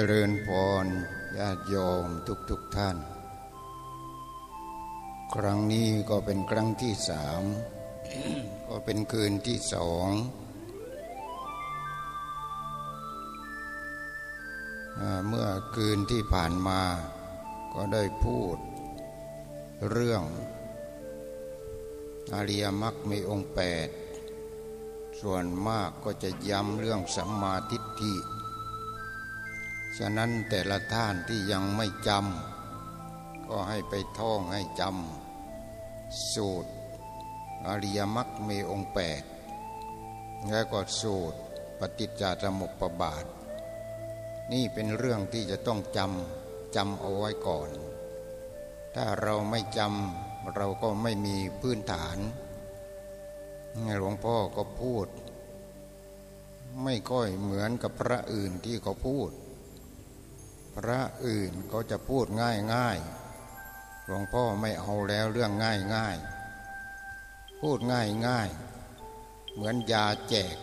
เจริญพรญาติโยมทุกทุกท่าน ครั้งนี้ก็เป็นครั้งที่สามก็เป็นคืนที่สองเมื่อคืนที่ผ่านมาก็ได้พูดเรื่องอริยมรรคมีองค์แปดส่วนมากก็จะย้ำเรื่องสัมมาทิฏฐิ ฉะนั้นแต่ละท่านที่ยังไม่จำก็ให้ไปท่องให้จำสูตร อริยมรรคมีองค์แปดแล้วก็สูตรปฏิจจสมุปบาท นี่เป็นเรื่องที่จะต้องจำจำเอาไว้ก่อน ถ้าเราไม่จำเราก็ไม่มีพื้นฐานหลวงพ่อก็พูด ไม่ค่อยเหมือนกับพระอื่นที่เขาพูด พระอื่นเขาจะพูดง่ายง่ายหลวงพ่อไม่เอาแล้วเรื่องง่ายง่ายพูดง่ายง่ายเหมือนยาแจก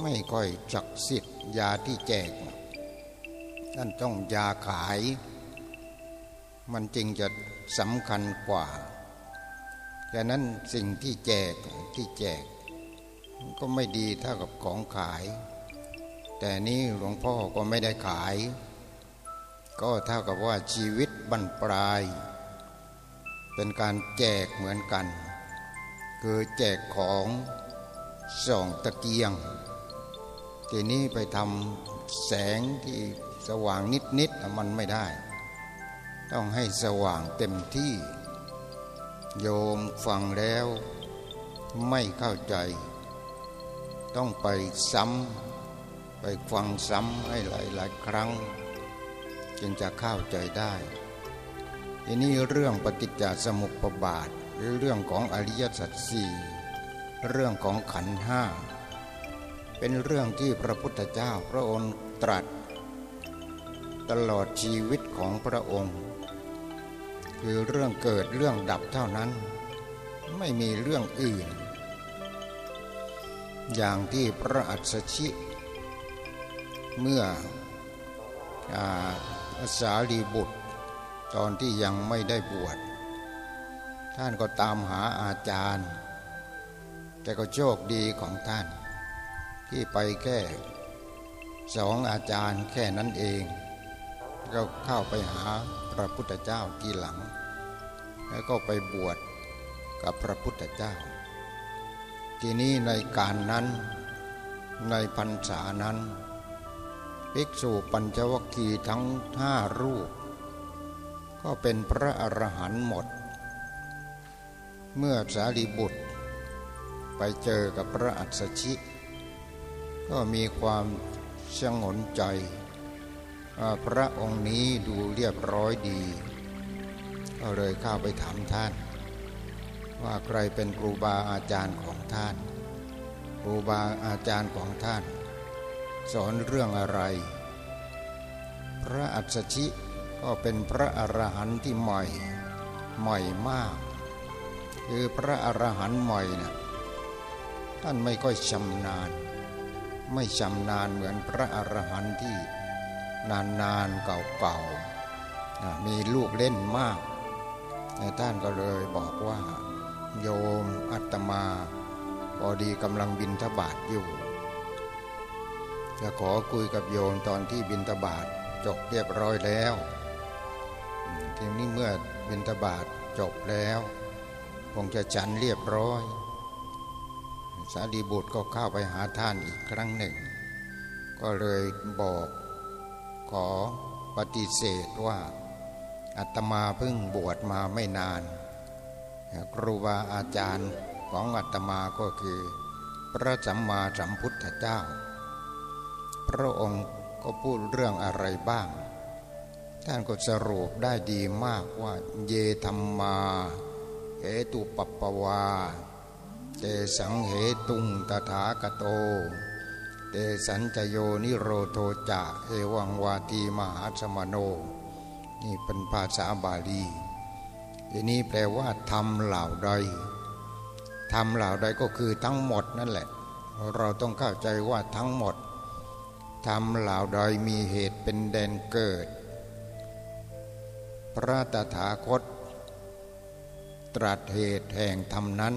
ไม่ค่อยศักดิ์สิทธิ์ยาที่แจกนั่นต้องยาขาย มันจึงจะสำคัญกว่าดังนั้นสิ่งที่แจกที่แจก ก็ไม่ดีเท่ากับของขาย แต่นี้หลวงพ่อก็ไม่ได้ขาย ก็เท่ากับว่าชีวิตบรรปลาย เป็นการแจกเหมือนกัน คือแจกของส่องตะเกียง ทีนี้ไปทำแสงที่สว่างนิดๆมันไม่ได้ ต้องให้สว่างเต็มที่ โยมฟังแล้วไม่เข้าใจ ต้องไปซ้ำ ไปฟังซ้ำให้หลายหลายครั้ง จึงจะเข้าใจได้ ทีนี้เรื่องปฏิจจสมุปบาทหรือเรื่องของอริยสัจสี่เรื่องของขันห้าเป็นเรื่องที่พระพุทธเจ้าพระองค์ตรัส ตลอดชีวิตของพระองค์ คือเรื่องเกิดเรื่องดับเท่านั้น ไม่มีเรื่องอื่น อย่างที่พระอัศชิ เมื่ออาสาลีบุตร ตอนที่ยังไม่ได้บวช ท่านก็ตามหาอาจารย์ แต่ก็โชคดีของท่าน ที่ไปแค่สองอาจารย์แค่นั้นเอง ก็เข้าไปหาพระพุทธเจ้าทีหลัง แล้วก็ไปบวชกับพระพุทธเจ้า ทีนี้ในการนั้นในพรรษานั้น ภิกษุปัญจวคีทั้งห้ารูป ก็เป็นพระอรหันต์หมด เมื่อสารีบุตร ไปเจอกับพระอัศชิ ก็มีความสงนใจ พระองค์นี้ดูเรียบร้อยดี ก็เลยเข้าไปถามท่าน ว่าใครเป็นครูบาอาจารย์ของท่าน ครูบาอาจารย์ของท่าน สอนเรื่องอะไร พระอัศชิก็เป็นพระอรหันต์ที่ใหม่ใหม่มาก คือพระอรหันต์ใหม่นะ่ะท่านไม่ค่อยชำนาญ ไม่ชำนาญเหมือนพระอรหันต์ที่นานๆเก่าๆมีลูกเล่นมากท่านก็เลยบอกว่า โยมอัตมาพอดีกำลังบินทบาทอยู่ จะขอคุยกับโยมตอนที่บินทบาทจบเรียบร้อยแล้ว ทีนี้เมื่อบินทบาทจบแล้ว คงจะฉันเรียบร้อย สาดีบุตรก็เข้าไปหาท่านอีกครั้งหนึ่ง ก็เลยบอกขอปฏิเสธว่าอาตมาเพิ่งบวชมาไม่นาน ครูบาอาจารย์ของอาตมาก็คือ พระสัมมาสัมพุทธเจ้า พระองค์ก็พูดเรื่องอะไรบ้าง ท่านก็สรุปได้ดีมากว่า เยธรรมา เหตุปปปวาเจสังเหตุงตถาคโต เตสัญจโยนิโรโทจะเอวังวาทีมหาสมโน นี่เป็นภาษาบาลีทีนี้แปลว่าทำเหล่าใดทำเหล่าใดก็คือทั้งหมดนั่นแหละ เราต้องเข้าใจว่าทั้งหมด ทำเหล่าใดมีเหตุเป็นแดนเกิด พระตถาคต ตรัสเหตุแห่งธรรมนั้น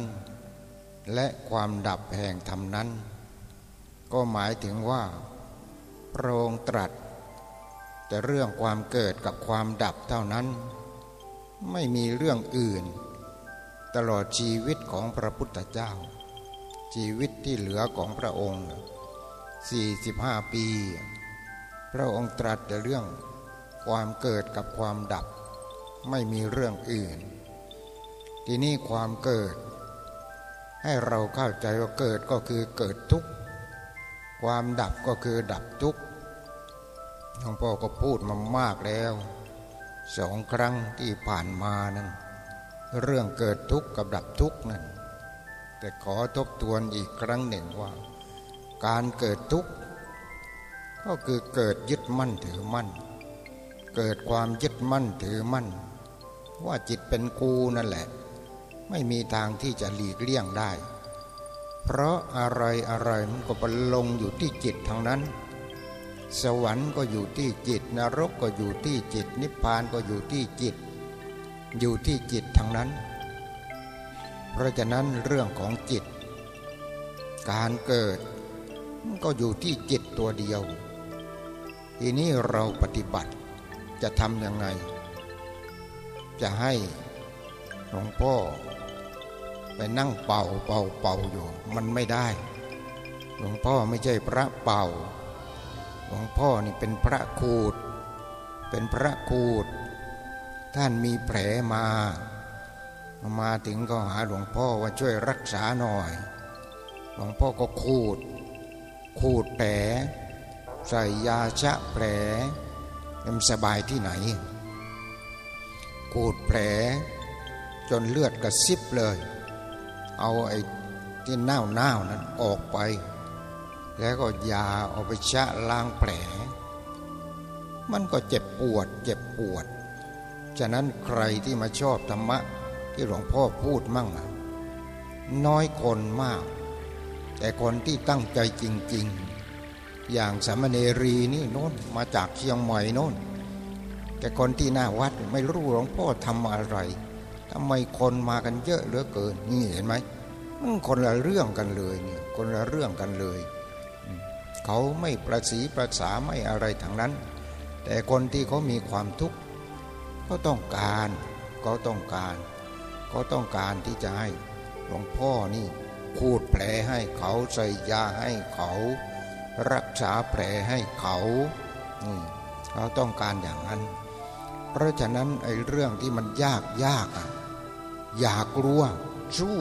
และความดับแห่งธรรมนั้น ก็หมายถึงว่า พระองค์ตรัส แต่เรื่องความเกิดกับความดับเท่านั้น ไม่มีเรื่องอื่น ตลอดชีวิตของพระพุทธเจ้า ชีวิตที่เหลือของพระองค์ 45 ปี พระองค์ตรัสแต่เรื่องความเกิดกับความดับ ไม่มีเรื่องอื่น ทีนี้ความเกิด ให้เราเข้าใจว่าเกิดก็คือเกิดทุกข์ความดับก็คือดับทุกข์หลวงพ่อก็พูดมามากแล้วสองครั้งที่ผ่านมานั้น เรื่องเกิดทุกข์กับดับทุกข์นั้น แต่ขอทบทวนอีกครั้งหนึ่งว่า การเกิดทุกข์ก็คือเกิดยึดมั่นถือมั่น เกิดความยึดมั่นถือมั่น ว่าจิตเป็นกูนั่นแหละ ไม่มีทางที่จะหลีกเลี่ยงได้ เพราะอะไรอะไรมันก็ไปลงอยู่ที่จิตทางนั้น สวรรค์ก็อยู่ที่จิต นรกก็อยู่ที่จิต นิพพานก็อยู่ที่จิต อยู่ที่จิตทั้งนั้น เพราะฉะนั้นเรื่องของจิต การเกิด ก็อยู่ที่จิตตัวเดียว ทีนี้เราปฏิบัติจะทำยังไง จะให้หลวงพ่อ ไปนั่งเป่าเป่าเป่าอยู่ มันไม่ได้ หลวงพ่อไม่ใช่พระเป่า หลวงพ่อนี่เป็นพระคูดเป็นพระคูดท่านมีแผลมา มาถึงก็หาหลวงพ่อว่าช่วยรักษาหน่อย หลวงพ่อก็คูด คูดแผลใส่ยาชะแผลมันสบายที่ไหนคูดแผล จนเลือดกระซิบเลย เอาไอ้ที่เน่าเน่านั้นออกไป แล้วก็ยาเอาไปชะล้างแผล มันก็เจ็บปวด เจ็บปวด ฉะนั้นใครที่มาชอบธรรมะที่หลวงพ่อพูดมั่งน้อยคนมาก แต่คนที่ตั้งใจจริง ๆ อย่างสามเณรีนี่โน้นมาจากเชียงใหม่โน้น แต่คนที่หน้าวัดไม่รู้หลวงพ่อทำอะไรทำไมคนมากันเยอะเหลือเกิน นี่เห็นไหมมันคนละเรื่องกันเลยนี่คนละเรื่องกันเลย เขาไม่ประสีประสาไม่อะไรทั้งนั้น แต่คนที่เขามีความทุกข์ก็ต้องการก็ต้องการ ก็ต้องการที่จะให้หลวงพ่อนี่ คูดแผลให้เขาใส่ยาให้เขา รักษาแผลให้เขาเขาต้องการอย่างนั้น เพราะฉะนั้นไอ้เรื่องที่มันยากยากอะอย่ากลัว สู้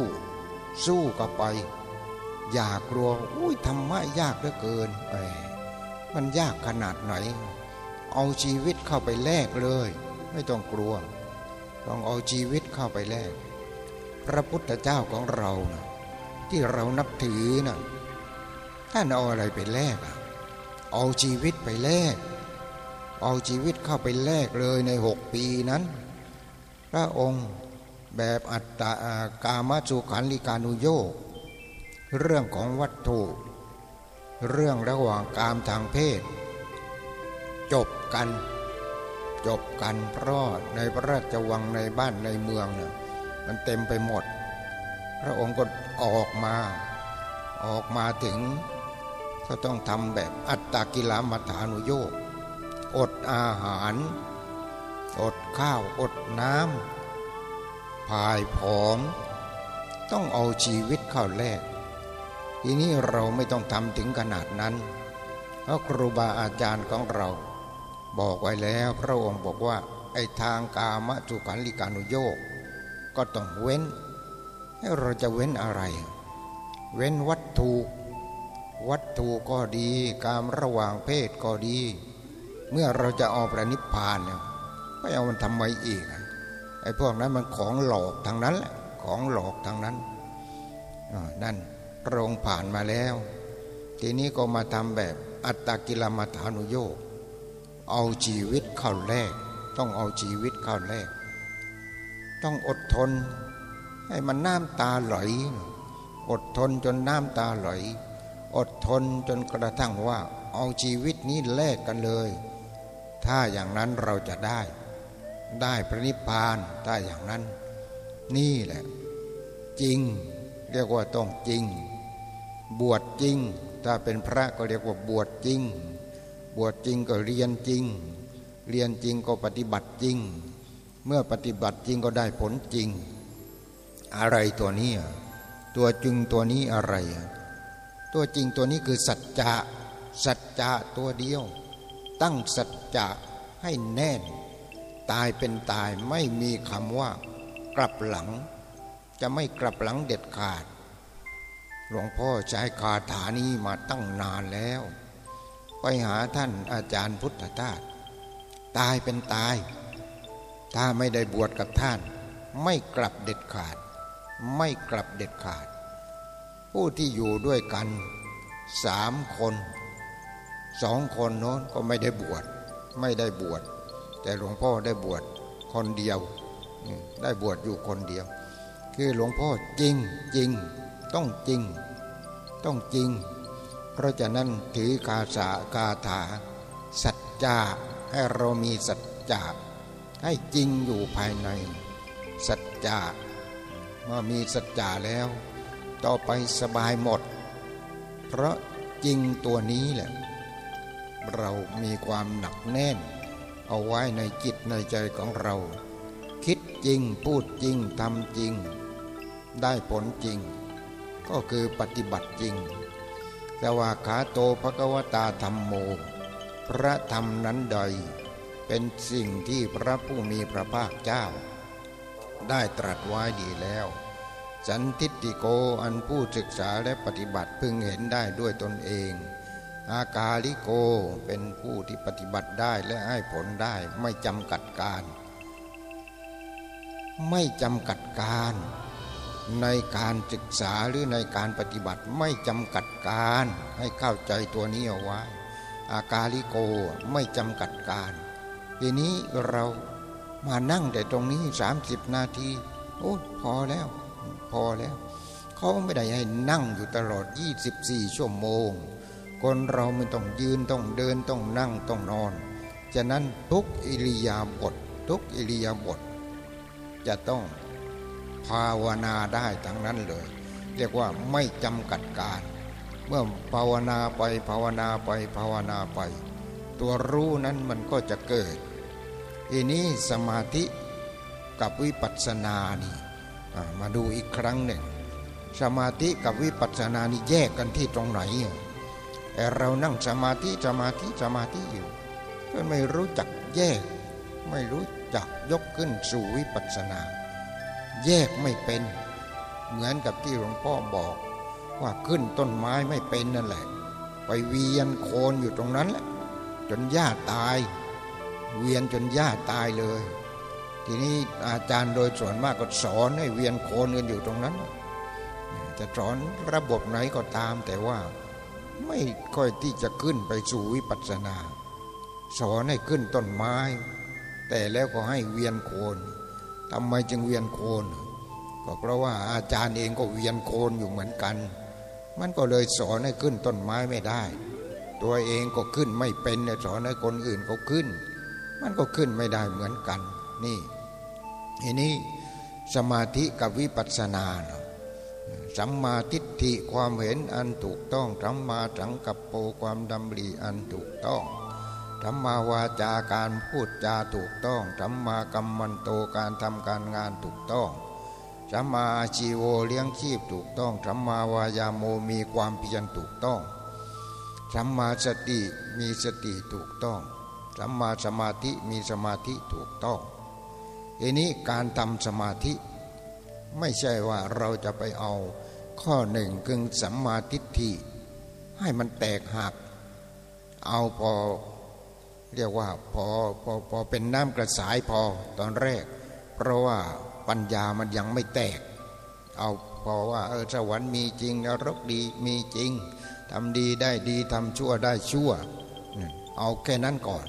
สู้กับไป อย่ากลัวอุ้ยธรรมะยากเหลือเกินไอ้มันยากขนาดไหน เอาชีวิตเข้าไปแลกเลย ไม่ต้องกลัว ต้องเอาชีวิตเข้าไปแลกพระพุทธเจ้าของเรานะ ที่เรานับถือนะท่านเอาอะไรไปแลกอะเอาชีวิตไปแลก เอาชีวิตเข้าไปแลกเลยในหกปีนั้น พระองค์แบบอัตตากามาสุขันลิกานุโยกเรื่องของวัตถุ เรื่องระหว่างกามทางเพศ จบกัน จบกันเพราะในพระราชวังในบ้านในเมืองเนี่ยมันเต็มไปหมด พระองค์ก็ออกมา ออกมาถึง ก็ต้องทำแบบอัตตากิลามัฐานุโยกอดอาหาร อดข้าวอดน้ำพายผอม ต้องเอาชีวิตเข้าแลกทีนี้เราไม่ต้องทำถึงขนาดนั้น เพราะครูบาอาจารย์ของเรา บอกไว้แล้วพระองค์บอกว่าไอ้ทางกามจุขันลิกานุโยกก็ต้องเว้น เราจะเว้นอะไร เว้นวัตถุ วัตถุก็ดีการระหว่างเพศก็ดี เมื่อเราจะเอาประนิพพานเนี่ยก็เอามันทำไมอีกไอ้พวกนั้นมันของหลอกทางนั้นแหละของหลอกทางนั้นนั่นพระองค์ผ่านมาแล้ว ทีนี้ก็มาทำแบบอัตตกิลมัฐานุโยกเอาชีวิตเข้าแลกต้องเอาชีวิตเข้าแลกต้องอดทน ให้มันน้ำตาไหล อดทนจนน้ำตาไหลออดทนจนกระทั่งว่า เอาชีวิตนี้แลกกันเลย ถ้าอย่างนั้นเราจะได้ ได้พระนิพพานถ้าอย่างนั้น นี่แหละ จริง เรียกว่าต้องจริง บวชจริง ถ้าเป็นพระก็เรียกว่าบวชจริง บวชจริงก็เรียนจริง เรียนจริงก็ปฏิบัติจริง เมื่อปฏิบัติจริงก็ได้ผลจริง อะไรตัวนี้ ตัวจึงตัวนี้อะไร ตัวจริงตัวนี้คือสัจจะสัจจะตัวเดียว ตั้งสัจจะให้แน่น ตายเป็นตายไม่มีคำว่า กลับหลัง จะไม่กลับหลังเด็ดขาด หลวงพ่อใช้คาถานี้มาตั้งนานแล้ว ไปหาท่านอาจารย์พุทธทาสตายเป็นตาย ถ้าไม่ได้บวชกับท่าน ไม่กลับเด็ดขาด ไม่กลับเด็ดขาด ผู้ที่อยู่ด้วยกันสามคนสองคนโน้นก็ไม่ได้บวชไม่ได้บวชแต่หลวงพ่อได้บวชคนเดียวได้บวชอยู่คนเดียว คือหลวงพ่อจริงจริงต้องจริง ต้องจริง เพราะฉะนั้นถือคาสาคาถา สัจจะให้เรามีสัจจะให้จริงอยู่ภายใน สัจจะ เมื่อมีสัจจะแล้ว ต่อไปสบายหมด เพราะจริงตัวนี้แหละ เรามีความหนักแน่น เอาไว้ในจิตในใจของเรา คิดจริงพูดจริงทำจริง ได้ผลจริง ก็คือปฏิบัติจริงสวาขาโตภกวตาธรรมโม พระธรรมนั้นใด เป็นสิ่งที่พระผู้มีพระภาคเจ้า ได้ตรัสไว้ดีแล้ว สันทิติโกอันผู้ศึกษาและปฏิบัติพึงเห็นได้ด้วยตนเอง อากาลิโกเป็นผู้ที่ปฏิบัติได้และให้ผลได้ไม่จำกัดการ ไม่จำกัดการ ในการศึกษาหรือในการปฏิบัติไม่จำกัดการให้เข้าใจตัวนี้เอาไว้ อากาลิโกไม่จำกัดการทีนี้เรา มานั่งแต่ตรงนี้สามสิบนาที โอ้พอแล้ว พอแล้ว เขาไม่ได้ให้นั่งอยู่ตลอด 24 ชั่วโมง คนเราไม่ต้องยืนต้องเดินต้องนั่งต้องนอนฉะนั้นทุกอิริยาบถทุกอิริยาบถจะต้องภาวนาได้ทั้งนั้นเลย เรียกว่าไม่จำกัดการ เมื่อภาวนาไปภาวนาไปภาวนาไป ตัวรู้นั้นมันก็จะเกิด ทีนี้สมาธิกับวิปัสสนานี่มาดูอีกครั้งหนึ่ง สมาธิกับวิปัสสนานี่แยกกันที่ตรงไหนแต่เรานั่งสมาธิสมาธิสมาธิอยู่ก็ไม่รู้จักแยก ไม่รู้จักยกขึ้นสู่วิปัสสนา แยกไม่เป็น เหมือนกับที่หลวงพ่อบอก ว่าขึ้นต้นไม้ไม่เป็นนั่นแหละ ไปเวียนโคนอยู่ตรงนั้นแหละจนหญ้าตาย เวียนจนญาติตายเลย ทีนี้อาจารย์โดยส่วนมากก็สอนให้เวียนโคนกันอยู่ตรงนั้น จะสอนระบบไหนก็ตาม แต่ว่าไม่ค่อยที่จะขึ้นไปสู่วิปัสสนา สอนให้ขึ้นต้นไม้ แต่แล้วก็ให้เวียนโคนทำไมจึงเวียนโคนก็เพราะว่าอาจารย์เองก็เวียนโคนอยู่เหมือนกัน มันก็เลยสอนให้ขึ้นต้นไม้ไม่ได้ ตัวเองก็ขึ้นไม่เป็นสอนให้คนอื่นเขาขึ้น มันก็ขึ้นไม่ได้เหมือนกันนี่ทีนี้สมาธิกับวิปัสสนาเนาะสัมมาทิฏฐิความเห็นอันถูกต้องสัมมาสังกัปโปความดำริอันถูกต้องสัมมาวาจาการพูดจาถูกต้องสัมมากัมมันโตการทำการงานถูกต้องสัมมาอาชีโวเลี้ยงชีพถูกต้องสัมมาวายาโมมีความเพียรถูกต้องสัมมาสติมีสติถูกต้อง สัมมาสมาธิมีสมาธิถูกต้องทีนี้การทำสมาธิ ไม่ใช่ว่าเราจะไปเอาข้อหนึ่งคือสัมมาทิฏฐิให้มันแตกหัก เอาพอเรียกว่าพอพอพอเป็นน้ำกระสายพอตอนแรก เพราะว่าปัญญามันยังไม่แตก เอาพอว่าเออสวรรค์มีจริงนรกดีมีจริงทำดีได้ดีทำชั่วได้ชั่ว เอาแค่นั้นก่อน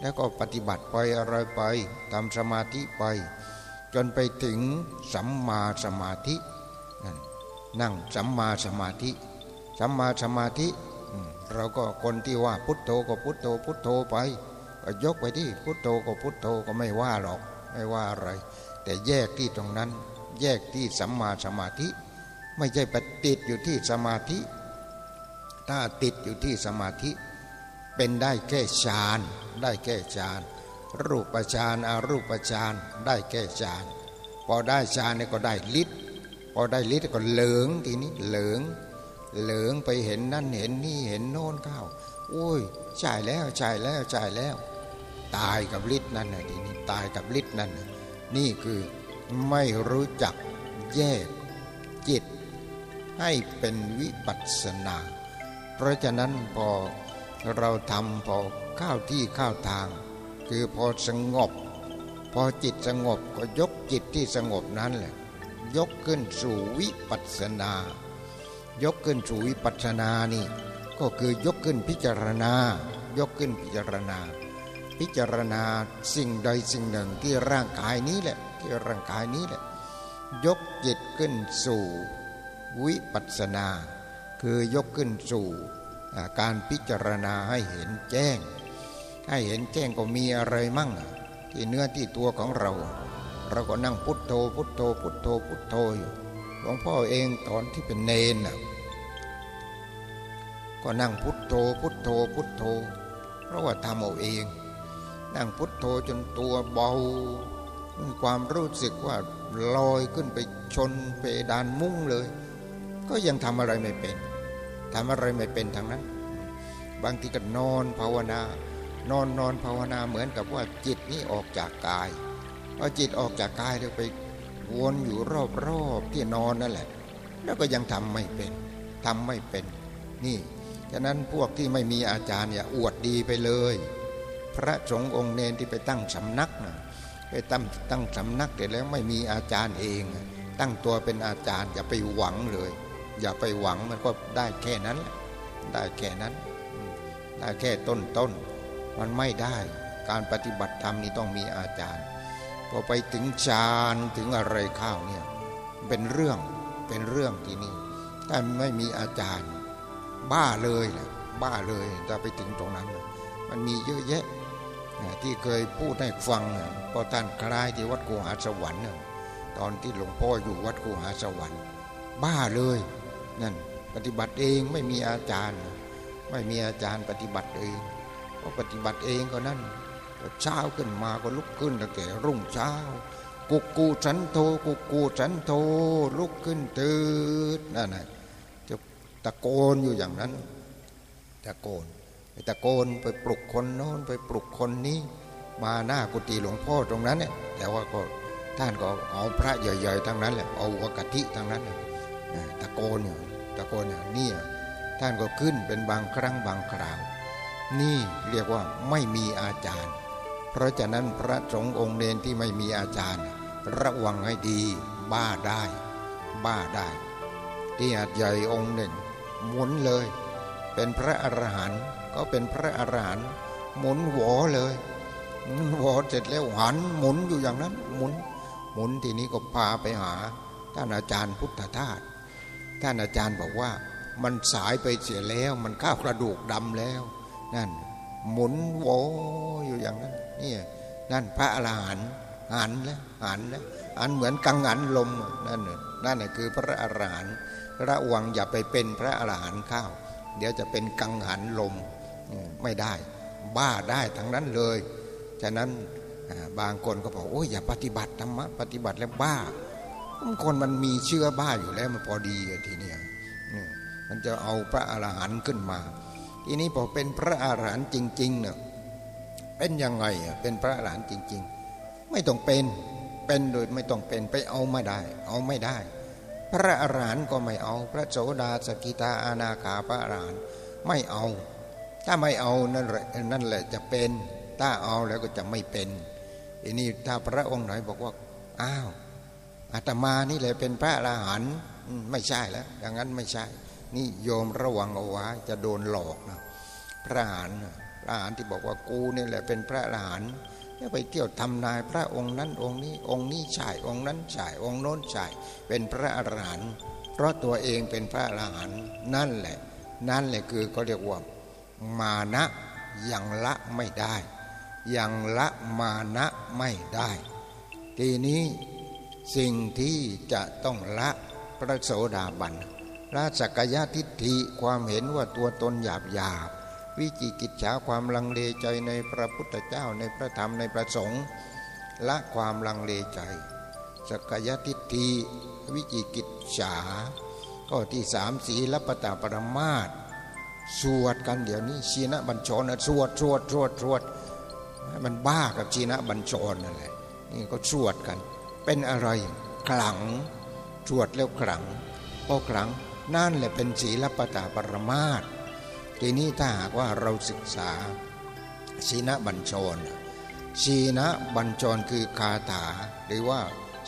แล้วก็ปฏิบัติไปอะไรไปทำสมาธิไป จนไปถึงสัมมาสมาธินั่นนั่งสัมมาสมาธิสัมมาสมาธิเราก็คนที่ว่าพุทโธก็พุทโธพุทโธไปก็ยกไปที่พุทโธก็พุทโธก็ไม่ว่าหรอกไม่ว่าอะไร แต่แยกที่ตรงนั้น แยกที่สัมมาสมาธิ ไม่ใช่ปติดอยู่ที่สมาธิ ถ้าติดอยู่ที่สมาธิ เป็นได้แค่ฌานได้แค่ฌานรูปฌานอารูปฌานได้แค่ฌานพอได้ฌานเนี่ยก็ได้ฤทธิ์พอได้ฤทธิ์ก็เหลืองทีนี้เหลืองเหลืองไปเห็นนั่นเห็นนี่เห็นโน่นเข้าโอ้ยใช่แล้วใช่แล้วใช่แล้ว ตายกับฤทธิ์นั่นน่ะทีนี้ตายกับฤทธิ์นั่นนี่คือไม่รู้จักแยกจิต ให้เป็นวิปัสสนา เพราะฉะนั้นพอ เราทำพอข้าวที่ข้าวทาง คือพอสงบ พอจิตสงบก็ยกจิตที่สงบนั้นแหละยกขึ้นสู่วิปัสสนา ยกขึ้นสู่วิปัสสนานี่ ก็คือยกขึ้นพิจารณา ยกขึ้นพิจารณา พิจารณาสิ่งใดสิ่งหนึ่งที่ร่างกายนี้แหละที่ร่างกายนี้แหละ ยกจิตขึ้นสู่วิปัสสนา คือยกขึ้นสู่ การพิจารณาให้เห็นแจ้ง ให้เห็นแจ้งก็มีอะไรมั่ง ที่เนื้อที่ตัวของเรา เราก็นั่งพุทโธพุทโธพุทโธพุทโธอยู่หลวงพ่อเองตอนที่เป็นเนนนะก็นั่งพุทโธพุทโธพุทโธ เพราะว่าทำเอาเอง นั่งพุทโธจนตัวเบา มีความรู้สึกว่าลอยขึ้นไปชนเพดานมุ้งเลย ก็ยังทำอะไรไม่เป็น ทำอะไรไม่เป็นทางนั้น บางทีก็นอนภาวนา นอนนอนภาวนาเหมือนกับว่าจิตนี้ออกจากกายพอจิตออกจากกายแล้วไปวนอยู่รอบๆที่นอนนั่นแหละ แล้วก็ยังทำไม่เป็นทำไม่เป็น นี่ฉะนั้นพวกที่ไม่มีอาจารย์อย่าอวดดีไปเลย พระสงฆ์องค์เนนที่ไปตั้งสำนักนะไปตั้งตั้งสำนักแต่แล้วไม่มีอาจารย์เอง ตั้งตัวเป็นอาจารย์อย่าไปหวังเลย อย่าไปหวังมันก็ได้แค่นั้นแหละได้แค่นั้น ได้แค่ต้นต้น มันไม่ได้ การปฏิบัติธรรมนี่ต้องมีอาจารย์ พอไปถึงฌานถึงอะไรข้าวเนี่ยเป็นเรื่องเป็นเรื่องที่นี่ถ้าไม่มีอาจารย์ บ้าเลยแหละบ้าเลยถ้าไปถึงตรงนั้น มันมีเยอะแยะที่เคยพูดให้ฟังพอท่านคลายที่วัดกูหาสวรรค์ตอนที่หลวงพ่ออยู่วัดกูหาสวรรค์ บ้าเลย นั่นปฏิบัติเองไม่มีอาจารย์ ไม่มีอาจารย์ปฏิบัติเองพอปฏิบัติเองก็นั่นเช้าขึ้นมาก็ลุกขึ้นตั้งแต่รุ่งเช้า กุกกูฉันโทกุกกูฉันโทลุกขึ้นตื่นนั่นแหละจะตะโกนอยู่อย่างนั้น ตะโกนไปตะโกนไปปลุกคนโน้นไปปลุกคนนี้ มาหน้ากุฏิหลวงพ่อตรงนั้นเนี่ยแต่ว่าก็ท่านก็เอาพระใหญ่ๆทั้งนั้นแหละเอาวกะทิทั้งนั้นตะโกนอยู่ ตะโกนอย่างนี้ท่านก็ขึ้นเป็นบางครั้งบางคราว นี่เรียกว่าไม่มีอาจารย์ เพราะฉะนั้นพระสงฆ์องค์เนนที่ไม่มีอาจารย์ ระวังให้ดี บ้าได้ บ้าได้ ที่อาจใหญ่องค์หนึ่ง หมุนเลย เป็นพระอรหันต์ก็เป็นพระอรหันต์หมุนหัวเลยหมุนหัวเสร็จแล้วหันหมุนอยู่อย่างนั้น หมุน หมุนทีนี้ก็พาไปหาท่านอาจารย์พุทธทาส ท่านอาจารย์บอกว่ามันสายไปเสียแล้ว มันข้าวกระดูกดำแล้ว นั่น หมุนโวอยู่อย่างนั้นนี่นั่นพระอรหันต์หันแล้วหันแล้วอันเหมือนกังหันลมนั่นนั่นคือพระอรหันต์ระวังอย่าไปเป็นพระอรหันต์ข้าว เดี๋ยวจะเป็นกังหันลมไม่ได้ บ้าได้ทั้งนั้นเลยฉะนั้นบางคนก็บอกโอ้ยอย่าปฏิบัติธรรมะปฏิบัติแล้วบ้า คนมันมีเชื่อบ้าอยู่แล้วมันพอดีทีเนี้ยมันจะเอาพระอรหันต์ขึ้นมา ทีนี้พอเป็นพระอรหันต์จริงๆเนี่ยเป็นยังไงเป็นพระอรหลานจริง ๆ ไม่ต้องเป็นเป็นโดยไม่ต้องเป็นไปเอาไม่ได้ เอาไม่ได้ พระอรหันต์ก็ไม่เอา พระโสดาสกิตาอานาคาพระอรหันต์ไม่เอา ถ้าไม่เอานั่นแหละนั่นแหละจะเป็นถ้าเอาแล้วก็จะไม่เป็นอันนี้ถ้าพระองค์ไหนบอกว่าอ้าว อาตมานี่แหละเป็นพระอรหันต์ไม่ใช่แล้วอย่างนั้นไม่ใช่ นี่โยมระวังเอาไว้จะโดนหลอกนะพระอรหันต์พระอรหันต์ที่บอกว่ากูนี่แหละเป็นพระอรหันต์ไปเที่ยวทำนายพระองค์นั้นองค์นี้องค์นี้ใช่องค์นั้นใช่องค์โน้นใช่เป็นพระอรหันต์เพราะตัวเองเป็นพระอรหันต์นั่นแหละ นั่นแหละคือก็เรียกว่ามานะยังละไม่ได้ยังละมานะไม่ได้ ทีนี้ สิ่งที่จะต้องละพระโสดาบันละสักยะทิฏฐิความเห็นว่าตัวตนหยาบหยาบวิจิกิจฉาความลังเลใจในพระพุทธเจ้าในพระธรรมในพระสงฆ์ละความลังเลใจสักยะทิฏฐิวิจิกิจฉาก็ที่สามสีลปตาปรมาตสวดกันเดี๋ยวนี้ชีนะบัญชรสวดสวดสวดสวดมันบ้ากับชีนะบัญชรนั่นแหละนี่ก็สวดกัน เป็นอะไรขลังสวดแล้วขลังพอขลังนั่นแหละเป็นศีลปตาปรมาตทีนี้ถ้าหากว่าเราศึกษาชีนะบัญชรชีนะบัญชรคือคาถาหรือว่า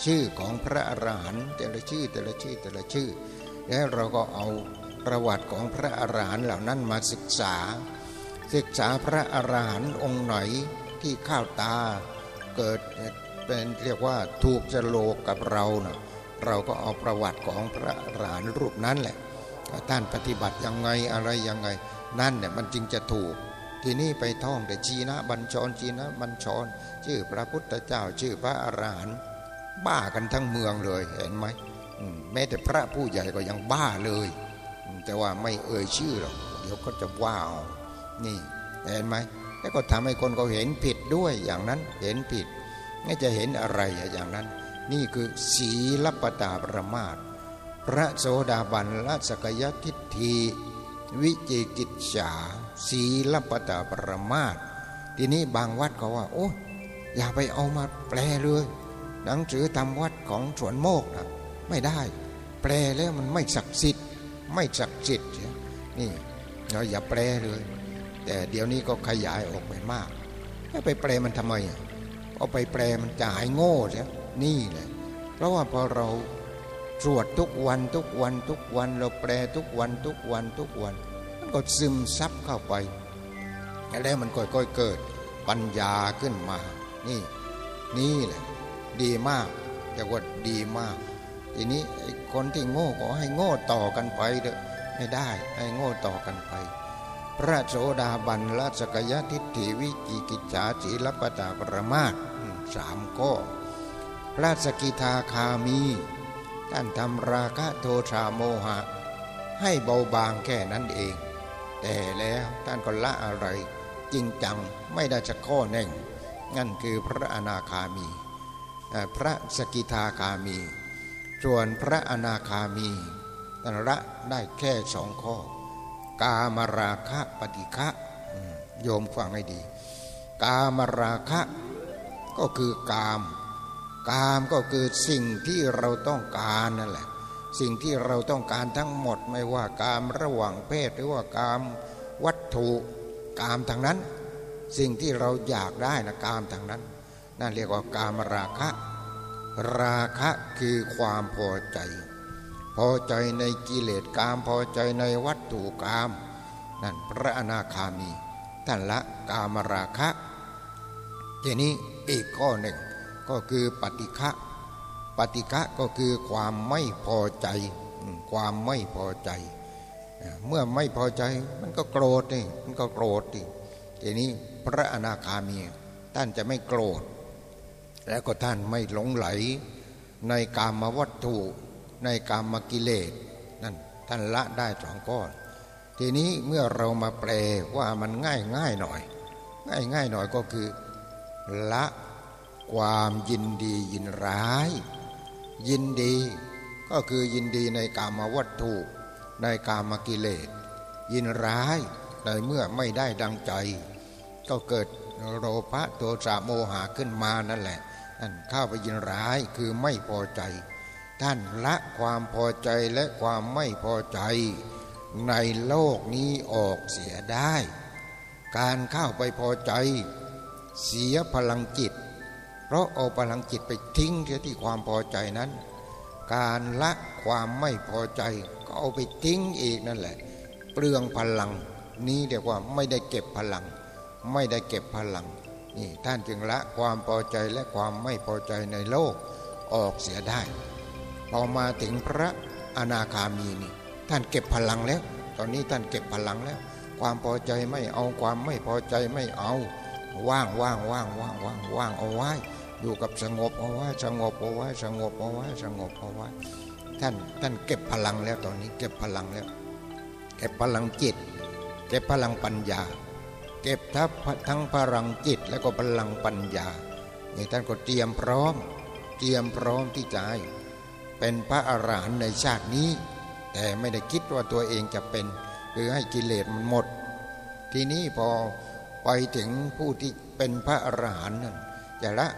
ชื่อของพระอรหันต์แต่ละชื่อแต่ละชื่อแต่ละชื่อ แล้วเราก็เอาประวัติของพระอรหันต์เหล่านั้นมาศึกษา ศึกษาพระอรหันต์องค์ไหนที่ข้าวตาเกิด เป็นเรียกว่าถูกจะโลกกับเราเนะเราก็เอาประวัติของพระอรหันรูปนั้นแหละท่านปฏิบัติยังไงอะไรยังไง นั่นเนี่ยมันจึงจะถูก ทีนี้ไปท่องแต่จีนะบัญชรจีนะบัญชร ชื่อพระพุทธเจ้าชื่อพระอรหันต์บ้ากันทั้งเมืองเลยเห็นไหมแม้แต่พระผู้ใหญ่ก็ยังบ้าเลย แต่ว่าไม่เอ่ยชื่อหรอกเดี๋ยวก็จะว้าวนี่เห็นไหมแล้วก็ทำให้คนเขาเห็นผิดด้วยอย่างนั้นเห็นผิด ไม่จะเห็นอะไรอย่างนั้น นี่คือศีลปตาประมาทพระโสดาบันละสกยทิฏฐิวิจิกิจฉาศีลปตาประมาททีนี้บางวัดเขาว่า โอ้อย่าไปเอามาแปลเลยหนังสือทำวัดของสวนโมกนะไม่ได้ แปลแล้วมันไม่ศักดิ์สิทธิ์ไม่ศักดิ์สิทธิ์นี่เราอย่าแปลเลย แต่เดี๋ยวนี้ก็ขยายออกไปมากไปแปลมันทำไม เอาไปแปลมันจะหายโง่ใช่นี่แหละเพราะว่าพอเราสวดทุกวันทุกวันทุกวัน เราแปลทุกวันทุกวันทุกวันมันก็ซึมซับเข้าไปแล้วมันค่อยๆเกิดปัญญาขึ้นมา นี่ นี่แหละ ดีมากจะว่าดีมาก ทีนี้คนที่โง่ก็ให้โง่ต่อกันไปเด้อไม่ได้ให้โง่ต่อกันไป พระโสดาบันละสกยทิฏฐิวิจิกิจฉาสีลปตาปรมาต สามข้อพระสกิทาคามี ท่านทำราคะโทชาโมหะ ให้เบาบางแค่นั้นเอง แต่แล้วท่านก็ละอะไร จริงจังไม่ได้จะข้อแน่งนั่นคือพระอนาคามี พระสกิทาคามี ส่วนพระอนาคามีท่านละได้แค่สองข้อ กามราคะปฏิฆะโยมฟังให้ดี กามราคะ ก็คือกาม กามก็คือสิ่งที่เราต้องการนั่นแหละ สิ่งที่เราต้องการทั้งหมดไม่ว่ากามระหว่างเพศหรือว่ากามวัตถุกามทางนั้น สิ่งที่เราอยากได้นะกามทางนั้น นั่นเรียกว่ากามราคะ ราคะคือความพอใจ พอใจในกิเลสกามพอใจในวัตถุกามนั่นพระอนาคามีท่านละกามราคะทีนี้ อีกข้อหนึ่ง ก็คือปฏิฆะปฏิฆะก็คือความไม่พอใจ ความไม่พอใจ เมื่อไม่พอใจมันก็โกรธนี่มันก็โกรธดิทีนี้พระอนาคามีท่านจะไม่โกรธ แล้วก็ท่านไม่หลงไหล ในกามวัตถุในกามกิเลสนั่นท่านละได้สองก้อน ทีนี้เมื่อเรามาแปลว่ามันง่ายง่ายหน่อย ง่ายง่ายหน่อยก็คือ ละความยินดียินร้าย ยินดีก็คือยินดีในกามวัตถุในกามกิเลส ยินร้ายในเมื่อไม่ได้ดังใจ ก็เกิดโลภะโทสะโมหะขึ้นมานั่นแหละนั่นเข้าไปยินร้ายคือไม่พอใจ ท่านละความพอใจและความไม่พอใจ ในโลกนี้ออกเสียได้ การเข้าไปพอใจ เสียพลังจิต เพราะเอาพลังจิตไปทิ้งที่ความพอใจนั้น การละความไม่พอใจก็เอาไปทิ้งอีกนั่นแหละ เปลืองพลัง นี้เรียกว่าไม่ได้เก็บพลัง ไม่ได้เก็บพลังนี่ท่านจึงละความพอใจและความไม่พอใจในโลกออกเสียได้ พอมาถึงพระอนาคามีนี่ ท่านเก็บพลังแล้ว ตอนนี้ท่านเก็บพลังแล้ว ความพอใจไม่เอาความไม่พอใจไม่เอา ว่างว่างว่างว่างว่างว่างเอาไว้ อยู่กับสงบเอาไว้สงบเอาไว้สงบเอาไว้สงบเอาไว้ท่านท่านเก็บพลังแล้วตอนนี้เก็บพลังแล้ว เก็บพลังจิต เก็บพลังปัญญา เก็บทับทั้งพลังจิตแล้วก็พลังปัญญานี่ท่านก็เตรียมพร้อม เตรียมพร้อมที่จะให้เป็นพระอรหันต์ในชาตินี้ แต่ไม่ได้คิดว่าตัวเองจะเป็น คือให้กิเลสมันหมด ทีนี้พอ ไปถึงผู้ที่เป็นพระอรหันต์นั้นจะละ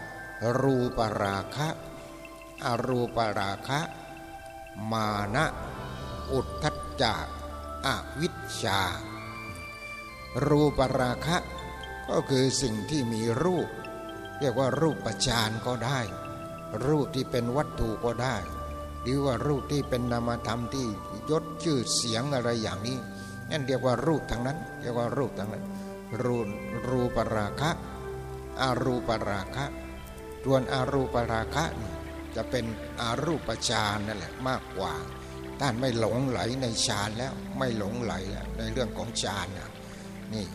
รูปราคะอรูปราคะ มานะ อุทธัจจะอวิชชา รูปราคะก็คือสิ่งที่มีรูป เรียกว่ารูปประชานก็ได้ รูปที่เป็นวัตถุก็ได้ หรือว่ารูปที่เป็นนามธรรมที่ยศชื่อเสียงอะไรอย่างนี้นั่นเรียกว่ารูปทั้งนั้น เรียกว่ารูปทั้งนั้น รูรูปราคะอารูปราคะส่วนอารูปราคะนี่จะเป็นอารูปฌานนั่นแหละมากกว่าท่านไม่หลงไหลในฌานแล้วไม่หลงไหลแล้วในเรื่องของฌานนะนี่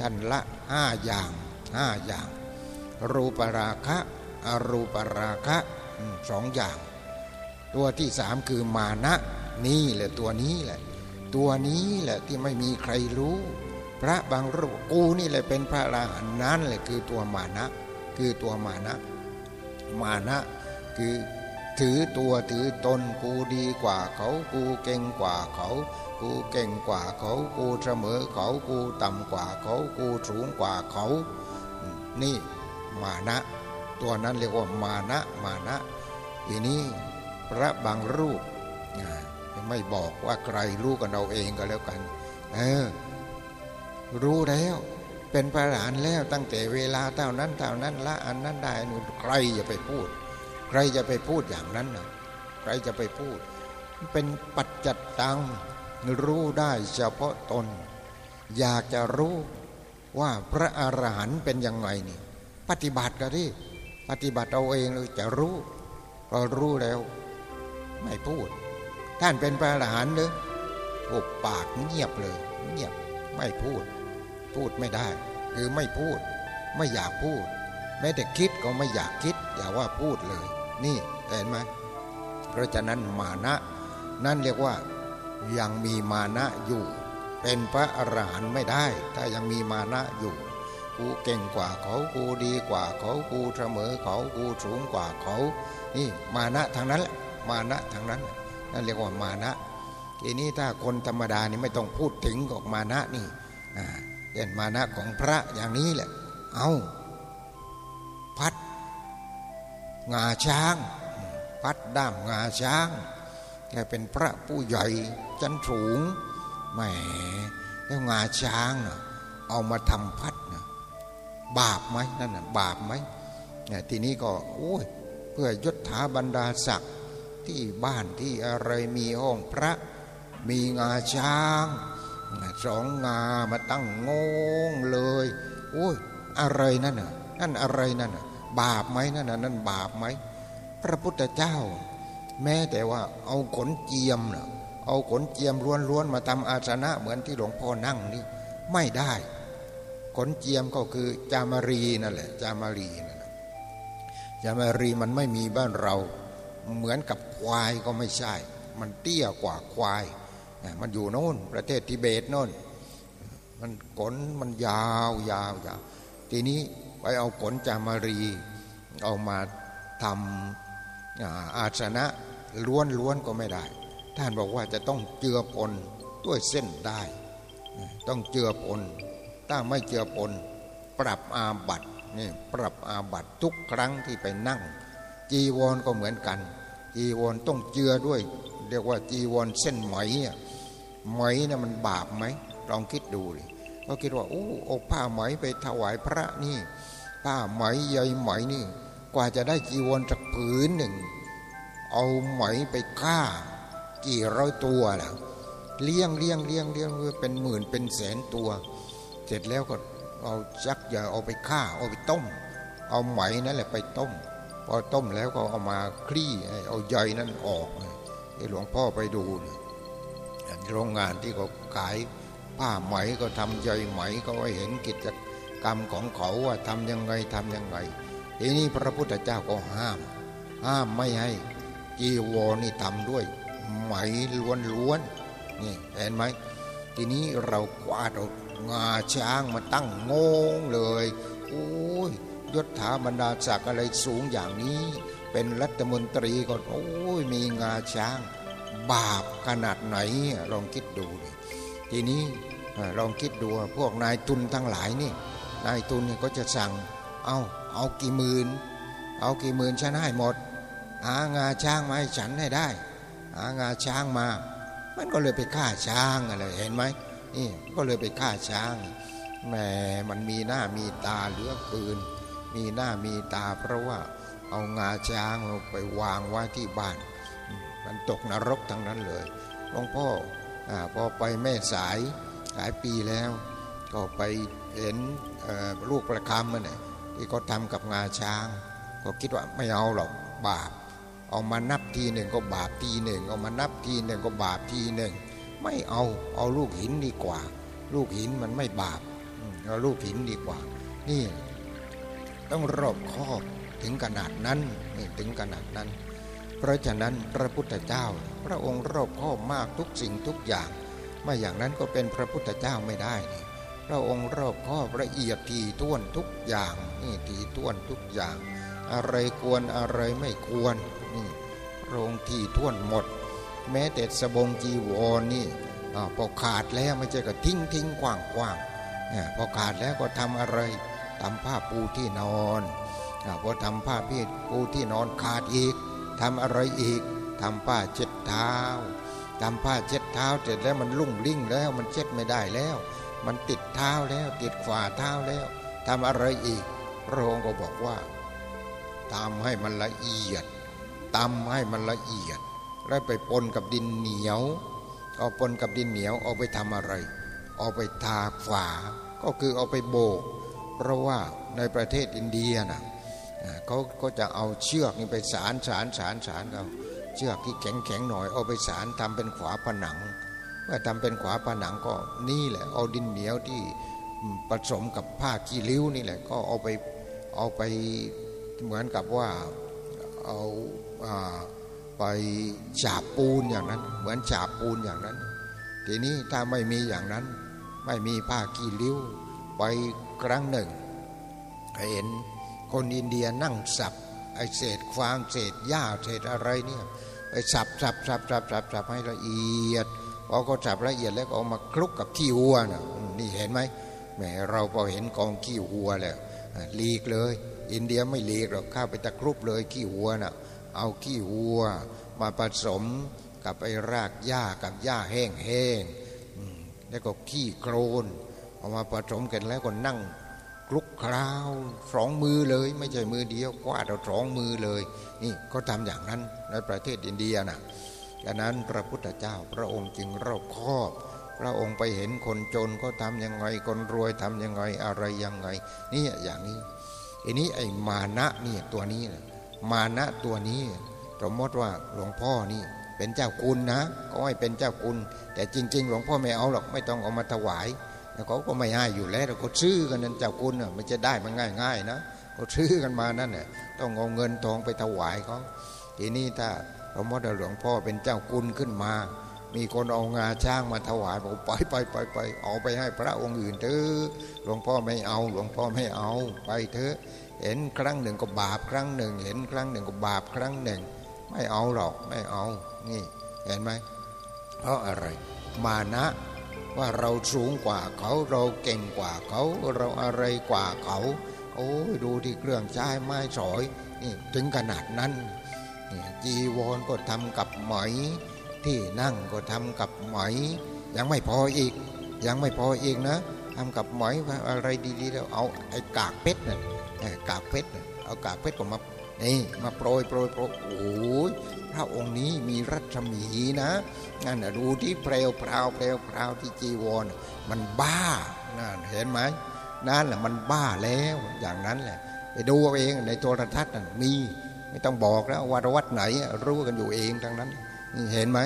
ท่านละห้าอย่างห้าอย่าง รูปราคะอารูปราคะสองอย่าง ตัวที่สามคือมานะนี่แหละตัวนี้แหละ ตัวนี้แหละที่ไม่มีใครรู้ พระบางรูปกูนี่แหละเป็นพระอรหันต์นั่นแหละคือตัวมานะ คือตัวมานะ มานะคือถือตัวถือตนกูดีกว่าเขากูเก่งกว่าเขา กูเก่งกว่าเขากูเสมอเขากูต่ำกว่าเขากูสูงกว่าเขา นี่มานะ ตัวนั้นเรียกว่ามานะมานะทีนี้พระบางรูปไม่บอกว่าใครรู้กันเราเองก็แล้วกัน เออ รู้แล้วเป็นพระหลานแล้วตั้งแต่เวลาเท่านั้นเท่านั้นละอันนั้นได้นู่นใครจะไปพูด ใครจะไปพูดอย่างนั้นนะใครจะไปพูด เป็นปัจจัดตังรู้ได้เฉพาะตน อยากจะรู้ว่าพระอรหันต์เป็นยังไงนี่ ปฏิบัติก็ที่ปฏิบัติเอาเองเลยจะรู้พอรู้แล้ว ไม่พูด ท่านเป็นพระอรหันต์หรือปุบปากเงียบเลย เงียบไม่พูด พูดไม่ได้ คือไม่พูด ไม่อยากพูด แม้แต่คิดก็ไม่อยากคิด อย่าว่าพูดเลย นี่เห็นไหมเพราะฉะนั้นมานะนั่นเรียกว่ายังมีมานะอยู่ เป็นพระอรหันต์ไม่ได้ ถ้ายังมีมานะอยู่กูเก่งกว่าเขากูดีกว่าเขากูเสมอเขากูสูงกว่าเขา นี่มานะทางนั้นแหละมานะทางนั้น นั่นเรียกว่ามานะทีนี้ถ้าคนธรรมดานี่ไม่ต้องพูดถึงออกมานะนี่ เด่นมานะของพระอย่างนี้แหละ เอาพัด งาช้าง พัดด้ามงาช้างแกเป็นพระผู้ใหญ่จันสูงแหมแล้วงาช้างเนะเอามาทำพัดนะบาปไหมนั่นน่ะบาปไหมเนี่ยทีนี้ก็โอ้ยเพื่อยศถาบรรดาศักดิ์ที่บ้านที่อะไรมีห้องพระ มีงาช้าง สองงามาตั้งงงเลยโอ้ยอะไรนั่นน่ะนั่นอะไรนั่นน่ะบาปไหมนั่นน่ะนั่นบาปไหมพระพุทธเจ้า แม้แต่ว่าเอาขนเจียมเน่ะเอาขนเจียมล้วนๆมาทำอาสนะเหมือนที่หลวงพ่อนั่งนี่ไม่ได้ ขนเจียมก็คือจามารีนั่นแหละ จามารีนั่นจามารีมันไม่มีบ้านเรา เหมือนกับควายก็ไม่ใช่ มันเตี้ยกว่าควาย มันอยู่โน่น ประเทศทิเบตโน่น มันขนมันยาวยาวยาวทีนี้ไปเอาขนจามารีเอามาทำอาสนะล้วนล้วนก็ไม่ได้ ท่านบอกว่าจะต้องเจือปนด้วยเส้นได้ ต้องเจือปนถ้าไม่เจือปนปรับอาบัตนี่ปรับอาบัตทุกครั้งที่ไปนั่ง จีวรก็เหมือนกัน จีวรต้องเจือด้วย เรียกว่าจีวรเส้นไหม ไหมนะมันบาปไหมลองคิดดูดิก็คิดว่าโอ้โอผ้าไหมไปถวายพระนี่ ผ้าไหมใยไหมนี่ กว่าจะได้จีวรสักผืนหนึ่ง เอาไหมไปฆ่า กี่ร้อยตัวล่ะเลี้ยงเลี้ยงเลี้ยงเลี้ยงเป็นหมื่นเป็นแสนตัว เสร็จแล้วก็เอาจักอย่าเอาไปฆ่าเอาไปต้ม เอาไหมนั่นแหละไปต้ม พอต้มแล้วก็เอามาคลี่เอาใยนั้นออกไอ้หลวงพ่อไปดูเลย โรงงานที่เขาขายผ้าไหมก็ทำใจไหมก็เห็นกิจกรรมของเขาว่าทำยังไงทำยังไงทีนี้พระพุทธเจ้าก็ห้าม ห้ามไม่ให้จีวรนี่ทำด้วย ไหมล้วนๆนี่เห็นไหมทีนี้เรากวาดเอางาช้างมาตั้งงงเลยโอ้ยยศถาบรรดาศักดิ์อะไรสูงอย่างนี้ เป็นรัฐมนตรีก็โอ้ยมีงาช้าง บาปขนาดไหนลองคิดดูดิทีนี้ลองคิดดูพวกนายทุนทั้งหลายนี่นายทุนนี่ก็จะสั่ง เอาเอากี่หมื่นเอากี่หมื่นฉันให้หมด หางาช้างมาให้ฉันให้ได้ หางาช้างมา มันก็เลยไปฆ่าช้างอะไรเห็นไหมนี่ก็เลยไปฆ่าช้างแหมมันมีหน้ามีตาเหลือเกินมีหน้ามีตาเพราะว่าเอางาช้างไปวางไว้ที่บ้าน มันตกนรกทั้งนั้นเลยหลวงพ่ออพอไปแม่สายหลายปีแล้ว ก็ไปเห็นลูกประคำมันเนี่ยที่เขาทำกับงาช้าง ก็คิดว่าไม่เอาหรอกบาปเอามานับทีหนึ่งก็บาปทีหนึ่งเอามานับทีหนึ่งก็บาปทีหนึ่งไม่เอาเอาลูกหินดีกว่า ลูกหินมันไม่บาปเอาลูกหินดีกว่า นี่ต้องรอบคอบถึงขนาดนั้นถึงขนาดนั้น เพราะฉะนั้นพระพุทธเจ้า พระองค์รอบคอบมากทุกสิ่งทุกอย่าง ไม่อย่างนั้นก็เป็นพระพุทธเจ้าไม่ได้นี่พระองค์รอบคอบละเอียดทีท่วนทุกอย่างนี่ทีท่วนทุกอย่าง อะไรควรอะไรไม่ควรนี่พระองค์ทีท่วนหมด แม้แต่สบงจีวรนี่พอขาดแล้วไม่ใช่ก็ทิ้งทิ้งกว้างกว้างพอขาดแล้วก็ทำอะไรทำผ้าปูที่นอนพอทำผ้าพีปูที่นอนขาดอีก ทำอะไรอีกทำผ้าเช็ดเท้าทำผ้าเช็ดเท้าเสร็จแล้วมันลุ่งลิ่งแล้วมันเช็ดไม่ได้แล้ว มันติดเท้าแล้วติดฝ่าเท้าแล้วทำอะไรอีกพระองค์ก็บอกว่าทำให้มันละเอียดตำให้มันละเอียด แล้วไปปนกับดินเหนียว เอาปนกับดินเหนียวเอาไปทำอะไร เอาไปทาฝาก็คือเอาไปโบก เพราะว่าในประเทศอินเดียนะ เขาก็จะเอาเชือกนี่ไปสารสารสารสารเอาเชือกที่แข็งแข็งหน่อยเอาไปสารทำเป็นขวาผนังเมื่อทำเป็นขวาผนังก็นี่แหละ เอาดินเหนียวที่ผสมกับผ้าขี้ริ้วนี่แหละก็เอาไปเอาไปเหมือนกับว่าเอาไปฉาบปูนอย่างนั้น เหมือนฉาบปูนอย่างนั้น ทีนี้ถ้าไม่มีอย่างนั้น ไม่มีผ้าขี้ริ้ว ไปครั้งหนึ่งเห็น คนอินเดียนั่งสับไอเศษฟางเศษหญ้าเศษอะไรเนี่ยไปสับสับสับสับสับสับให้ละเอียดพอก็สับละเอียดแล้วก็เอามาคลุกกับขี้วัวนะนี่เห็นไหมแหมเราพอเห็นกองขี้วัวแล้วลีกเลย อินเดียไม่ลีกหรอกข้าไปตะครุบเลยขี้วัวนะ่ะเอาขี้วัว มาผสมกับไอ้รากหญ้ากับหญ้าแห้งแห้งแล้วก็ขี้โครนเอามาผสมกันแล้วก็นั่ง ลุกคราวสองมือเลยไม่ใช่มือเดียวกวาดเอาสองมือเลยนี่ก็ทำอย่างนั้นในประเทศอินเดียนะดังนั้นพระพุทธเจ้าพระองค์จึงรอบคอบ พระองค์ไปเห็นคนจนก็ทำยังไงคนรวยทำยังไงอะไรยังไงนี่อย่างนี้อันนี้ไอ้มานะนี่ตัวนี้มานะตัวนี้สมมติว่าหลวงพ่อนี่เป็นเจ้าคุณนะ ก็ให้เป็นเจ้าคุณ แต่จริง ๆ หลวงพ่อไม่เอาหรอกไม่ต้องเอามาถวาย แล้วเขาก็ไม่ให้อยู่แล้วเขาซื้อกันนั่นเจ้าคุณน่ะไม่จะได้มันง่าย ๆ นะเขาซื้อกันมานั่นแหละต้องเอาเงินทองไปถวายเขาทีนี้ถ้าพระมดหลวงพ่อเป็นเจ้าคุณขึ้นมา มีคนเอางาช้างมาถวายบอกไปไปไปไปเอาไปให้พระองค์อื่นเถอะหลวงพ่อไม่เอาหลวงพ่อไม่เอาไปเถอะ เห็นครั้งหนึ่งก็บาปครั้งหนึ่ง เห็นครั้งหนึ่งก็บาปครั้งหนึ่ง ไม่เอาหรอกไม่เอา นี่ เห็นไหมเพราะอะไร มานะ ว่าเราสูงกว่าเขาเราเก่งกว่าเขาเราอะไรกว่าเขา โอ้ดูที่เครื่องใช้ไม้สอยนี่ถึงขนาดนั้นจีวรก็ทำกับไหม ที่นั่งก็ทำกับไหม ยังไม่พออีก ยังไม่พออีกนะทำกับไหมอะไรดีๆแล้วเอาไอ้กากเพชรน่ะกากเพชรเอากากเพชรก็มา นี่มาโปรยโปรยโปรยโอ้ยพระองค์นี้มีรัศมีนะนั่นดูที่เปลวพราวเปลวพราวที่จีวรมันบ้านั่นเห็นไหมนั่นแหละมันบ้าแล้วอย่างนั้นแหละ ไปดูเอาเองในโทรทัศน์นั่นมีไม่ต้องบอกแล้วว่าวัดไหนรู้กันอยู่เองทั้งนั้นนี่เห็นไหม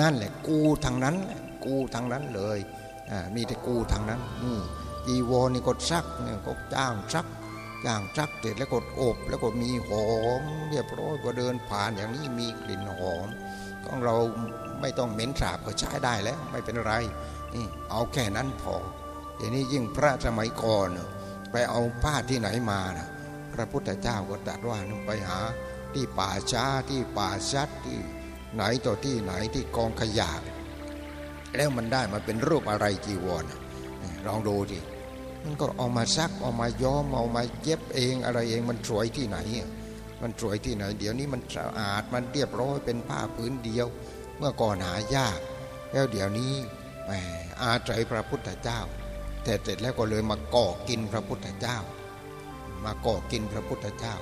นั่นแหละกูทางนั้นกูทางนั้นเลยมีแต่กูทางนั้นจีวรนี่ก็ซักเนี่ยก็จ้างซัก จ้างซักเสร็จแล้วก็อบแล้วก็มีหอมเรียบร้อยก็เดินผ่านอย่างนี้มีกลิ่นหอมของเราไม่ต้องเหม็นสาบก็ใช้ได้แล้วไม่เป็นไรนี่เอาแค่นั้นพอทีนี้ยิ่งพระสมัยก่อนไปเอาผ้าที่ไหนมานะพระพุทธเจ้าก็ตรัสว่าไปหาที่ป่าช้าที่ป่าชัดที่ไหนต่อที่ไหนที่กองขยะแล้วมันได้มาเป็นรูปอะไรจีวรลองดูดิ มันก็เอามาซักเอามาย้อมเอามาเย็บเองอะไรเองมันสวยที่ไหน มันสวยที่ไหน เดี๋ยวนี้มันสะอาดมันเรียบร้อยเป็นผ้าพื้นเดียว เมื่อก่อนหายาก แล้วเดี๋ยวนี้แหมอาใจพระพุทธเจ้า แต่เสร็จแล้วก็เลยมาก่อกินพระพุทธเจ้า มาก่อกินพระพุทธเจ้า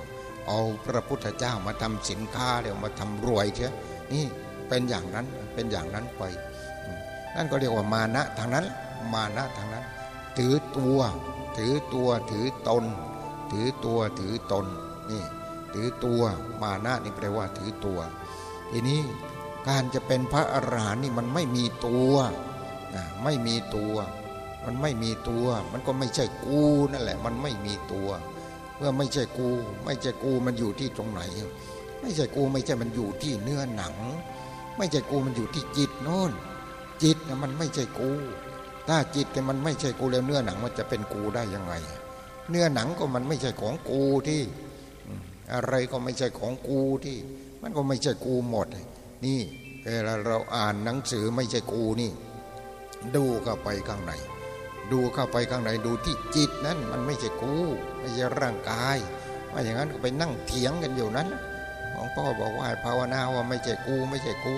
เอาพระพุทธเจ้ามาทำสินค้าเดี๋ยวมาทำรวยเช่นี่เป็นอย่างนั้นเป็นอย่างนั้นไป นั่นก็เรียกว่ามานะทางนั้น มานะทางนั้น ถือตัว ถือตัวถือตน ถือตัวถือตนนี่ถือตัวมานะนี่แปลว่าถือตัว ทีนี้การจะเป็นพระอรหันต์นี่มันไม่มีตัวไม่มีตัว มันไม่มีตัว มันก็ไม่ใช่กูนั่นแหละ มันไม่มีตัวเมื่อไม่ใช่กู ไม่ใช่กูมันอยู่ที่ตรงไหน ไม่ใช่กูไม่ใช่มันอยู่ที่เนื้อหนัง ไม่ใช่กูมันอยู่ที่จิตโน่นจิตนะมันไม่ใช่กู ถ้าจิตแต่มันไม่ใช่กูแล้วเนื้อหนังมันจะเป็นกูได้ยังไง เนื้อหนังก็มันไม่ใช่ของกูที่อะไรก็ไม่ใช่ของกูที่ มันก็ไม่ใช่กูหมด นี่เวลาเราอ่านหนังสือไม่ใช่กูนี่ ดูเข้าไปข้างในดูเข้าไปข้างในดูที่จิตนั้นมันไม่ใช่กูไม่ใช่ร่างกายว่าอย่างนั้นก็ไปนั่งเถียงกันอยู่นั้นของพ่อบอกว่าภาวนาว่าไม่ใช่กู ไม่ใช่กู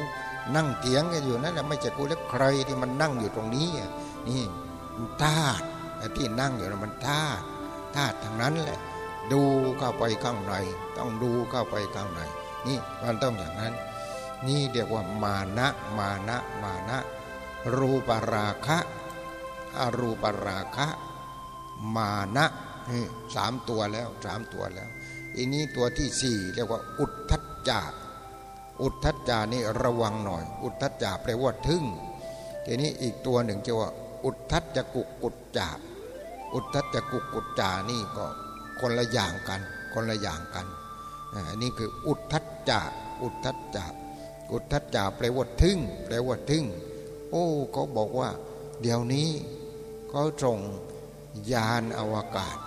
นั่งเถียงกันอยู่นั้นแหละไม่ใช่กูแล้วใครที่มันนั่งอยู่ตรงนี้ นี่ธาตุที่นั่งอยู่มันธาตุธาตุทางนั้นแหละ ดูเข้าไปข้างใน ต้องดูเข้าไปข้างใน นี่มันต้องอย่างนั้น นี่เรียกว่ามานะมานะมานะ รูปราคะอรูปราคะ มานะสามตัวแล้วสามตัวแล้วอันนี้ตัวที่สี่เรียกว่าอุทธัจจาอุทธัจจานี่ระวังหน่อย อุทธัจจาแปลว่าทึ่งทีนี้อีกตัวหนึ่งจะว่า อุทธัจจกุกุจจาอุทธัจจกุกุจจานี่ก็คนละอย่างกัน คนละอย่างกันอันนี้คืออุทธัจจาอุทธัจจาอุทธัจจาแปลว่าทึ่งแปลว่าทึ่ง โอ้เขาบอกว่า เดี๋ยวนี้เขาส่งยานอวกาศ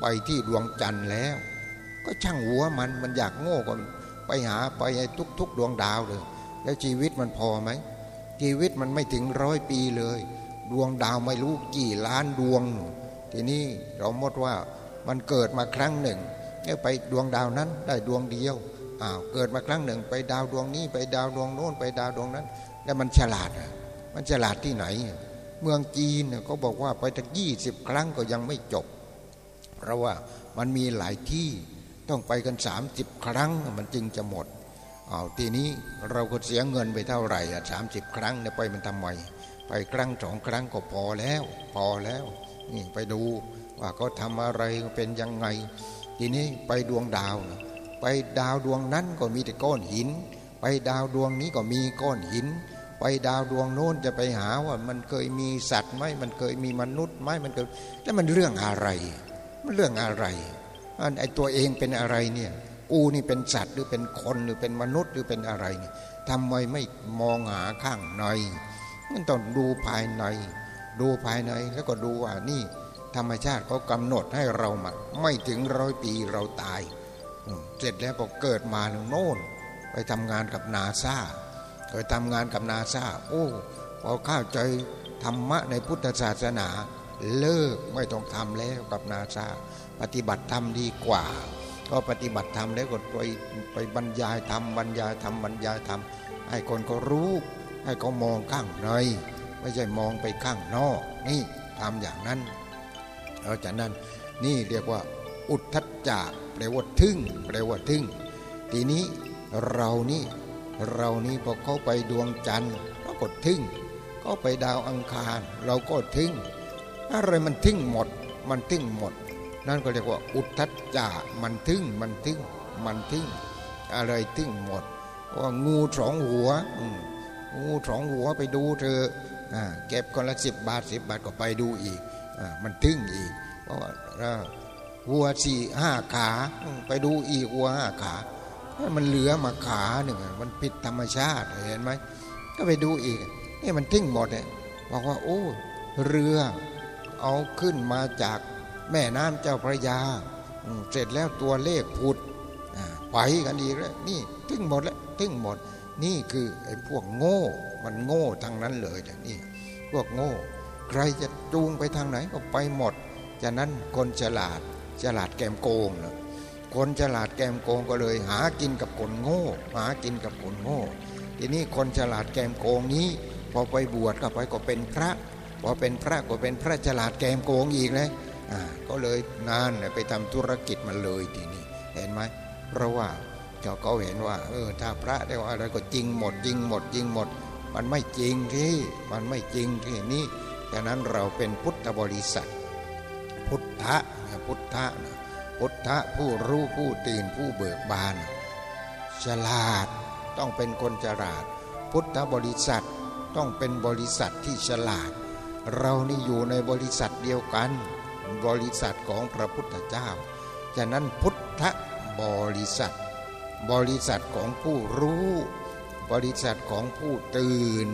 ไปที่ดวงจันทร์แล้ว ก็ช่างหัวมันมันอยากโง่ก็ไปหาไปทุก ๆ ดวงดาวเลย แล้วชีวิตมันพอไหมชีวิตมันไม่ถึงร้อยปีเลย ดวงดาวไม่รู้กี่ล้านดวง ทีนี้เราหมดว่ามันเกิดมาครั้งหนึ่งไปดวงดาวนั้นได้ดวงเดียวอ้าวเกิดมาครั้งหนึ่ง ไปดาวดวงนี้ ไปดาวดวงโน้น ไปดาวดวงนั้น แล้วมันฉลาดมันฉลาดที่ไหน เมืองจีนเขาบอกว่าไปถึงยี่สิบครั้งก็ยังไม่จบ เพราะว่ามันมีหลายที่ต้องไปกันสามสิบครั้งมันจึงจะหมดเอาทีนี้เราก็เสียเงินไปเท่าไหร่อะสามสิบครั้งเนี่ยไปมันทำไม ไปครั้งสองครั้งก็พอแล้ว พอแล้วนี่ไปดูว่าเขาทำอะไรเป็นยังไง ทีนี้ไปดวงดาวไปดาวดวงนั้นก็มีแต่ก้อนหิน ไปดาวดวงนี้ก็มีก้อนหิน ไปดาวดวงโน้นจะไปหาว่ามันเคยมีสัตว์ไหมมันเคยมีมนุษย์ไหมมันเคยแล้วมันเรื่องอะไร มันเรื่องอะไรอันไอตัวเองเป็นอะไรเนี่ยกูนี่เป็นสัตว์หรือเป็นคนหรือเป็นมนุษย์หรือเป็นอะไรเนี่ยทำไมไม่มองหาข้างใน มันต้องดูภายใน ดูภายในแล้วก็ดูว่านี่ ธรรมชาติเขากำหนดให้เรามา ไม่ถึงร้อยปีเราตาย เสร็จแล้วพอเกิดมาโน่น ไปทำงานกับนาซาเคยทำงานกับนาซาโอ้พอเข้าใจธรรมะในพุทธศาสนา เลิกไม่ต้องทำแล้วกับนาซาปฏิบัติธรรมดีกว่า ก็ปฏิบัติธรรมแล้วก็ไปไปบรรยายธรรมบรรยายธรรมบรรยายธรรมให้คนเขารู้ ให้เขามองข้างใน ไม่ใช่มองไปข้างนอก นี่ทำอย่างนั้นเพราะฉะนั้นนี่เรียกว่า อุทธัจจะแปลว่าทึ่งแปลว่าทึ่ง ทีนี้เรานี่เรานี้พอเขาไปดวงจันทร์เราก็ทึ่งเขาไปดาวอังคาร เราก็ทึ่งอะไรมันทึ่งหมด มันทึ่งหมด นั่นก็เรียกว่า อุทธัจจะมันทึ่งมันทึ่งมันทึ่งอะไรทึ่งหมดว่างูสองหัว งูสองหัวไปดูเธอเก็บคนละสิบบาทสิบบาทก็ไปดูอีกอมันทึ่งอีก เพราะว่าวัวสี่ห้าขาไปดูอีกวัวห้าขามันเหลือมาขาหนึ่งมันผิดธรรมชาติเห็นไหมก็ไปดูอีกนี่มันทิ้งหมดเลยบอกว่าโอ้เรือเอาขึ้นมาจากแม่น้ำเจ้าพระยาเสร็จแล้วตัวเลขผุดไปกันอีกแล้วนี่ทิ้งหมดแล้วทิ้งหมด นี่คือไอ้พวกโง่ มันโง่ทั้งนั้นเลยนี่พวกโง่ ใครจะจูงไปทางไหนก็ไปหมดจากนั้นคนฉลาดฉลาดแกมโกงนะคนฉลาดแกมโกงก็เลย หากินกับคนโง่ หากินกับคนโง่ ทีนี้คนฉลาดแกมโกงนี้ พอไปบวชก็ไปก็เป็นพระพอเป็นพระก็เป็นพระฉลาดแกมโกงอีกเลยอ่าก็เลยนานไปทำธุรกิจมันเลยทีนี้เห็นไหมเพราะว่า เขาเขาเห็นว่า เออ ถ้าพระได้ว่าอะไรก็จริงหมดจริงหมดจริงหมด มันไม่จริงที่มันไม่จริงที่นี่ดังนั้นเราเป็นพุทธบริษัท พุทธะพุทธะพุทธะผู้รู้ผู้ตื่นผู้เบิกบาน ฉลาดต้องเป็นคนฉลาด พุทธบริษัทต้องเป็นบริษัทที่ฉลาด เรานี่อยู่ในบริษัทเดียวกัน บริษัทของพระพุทธเจ้า ฉะนั้นพุทธบริษัท บริษัทของผู้รู้ บริษัทของผู้ตื่น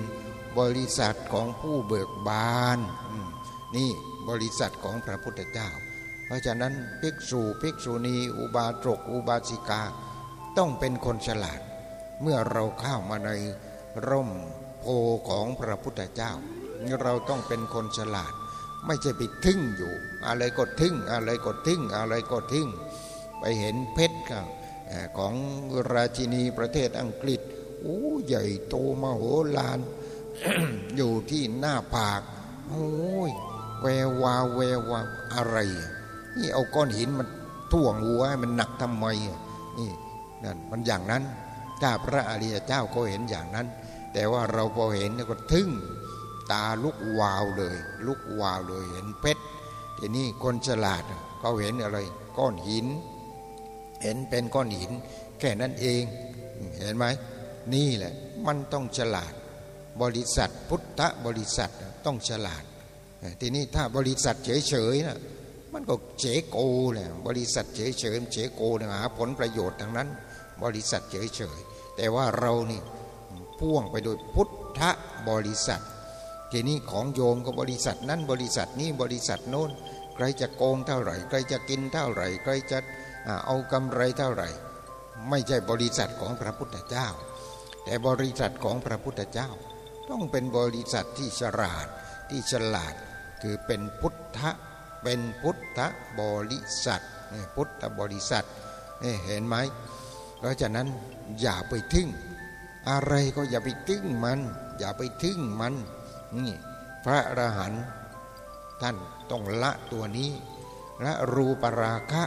บริษัทของผู้เบิกบานนี่บริษัทของพระพุทธเจ้า เพราะฉะนั้นภิกษุภิกษุณีอุบาสกอุบาสิกา ต้องเป็นคนฉลาด เมื่อเราเข้ามาในร่มโพของพระพุทธเจ้า เราต้องเป็นคนฉลาด ไม่ใช่ไปทึ่งอยู่ อะไรก็ทึ่ง อะไรก็ทึ่ง อะไรก็ทึ่ง ไปเห็นเพชร ของราชินีประเทศอังกฤษโอ้ใหญ่โตมโหฬารอยู่ที่หน้าผากโอ้ยแวววาแววาอะไร นี่เอาก้อนหินมันท่วงหัวให้มันหนักทำไมนี่นั่นมันอย่างนั้นถ้าพระอริยเจ้าก็เห็นอย่างนั้น แต่ว่าเราพอเห็นก็ทึ่งตาลุกวาวเลย ลุกวาวเลยเห็นเพชรทีนี้คนฉลาดเขาเห็นอะไร ก้อนหิน เห็นเป็นก้อนหิน แค่นั้นเอง เห็นไหมนี่แหละมันต้องฉลาด บริษัทพุทธบริษัทต้องฉลาด ทีนี้ถ้าบริษัทเฉยๆนะมันก็เฉโกเลยบริษัทเฉยเฉยเฉโกเนี่ยหาผลประโยชน์ทางนั้น บริษัทเฉยเฉยแต่ว่าเรานี่พ่วงไปโดยพุทธบริษัท ทีนี้ของโยมก็บริษัทนั้นบริษัทนี้บริษัทโน้น ใครจะโกงเท่าไหร่ ใครจะกินเท่าไหร่ ใครจะ เอากำไรเท่าไหร่ ไม่ใช่บริษัทของพระพุทธเจ้า แต่บริษัทของพระพุทธเจ้า ต้องเป็นบริษัทที่ฉลาดที่ฉลาดคือเป็นพุทธเป็นพุทธบริษัทพุทธบริษัทเห็นไหมเพราะฉะนั้นอย่าไปทึ่ง อะไรก็อย่าไปทึ่งมัน อย่าไปทึ่งมันนี่พระอรหันต์ท่านต้องละตัวนี้ละรูปราคะ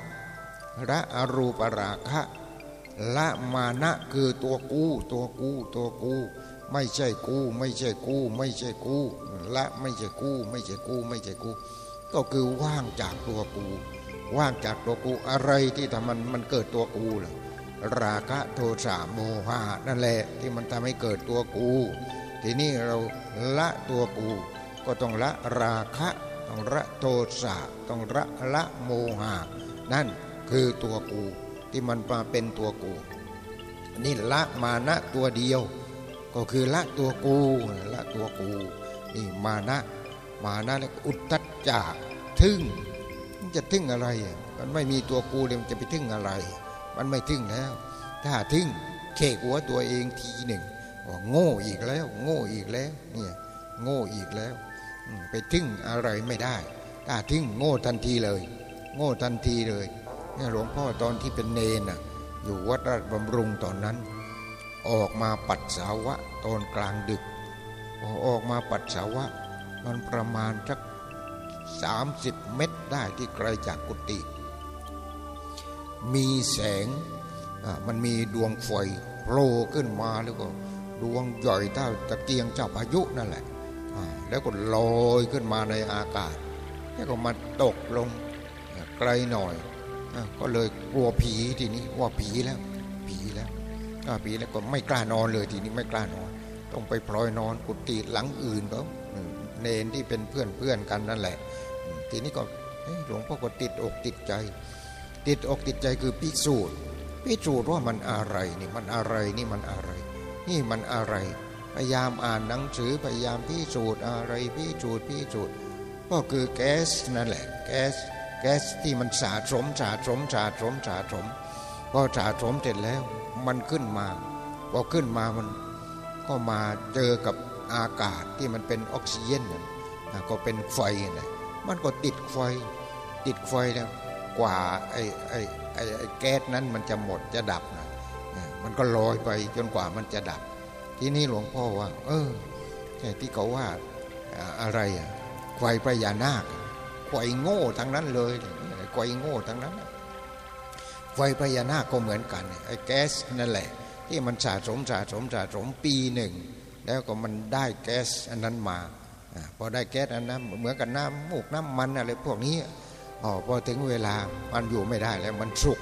ละอรูปราคะ ละมานะคือตัวกู ตัวกู ตัวกู ไม่ใช่กู ไม่ใช่กู ไม่ใช่กู ละไม่ใช่กู ไม่ใช่กู ไม่ใช่กู ก็คือว่างจากตัวกู ว่างจากตัวกูอะไรที่ทำมันมันเกิดตัวกูล่ะราคะโทสะโมหะนั่นแหละที่มันทำให้เกิดตัวกู ทีนี้เราละตัวกู ก็ต้องละราคะ ต้องละโทสะต้องละละโมหะนั่น คือตัวกู ที่มันมาเป็นตัวกู นี่ละมานะตัวเดียว ก็คือละตัวกูละตัวกู นี่มานะ มานะแล้วอุตตัจจะทึ่งมันจะทึ่งอะไร มันไม่มีตัวกูเลยมันจะไปทึ่งอะไร มันไม่ทึ่งแล้ว ถ้าทึ่งเคกหัวตัวเองทีหนึ่งว่าโง่อีกแล้ว โง่อีกแล้วเนี่ยโง่อีกแล้ว ไปทึ่งอะไรไม่ได้ ถ้าทึ่งโง่ทันทีเลย โง่ทันทีเลย เนี่ยหลวงพ่อตอนที่เป็นเนนน่ะอยู่วัดราชบำรุงตอนนั้น ออกมาปัดสาวะตอนกลางดึกออกมาปัดสาวะ มันประมาณสักสามสิบเมตรได้ที่ไกลจากกุฏิมีแสงมันมีดวงไฟโผล่ขึ้นมาแล้วก็ดวงใหญ่เท่าตะเกียงเจ้าพายุนั่นแหละแล้วก็ลอยขึ้นมาในอากาศ แล้วก็มาตกลงไกลหน่อย ก็เลยกลัวผีทีนี้ว่าผีแล้ว ผีแล้วผีแล้วก็ไม่กล้านอนเลยทีนี้ไม่กล้านอน ต้องไปพลอยนอนกุฏิหลังอื่นก็เนนที่เป็นเพื่อนเพื่อนกันนั่นแหละ ทีนี้ก็หลวงพ่อก็ติดอกติดใจ ติดอกติดใจคือพิสูจน์พิสูจน์ว่ามันอะไรนี่มันอะไรนี่มันอะไร นี่มันอะไรพยายามอ่านหนังสือพยายามพิสูจน์อะไรพิสูจน์พิสูจน์ก็คือแก๊สนั่นแหละ แก๊ส ก๊สที่มันสะสมสะสมสะสมสะสมพอสะสมเสร็จแล้ว มันขึ้นมาพอขึ้นมามันก็มาเจอกับอากาศที่มันเป็นออกซิเจนนะก็เป็นไฟนะมันก็ติดไฟ ติดไฟแล้วกว่าไอ้ไอ้ไอ้ไอ้แก๊สนั้นมันจะหมดจะดับนะมันก็ลอยไปจนกว่ามันจะดับ ที่นี่หลวงพ่อว่า เออที่เขาว่าอะไรอะไฟพญานาค ไฟโง่ทั้งนั้นเลยไฟโง่ทั้งนั้นไฟพญานาคก็เหมือนกันไอ้แก๊สนั่นแหละ ที่มันสะสมสะสมสะสมปีหนึ่ง แล้วก็มันได้แก๊สอันนั้นมาพอได้แก๊สอันนั้นเหมือนกับน้ำมูกน้ำมันอะไรพวกนี้อ๋อพอถึงเวลามันอยู่ไม่ได้แล้วมันสุก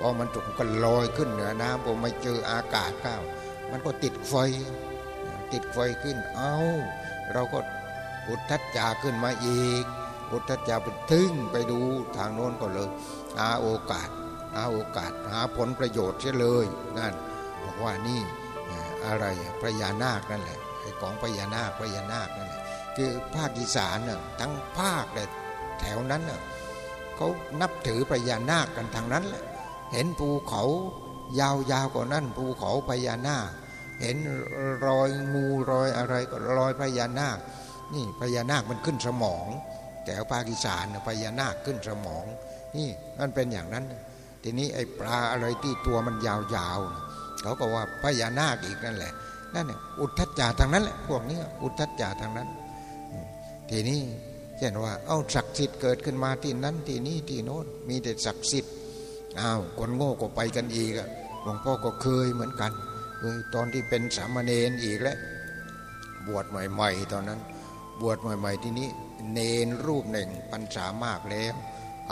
พอมันสุกก็ลอยขึ้นเหนือน้ำพอมาเจออากาศข้าวมันก็ติดไฟ ติดไฟขึ้นเอาเราก็อุทธัจจาขึ้นมาอีก อุทธัจจาไปทึ่งไปดูทางโน้นก็เลยหาโอกาสหาโอกาสหาผลประโยชน์เสียเลยนั่นบอกว่านี่อะไรพญานาคนั่นแหละไอ้ของพญานาคพญานาคนั่นแหละคือภาคอีสานน่ะทั้งภาคเลยแถวนั้นน่ะเขานับถือพญานาคกันทางนั้นแหละเห็นภูเขายาวๆกว่านั้นภูเขาพญานาค เห็นรอยงูรอยอะไรก็รอยพญานาค นี่พญานาคมันขึ้นสมอง แต่ภาคอีสานพญานาคขึ้นสมอง นี่มันเป็นอย่างนั้น ทีนี้ไอ้ปลาอะไรที่ตัวมันยาวๆเขาก็ว่าพญานาคอีกนั่นแหละนั่นเนี่ยอุทธัจจาทางนั้นแหละพวกนี้อุทธัจจาทางนั้น ทีนี้เช่นว่า เอาศักดิ์สิทธิ์เกิดขึ้นมาที่นั้นที่นี้ที่โน้นมีแต่ศักดิ์สิทธิ์อ้าวคนโง่ก็ไปกันอีกหลวงพ่อก็เคยเหมือนกันเคยตอนที่เป็นสามเณรอีกแล้วบวชใหม่ ๆ ตอนนั้น บวชใหม่ ๆ ที่นี้ เนนรูปหนึ่งปัญษามากแล้ว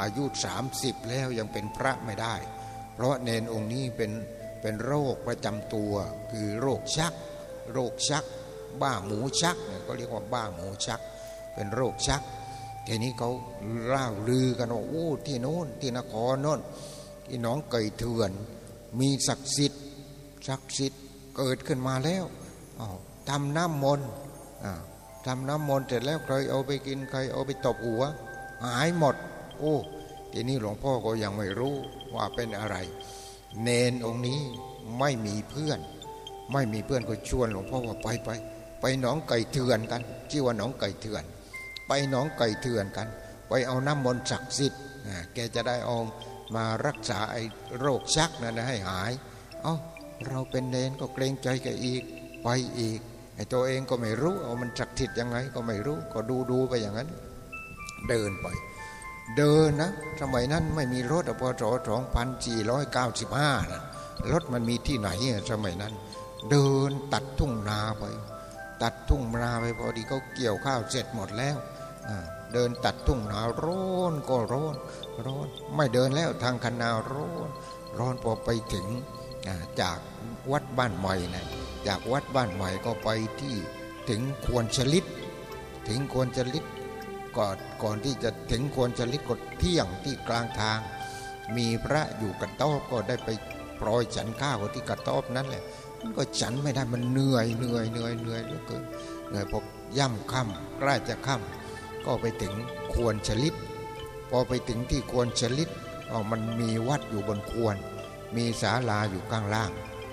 อายุสามสิบแล้วยังเป็นพระไม่ได้ เพราะเนนองค์นี้เป็นเป็นโรคประจำตัว คือโรคชัก โรคชัก บ้าหมูชักเนี่ยก็เรียกว่าบ้าหมูชัก เป็นโรคชักทีนี้เขาเล่าลือกันว่าโอ้ที่โน้นที่นครโน้นที่น้องไก่เถื่อน มีศักดิ์สิทธิ์ศักดิ์สิทธิ์เกิดขึ้นมาแล้วทำน้ำมนต์ ทำน้ำมนต์เสร็จแล้วใครเอาไปกินใครเอาไปตบหัว หายหมด โอ้ทีนี้หลวงพ่อก็ยังไม่รู้ว่าเป็นอะไร เนนองค์นี้ไม่มีเพื่อน ไม่มีเพื่อนก็ชวนหลวงพ่อว่าไปไปไปหนองไก่เถื่อนกันชื่อว่าหนองไก่เถื่อน ไปหนองไก่เถื่อนกัน ไปเอาน้ำมนต์ศักดิ์สิทธิ์แกจะได้เอามารักษาไอ้โรคชักนั่นให้หาย เอ้าเราเป็นเนนก็เกรงใจแกอีกไปอีก ไอ้ตัวเองก็ไม่รู้เอามันจักทิดยังไงก็ไม่รู้ก็ดูดูไปอย่างนั้น เดินไป เดินนะสมัยนั้นไม่มีรถอพอสองพันสี่ร้อยเก้าสิบห้านะรถมันมีที่ไหนสมัยนั้น เดินตัดทุ่งนาไป ตัดทุ่งนาไปพอดีเขาเกี่ยวข้าวเสร็จหมดแล้วเดินตัดทุ่งนาร้อนก็ร้อนร้อนไม่เดินแล้วทางคันนาร้อนร้อนพอไปถึงจากวัดบ้านใหม่นะ จากวัดบ้านใหม่ก็ไปที่ถึงควรชลิต ถึงควรชลิตก่อนก่อนที่จะถึงควรชลิตก็เที่ยงที่กลางทาง มีพระอยู่กระต๊อบก็ได้ไปปล่อยฉันข้าวที่กระต๊อบนั้นแหละมันก็ฉันไม่ได้มันเหนื่อยเหนื่อยเหนื่อยเหนื่อยเหลือเกินเหนื่อยพอย่ำค่ำใกล้จะค่ำก็ไปถึงควรชลิตพอไปถึงที่ควรชลิตอ๋อมันมีวัดอยู่บนควร มีศาลาอยู่ข้างล่าง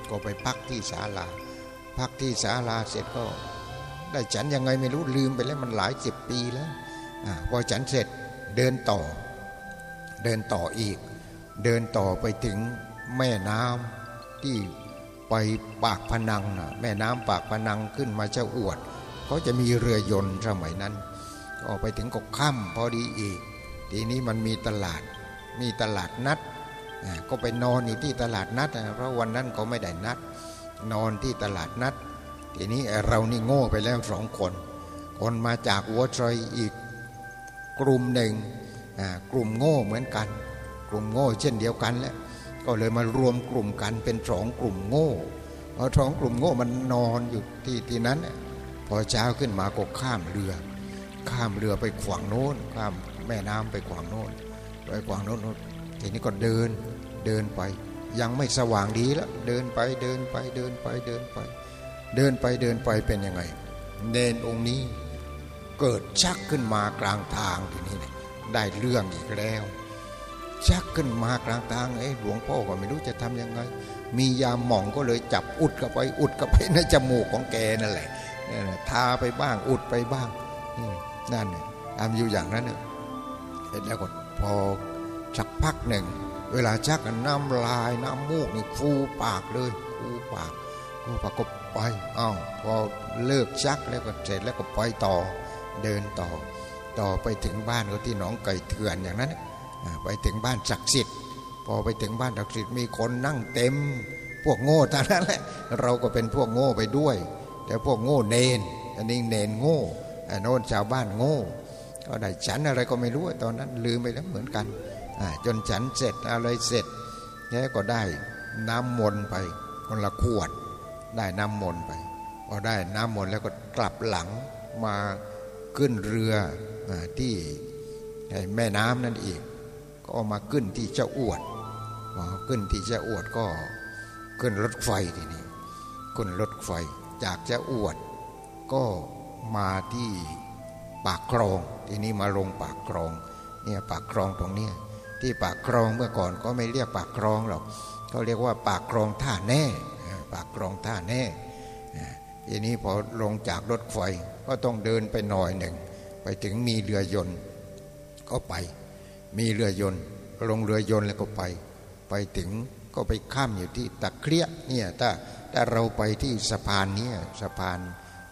ก็ไปพักที่ศาลา พักที่ศาลาเสร็จก็ ได้ฉันยังไงไม่รู้ลืมไปแล้วมันหลายสิบปีแล้วอพอฉันเสร็จเดินต่อ เดินต่ออีก เดินต่อไปถึงแม่น้ำที่ไปปากพนังนะแม่น้ำปากพนังขึ้นมาเจ้าอวดเขาจะมีเรือยนต์สมัยนั้นก็ไปถึงก็ค่ำพอดีอีก ทีนี้มันมีตลาดมีตลาดนัดก็ไปนอนอยู่ที่ตลาดนัดเพราะวันนั้นเขาไม่ได้นัด นอนที่ตลาดนัด ทีนี้เรานี่โง่ไปแล้วสองคน คนมาจากวัวชอยอีกกลุ่มหนึ่งกลุ่มโง่เหมือนกัน กลุ่มโง่เช่นเดียวกันแหละก็เลยมารวมกลุ่มกันเป็นสองกลุ่มโง่พอท้องกลุ่มโง่มันนอนอยู่ที่ที่นั้น พอเช้าขึ้นมาก็ข้ามเรือ ข้ามเรือไปขวางโน้น ข้ามแม่น้ำไปขวางโน้นไปขวางโน้นทีนี้ก็เดินเดินไป ยังไม่สว่างดีแล้วเดินไปเดินไปเดินไปเดินไป เดินไปเดินไปเป็นยังไง เนนองค์นี้เกิดชักขึ้นมากลางทางทีนี้ได้เรื่องอีกแล้ว ชักขึ้นมากลางทางเอ้หลวงพ่อก็ไม่รู้จะทำยังไง มียาหม่องก็เลยจับอุดกับไปอุดกับไปในจมูกของแกนั่นแหละทาไปบ้างอุดไปบ้างนั่นทำอยู่อย่างนั้นเสร็จแล้วก็พอชักพักหนึ่ง เวลาชักน้ำลายน้ำมูกนี่ฟูปากเลยฟูปากฟูปากก็ไปอ้าวพอเลิกชักแล้วก็เสร็จแล้วก็ไปต่อเดินต่อ ต่อไปถึงบ้านก็ที่หนองไก่เถื่อนอย่างนั้นไปถึงบ้านศักดิ์สิทธิ์พอไปถึงบ้านศักดิ์สิทธิ์มีคนนั่งเต็ม พวกโง่ท่านั้นแหละเราก็เป็นพวกโง่ไปด้วย แต่พวกโง่เนนอันนี้เนนโง่โน่นชาวบ้านโง่ ก็ได้ฉันอะไรก็ไม่รู้ตอนนั้นลืมไปแล้วเหมือนกัน จนฉันเสร็จอะไรเสร็จแล้วก็ได้น้ำมนต์ไปคนละขวด ได้น้ำมนต์ไปพอได้น้ำมนต์แล้วก็กลับหลังมาขึ้นเรือที่แม่น้ำนั่นอีก ก็มาขึ้นที่เจ้าอวดพอขึ้นที่เจ้าอวดก็ขึ้นรถไฟทีนี้ขึ้นรถไฟจากเจ้าอวด ก็มาที่ปากคลอง ทีนี้มาลงปากคลองเนี่ยปากคลองตรงนี้ ที่ปากคลองเมื่อก่อนก็ไม่เรียกปากคลองหรอกเขาเรียกว่าปากคลองท่าแน่ ปากคลองท่าแน่ทีนี้พอลงจากรถไฟก็ต้องเดินไปหน่อยหนึ่ง ไปถึงมีเรือยนต์ก็ไป มีเรือยนต์ลงเรือยนต์แล้วก็ไป ไปถึงก็ไปข้ามอยู่ที่ตะเครียเนี่ยถ้าถ้าเราไปที่สะพานนี้สะพาน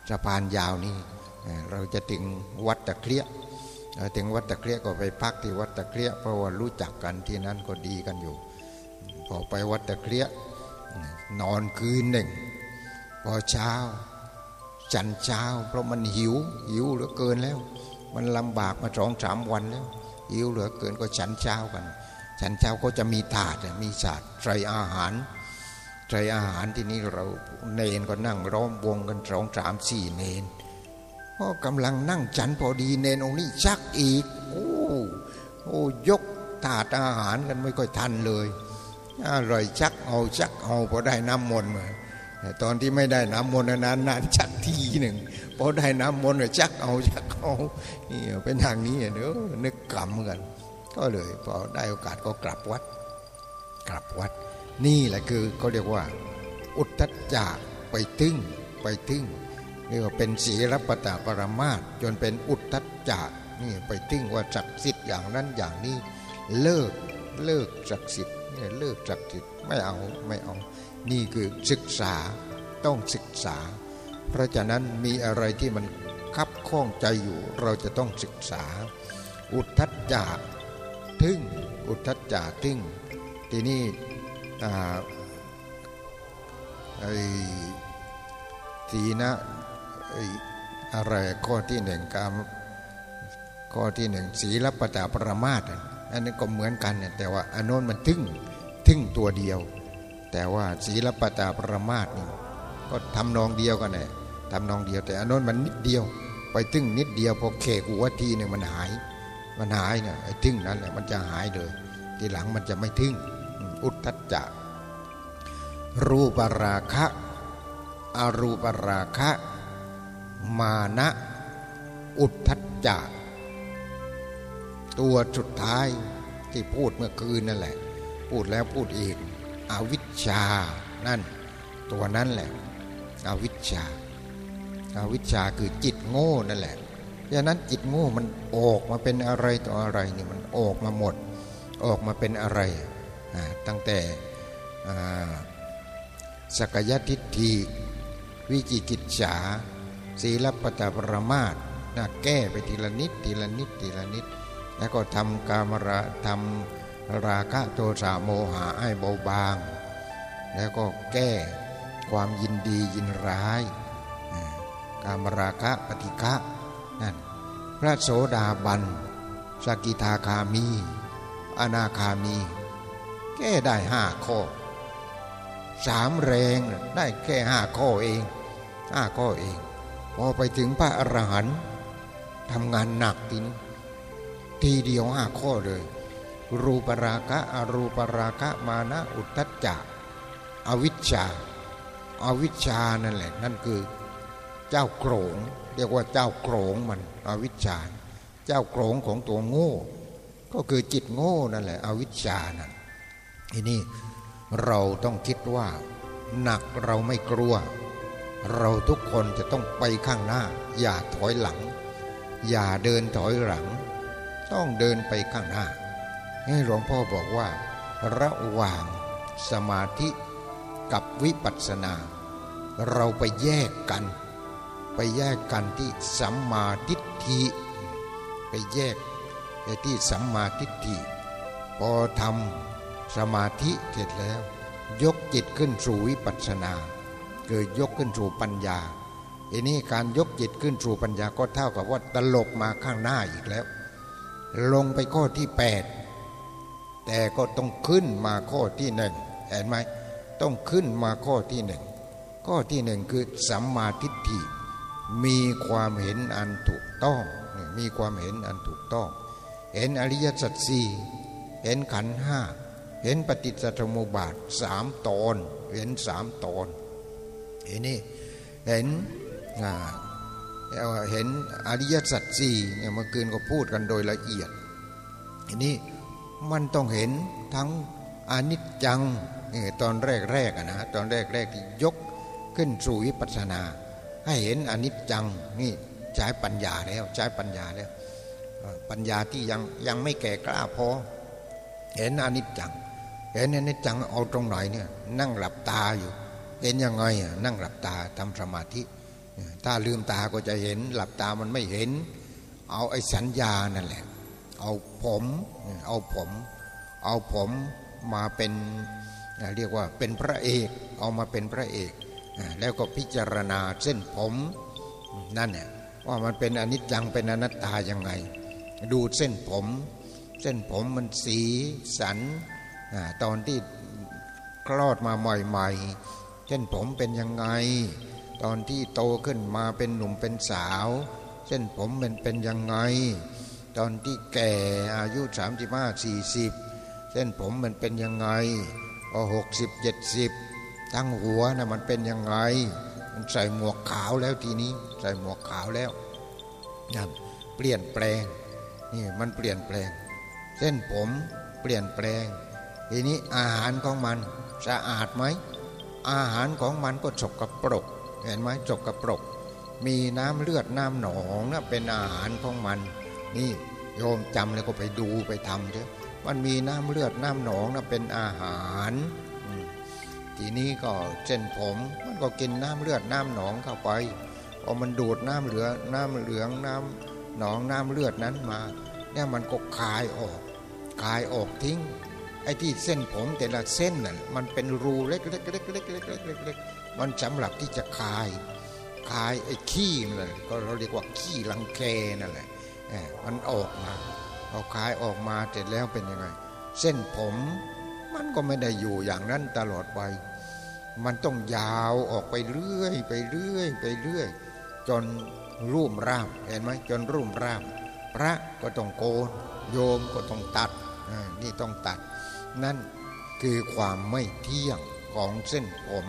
สะพานยาวนี่เราจะถึงวัดตะเครีย ถึงวัดตะเครียก็ไปพักที่วัดตะเครียเพราะว่ารู้จักกันที่นั้นก็ดีกันอยู่ พอไปวัดตะเครียนอนคืนหนึ่ง พอเช้า จันเช้า เพราะมันหิว หิวเหลือเกินแล้ว มันลำบากมาสองสามวันแล้ว หิวเหลือเกินก็ฉันเช้ากัน ฉันเช้าก็จะมีถาดมีถาดใส่อาหารใส่อาหารที่นี้เราเนนก็นั่งร้อมวงกันสองสามสี่เนน ก็กำลังนั่งฉันพอดีเนนองนี้ชักอีก โอ้โอ้ยกถาดอาหารกันไม่ค่อยทันเลย อร่อยชักเอาชักเอาพอได้น้ำมนต์มาแต่ตอนที่ไม่ได้น้ำมนต์นานนานชักทีหนึ่งพอได้น้ำมนต์ชักเอาชักเอานี่เป็นทางนี้เนอะนึกกรรมกัน ก็เลยพอได้โอกาสก็กลับวัด กลับวัด นี่แหละคือเขาเรียกว่า อุทธัจจะไปตึงไปตึง เรียกว่าเป็นศีลปตาปรมาตจนเป็นอุทธัจจะนี่ไปตึงว่าศักดิ์สิทธิ์อย่างนั้นอย่างนี้เลิกเลิกศักดิ์สิทธิ์เนี่ยเลิกศักดิ์สิทธิ์ไม่เอาไม่เอา นี่คือศึกษาต้องศึกษา เพราะฉะนั้นมีอะไรที่มันคับข้องใจอยู่เราจะต้องศึกษา อุทัจจาทึ่งอุทัจจาทึ่งทีนี้ไอ้ทีนะ อะไรข้อที่หนึ่งกามข้อที่หนึ่งศีลปตาประมาตอันนี้ก็เหมือนกันแต่ว่าอันโน้นมันทึ่งทึ่งตัวเดียว แต่ว่าศีลปตาประมาทนี่ก็ทำนองเดียวกันแหละทำนองเดียวแต่อันนั้นมันนิดเดียว ไปตึ้งนิดเดียวพอเคกหัวทีหนึ่งมันหาย มันหายเนี่ยไอ้ทึ่งนั้นแหละมันจะหายเลยทีหลังมันจะไม่ทึ่งอุทธัจจะรูปราคะ อรูปราคะ มานะ อุทธัจจะตัวสุดท้ายที่พูดเมื่อคืนนั่นแหละ พูดแล้วพูดอีก อวิชชา นั่น ตัวนั้นแหละ อวิชชาอาวิชชาคือจิตโง่นั่นแหละดังนั้นจิตโง่มันออกมาเป็นอะไรต่ออะไรนี่มันออกมาหมด ออกมาเป็นอะไร ตั้งแต่สกยทิฏฐิวิจิกิจฉา ศีลปตปรมาตนะแก้ไปทีละนิดทีละนิดทีละนิด แล้วก็ทำกามระทำราคะโทสะโมหะให้เบาบาง แล้วก็แก้ความยินดียินร้ายการมราคะปฏิฆะนั่นพระโสดาบันสกิทาคามี อนาคามี แก้ได้ห้าข้อสามแรงได้แค่ห้าข้อเองห้าข้อเอง พอไปถึงพระอรหันต์ทำงานหนักทีนี้ทีเดียวห้าข้อเลย รูปราคะอรูปราคะมานะอุทธัจจะอวิชชาอาวิชชานั่นแหละ นั่นคือเจ้าโกรงเรียกว่าเจ้าโกรงมันอวิชชา เจ้าโกรงของตัวโง่ ก็คือจิตโง่นั่นแหละ อวิชชานั่นทีนี้เราต้องคิดว่า หนักเราไม่กลัว เราทุกคนจะต้องไปข้างหน้า อย่าถอยหลัง อย่าเดินถอยหลัง ต้องเดินไปข้างหน้าให้หลวงพ่อบอกว่า ระหว่างสมาธิกับวิปัสสนา เราไปแยกกัน ไปแยกกันที่สัมมาทิฏฐิไปแยกไปที่สัมมาทิฏฐิพอทำสมาธิเสร็จแล้ว ยกจิตขึ้นสู่วิปัสสนา เกิดยกขึ้นสู่ปัญญาอันนี้การยกจิตขึ้นสู่ปัญญาก็เท่ากับว่าตลบมาข้างหน้าอีกแล้ว ลงไปข้อที่แปดแต่ก็ต้องขึ้นมาข้อที่หนึ่งเห็นไหมต้องขึ้นมาข้อที่หนึ่งข้อที่หนึ่งคือสัมมาทิฏฐิมีความเห็นอันถูกต้องมีความเห็นอันถูกต้อง เห็นอริยสัจสี่เห็นขันห้าเห็นปฏิจจสมุปบาทสามตอนเห็นสามตอน เห็นนี่เห็นเห็นอริยสัจสี่เนี่ยเมื่อคืนก็พูดกันโดยละเอียดอันนี้มันต้องเห็นทั้งอนิจจังนี่ตอนแรกๆนะตอนแรกๆที่ยกขึ้นสู่วิปัสสนา ให้เห็นอนิจจังนี่ใช้ปัญญาแล้วใช้ปัญญาแล้วปัญญาที่ยังยังไม่แก่กล้าพอ เห็นอนิจจัง เห็นอนิจจังเอาตรงไหนเนี่ยนั่งหลับตาอยู่ เห็นยังไงนั่งหลับตาทำสมาธิ ถ้าลืมตาก็จะเห็น หลับตามันไม่เห็น เอาไอ้สัญญานั่นแหละ เอาผม เอาผม เอาผมมาเป็นเรียกว่าเป็นพระเอก เอามาเป็นพระเอก แล้วก็พิจารณาเส้นผมนั่นเนี่ยว่ามันเป็นอนิจจังเป็นอนัตตายังไง ดูเส้นผม เส้นผมมันสีสันตอนที่คลอดมาใหม่ๆ เส้นผมเป็นยังไง ตอนที่โตขึ้นมาเป็นหนุ่มเป็นสาวเส้นผมมันเป็นยังไง ตอนที่แก่อายุสามสิบห้าสี่สิบเส้นผมมันเป็นยังไงพอหกสิบเจ็ดสิบทั้งหัวนะมันเป็นยังไง มันใส่หมวกขาวแล้วทีนี้ ใส่หมวกขาวแล้วนั่นเปลี่ยนแปลงนี่มันเปลี่ยนแปลง เส้นผมเปลี่ยนแปลง ทีนี้อาหารของมันสะอาดไหม อาหารของมันก็จกกระปรก เห็นไหมจกกระปรก มีน้ำเลือดน้ำหนองนะเป็นอาหารของมัน นี่โยมจำแล้วก็ไปดูไปทำเถอะมันมีน้ำเลือดน้ำหนองนะเป็นอาหารทีนี้ก็เส้นผมมันก็กินน้ำเลือดน้ำหนองเข้าไปพอมันดูดน้ำเหลือน้ำเหลืองน้ำหนองน้ำเลือดนั้นมาเนี่ยมันก็คายออก คายออกทิ้ง อ้ที่เส้นผมแต่ละเส้นน่ะมันเป็นรูเล็กๆเล็กๆเล็กๆเล็กๆมันสำหรับที่จะคายคายไอ้ขี้นั่นแหละก็เราเรียกว่าขี้ลังแคนั่นแหละมันออกมาเอาคายออกมาเสร็จแล้วเป็นยังไง เส้นผมมันก็ไม่ได้อยู่อย่างนั้นตลอดไป มันต้องยาวออกไปเรื่อยไปเรื่อยไปเรื่อย จนรุ่มร่ามเห็นไหมจนรุ่มร่าม พระก็ต้องโกน โยมก็ต้องตัดนี่ต้องตัด นั่นคือความไม่เที่ยงของเส้นผม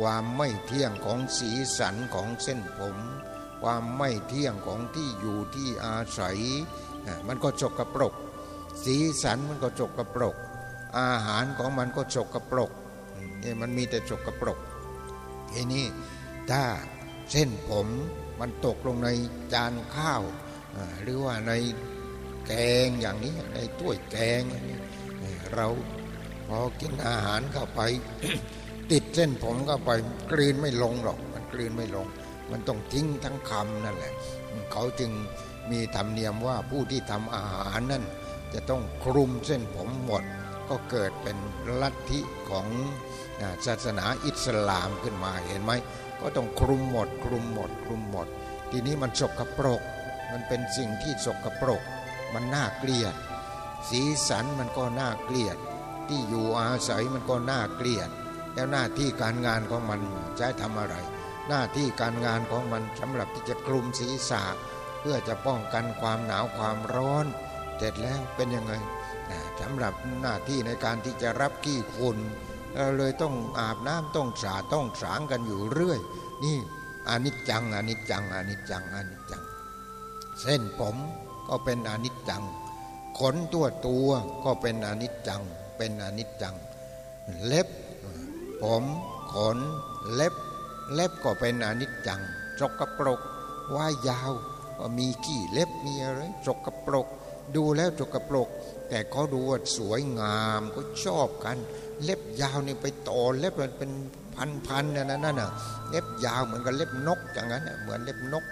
ความไม่เที่ยงของสีสันของเส้นผม ความไม่เที่ยงของที่อยู่ที่อาศัย มันก็จกกระปรก สีสันมันก็จกกระปรก อาหารของมันก็จกกระปรกนี่มันมีแต่จกกระปรกทีนี้ถ้าเส้นผมมันตกลงในจานข้าว หรือว่าในแกงอย่างนี้ในถ้วยแกง เราพอกินอาหารเข้าไป ติดเส้นผมเข้าไปกลืนไม่ลงหรอก มันกลืนไม่ลง มันต้องทิ้งทั้งคำนั่นแหละ เขาจึงมีธรรมเนียมว่าผู้ที่ทำอาหารนั่นจะต้องคลุมเส้นผมหมด ก็เกิดเป็นลัทธิของศาสนาอิสลามขึ้นมาเห็นไหมก็ต้องคลุมหมด คลุมหมด คลุมหมด ทีนี้มันสกปรก มันเป็นสิ่งที่สกปรก มันน่าเกลียด สีสันมันก็น่าเกลียด ที่อยู่อาศัยมันก็น่าเกลียด แล้วหน้าที่การงานของมันจะทำอะไร หน้าที่การงานของมันสำหรับที่จะคลุมศีรษะ เพื่อจะป้องกันความหนาวความร้อน เสร็จแล้วเป็นยังไงสำหรับหน้าที่ในการที่จะรับขี้ฝุ่นเราเลยต้องอาบน้ำต้องสาต้องสางกันอยู่เรื่อย นี่อนิจจังอนิจจังอนิจจังอนิจจัง เส้นผมก็เป็นอนิจจัง ขนตัวตัวก็เป็นอนิจจัง เป็นอนิจจัง เล็บ ผมขน เล็บ เล็บก็เป็นอนิจจังจกกระปรกว่ายาวก็มีกี่เล็บมีอะไรจกกระปรก ดูแล้วจกกระปรก แต่เขาดูว่าสวยงามก็ชอบกัน เล็บยาวนี่ไปต่อเล็บมันเป็น พันๆนั่นนั่นน่ะเล็บยาวเหมือนกับเล็บนกอย่างนั้นเหมือนเล็บนก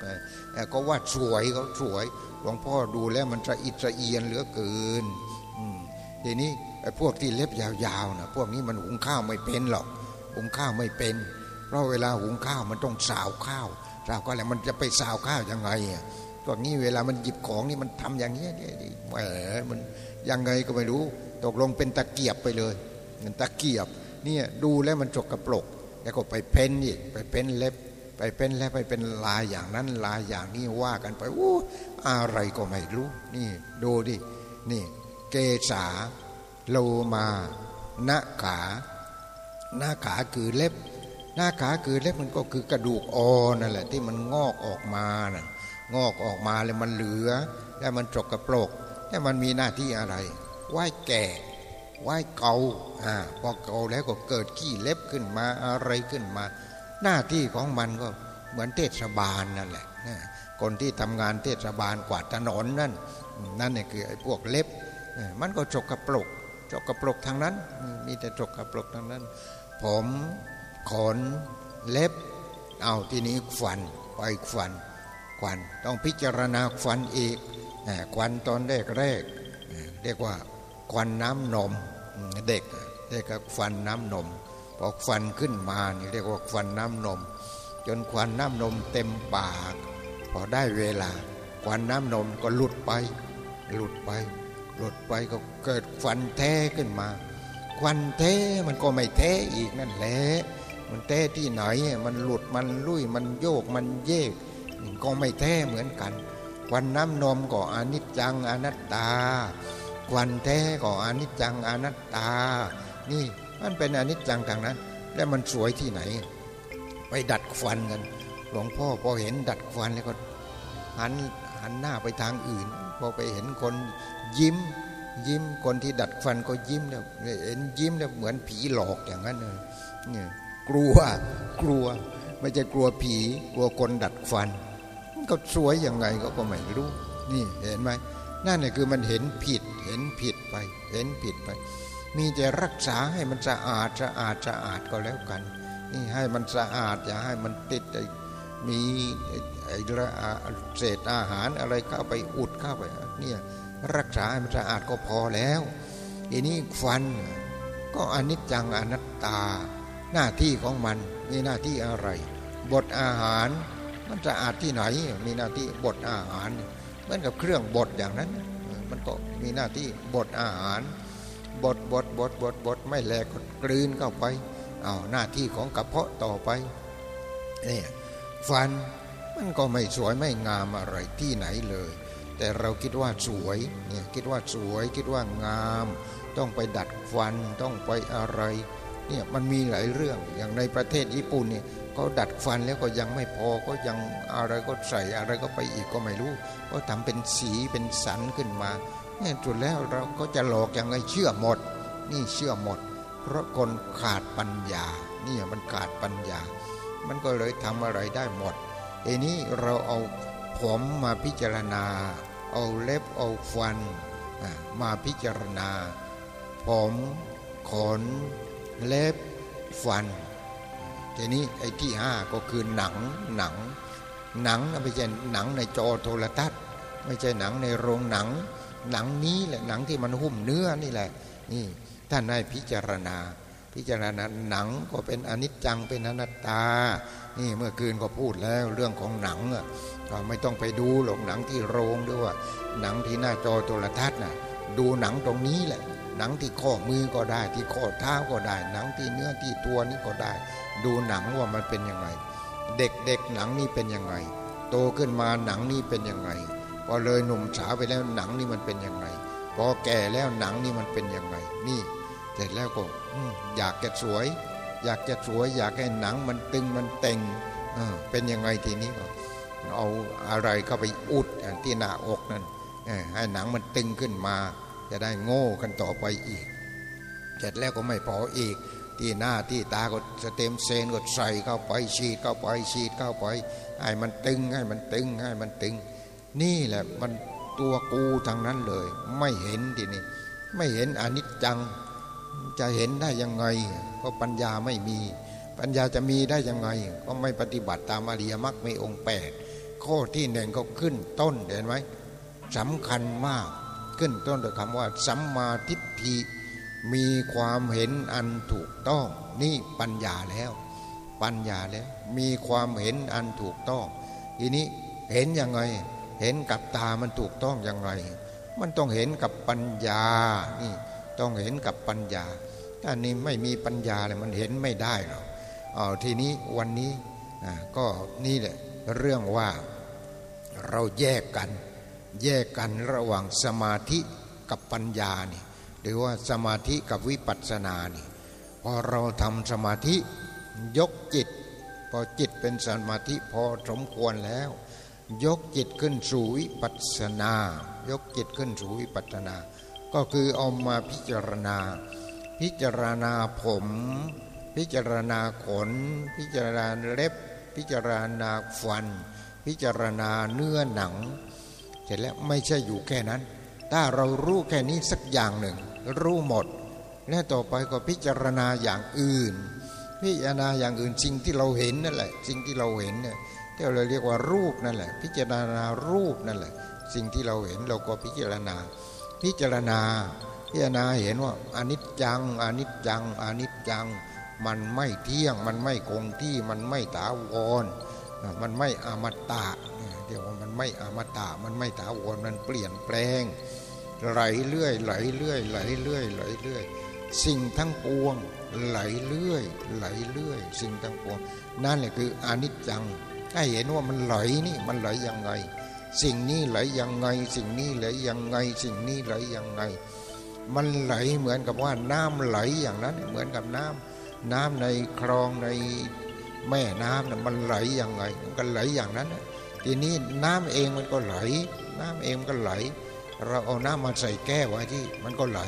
ก็ว่าสวยเขาสวยหลวงพ่อดูแล้วมันจะอิจเอียนเหลือเกินทีนี้ไอ้พวกที่เล็บยาวๆนะพวกนี้มันหุงข้าวไม่เป็นหรอกหุงข้าวไม่เป็น เพราะเวลาหุงข้าวมันต้องสาวข้าวสาวก็แล้วมันจะไปสาวข้าวยังไงอะพวกนี้เวลามันหยิบของนี่มันทำอย่างนี้แหมมันยังไงก็ไม่รู้ ตกลงเป็นตะเกียบไปเลยเป็นตะเกียบเนี่ยดูแล้วมันจกกระปรก แล้วก็ไปเพ้นอีกไปเพ้นเล็บ ไปเพ้นแล้วไปเป็นลายอย่างนั้นลายอย่างนี้ว่ากันไปอู้อะไรก็ไม่รู้ นี่ดูดินี่ เกษาโลมาหน้าขาหน้าขาคือเล็บ หน้าขาคือเล็บมันก็คือกระดูกอ่อนนั่นแหละ ที่มันงอกออกมาน่ะงอกออกมาแล้วมันเหลือ แล้วมันจกกระปรกแล้วมันมีหน้าที่อะไรไหวแก่ ไว้เกาอ่าพอเกาแล้วก็เกิดขี้เล็บขึ้นมาอะไรขึ้นมา หน้าที่ของมันก็เหมือนเทศบาลนั่นแหละคนที่ทำงานเทศบาลกวาดถนนนั่นนั่นเนี่ยคือไอ้พวกเล็บมันก็จกกระปลกจกกระปลกทางนั้น มีแต่จกกระปลกทางนั้น ผมขนเล็บ เอาทีนี้ฟันไปฟันควันต้องพิจารณาควันอีกควันตอนแรกแรกเรียกว่าควันน้ำนม เด็กเรียกว่าควันน้ำนมพอควันขึ้นมานี่เรียกว่าควันน้ำนม จนควันน้ำนมเต็มปาก พอได้เวลาควันน้ำนมก็หลุดไป หลุดไป หลุดไปก็เกิดควันแท้ขึ้นมา ควันแท้มันก็ไม่แท้อีกนั่นแหละมันแท้ที่ไหนมันหลุดมันลุยมันโยกมันเยกก็ไม่แท้เหมือนกันควันน้ำนมก็อนิจจังอนัตตา วันแท้ก็อนิจจังอนัตตา นี่มันเป็นอนิจจังทางนั้น แล้วมันสวยที่ไหน ไปดัดฟันกัน หลวงพ่อพอเห็นดัดฟันแล้วก็หันหันหน้าไปทางอื่น พอไปเห็นคนยิ้ม ยิ้มคนที่ดัดฟันก็ยิ้มแล้วเห็นยิ้มแล้วเหมือนผีหลอกอย่างนั้นเลยเนี่ยกลัวกลัวไม่ใช่กลัวผีกลัวคนดัดฟันก็สวยยังไงก็ไม่รู้ นี่เห็นไหม นั่นแหละคือมันเห็นผิดเห็นผิดไป เห็นผิดไป มีแต่รักษาให้มันสะอาดสะอาดสะอาดก็แล้วกัน นี่ให้มันสะอาดอย่าให้มันติดไอ้มีไอ้เศษอาหารอะไรเข้าไปอุดเข้าไปเนี่ยรักษาให้มันสะอาดก็พอแล้วทีนี้ฟันก็อนิจจังอนัตตา หน้าที่ของมันมีหน้าที่อะไร บทอาหารมันสะอาดที่ไหน มีหน้าที่บทอาหาร เหมือนกับเครื่องบดอย่างนั้น มันก็มีหน้าที่บดอาหาร บดบดบดบดบดไม่แหลกก็กลืนเข้าไปเอาหน้าที่ของกระเพาะต่อไปเนี่ยฟันมันก็ไม่สวยไม่งามอะไรที่ไหนเลย แต่เราคิดว่าสวยเนี่ยคิดว่าสวยคิดว่างาม ต้องไปดัดฟันต้องไปอะไรเนี่ยมันมีหลายเรื่องอย่างในประเทศญี่ปุ่นเนี่ย เขาดัดฟันแล้วก็ยังไม่พอก็ยังอะไรก็ใส่อะไรก็ไปอีกก็ไม่รู้ ก็ทำเป็นสีเป็นสันขึ้นมาเนี่ยจุดแล้วเราก็จะหลอกยังไงเชื่อหมด นี่เชื่อหมด เพราะคนขาดปัญญานี่มันขาดปัญญา มันก็เลยทำอะไรได้หมดทีนี้เราเอาผมมาพิจารณา เอาเล็บเอาฟันมาพิจารณา ผมขนเล็บฟัน ทีนี้ไอ้ที่ห้าก็คือหนังหนัง หนังไม่ใช่หนังในจอโทรทัศน์ ไม่ใช่หนังในโรงหนัง หนังนี้แหละหนังที่มันหุ้มเนื้อนี่แหละ นี่ท่านให้พิจารณา พิจารณาหนังก็เป็นอนิจจังเป็นอนัตตา นี่เมื่อคืนก็พูดแล้วเรื่องของหนังอะก็ไม่ต้องไปดูหรอกหนังที่โรงด้วยว่า หนังที่หน้าจอโทรทัศน์น่ะดูหนังตรงนี้แหละ หนังที่ข้อมือก็ได้ ที่ข้อเท้าก็ได้ หนังที่เนื้อที่ตัวนี้ก็ได้ ดูหนังว่ามันเป็นยังไง เด็กๆหนังนี่เป็นยังไง โตขึ้นมาหนังนี่เป็นยังไง พอเลยหนุ่มสาวไปแล้วหนังนี่มันเป็นยังไง พอแก่แล้วหนังนี่มันเป็นยังไง นี่เสร็จแล้วก็อยากจะสวย อยากจะสวย อยากให้หนังมันตึงมันเต่งเป็นยังไงทีนี้ก็เอาอะไรเข้าไปอุดที่หน้าอกนั่นให้หนังมันตึงขึ้นมา จะได้โง่กันต่อไปอีก เสร็จแล้วก็ไม่พออีก ที่หน้าที่ตาก็สเต็มเซนก็ใส่เข้าไปฉีดเข้าไปฉีดเข้าไปให้มันตึงให้มันตึงให้มันตึง นี่แหละมันตัวกูทางนั้นเลย ไม่เห็นทีนี้ไม่เห็นอนิจจัง จะเห็นได้ยังไง เพราะปัญญาไม่มี ปัญญาจะมีได้ยังไง ก็ไม่ปฏิบัติตามอริยมรรคไม่องค์แปดข้อที่หนึ่งก็ขึ้นต้นเห็นไหมสำคัญมากขึ้นต้นด้วยคำว่าสัมมาทิฏฐิ มีความเห็นอันถูกต้องนี่ปัญญาแล้ว ปัญญาแล้ว มีความเห็นอันถูกต้อง ทีนี้เห็นยังไง เห็นกับตามันถูกต้องยังไง มันต้องเห็นกับปัญญานี่ต้องเห็นกับปัญญา ถ้านี่ไม่มีปัญญาเลยมันเห็นไม่ได้หรอกเอาทีนี้วันนี้ก็นี่แหละเรื่องว่าเราแยกกัน แยกกันระหว่างสมาธิกับปัญญานี่ หรือว่าสมาธิกับวิปัสสนานี่พอเราทำสมาธิยกจิต พอจิตเป็นสมาธิพอสมควรแล้ว ยกจิตขึ้นสู่วิปัสสนา ยกจิตขึ้นสู่วิปัสสนา ก็คือเอามาพิจารณา พิจารณาผม พิจารณาขน พิจารณาเล็บ พิจารณาฟัน พิจารณาเนื้อหนัง เสร็จแล้วไม่ใช่อยู่แค่นั้น ถ้าเรารู้แค่นี้สักอย่างหนึ่ง รู้หมด และต่อไปก็พิจารณาอย่างอื่น พิจารณาอย่างอื่นสิ่งที่เราเห็นนั่นแหละสิ่งที่เราเห็นเนี่ยที่เราเรียกว่ารูปนั่นแหละ พิจารณารูปนั่นแหละ สิ่งที่เราเห็นเราก็พิจารณา พิจารณา พิจารณาเห็นว่าอนิจจังอนิจจังอนิจจัง มันไม่เที่ยง มันไม่คงที่มันไม่ถาวรมันไม่อมตะเดี๋ยวมันไม่อมตะมันไม่ถาวรมันเปลี่ยนแปลง ไหลเรื่อย ไหลเรื่อย ไหลเรื่อย ไหลเรื่อย สิ่งทั้งปวง ไหลเรื่อย ไหลเรื่อย สิ่งทั้งปวง นั่นแหละคืออนิจจังให้เห็นว่ามันไหลนี่มันไหลยังไง สิ่งนี้ไหลยังไง สิ่งนี้ไหลยังไง สิ่งนี้ไหลยังไง มันไหลเหมือนกับว่าน้ำไหลอย่างนั้น เหมือนกับน้ำน้ำในคลองในแม่น้ำน่ะมันไหลยังไง มันก็ไหลอย่างนั้น ทีนี้น้ำเองมันก็ไหล น้ำเองมันก็ไหล เราเอาน้ำมาใส่แก้วไว้ที่มันก็ไหล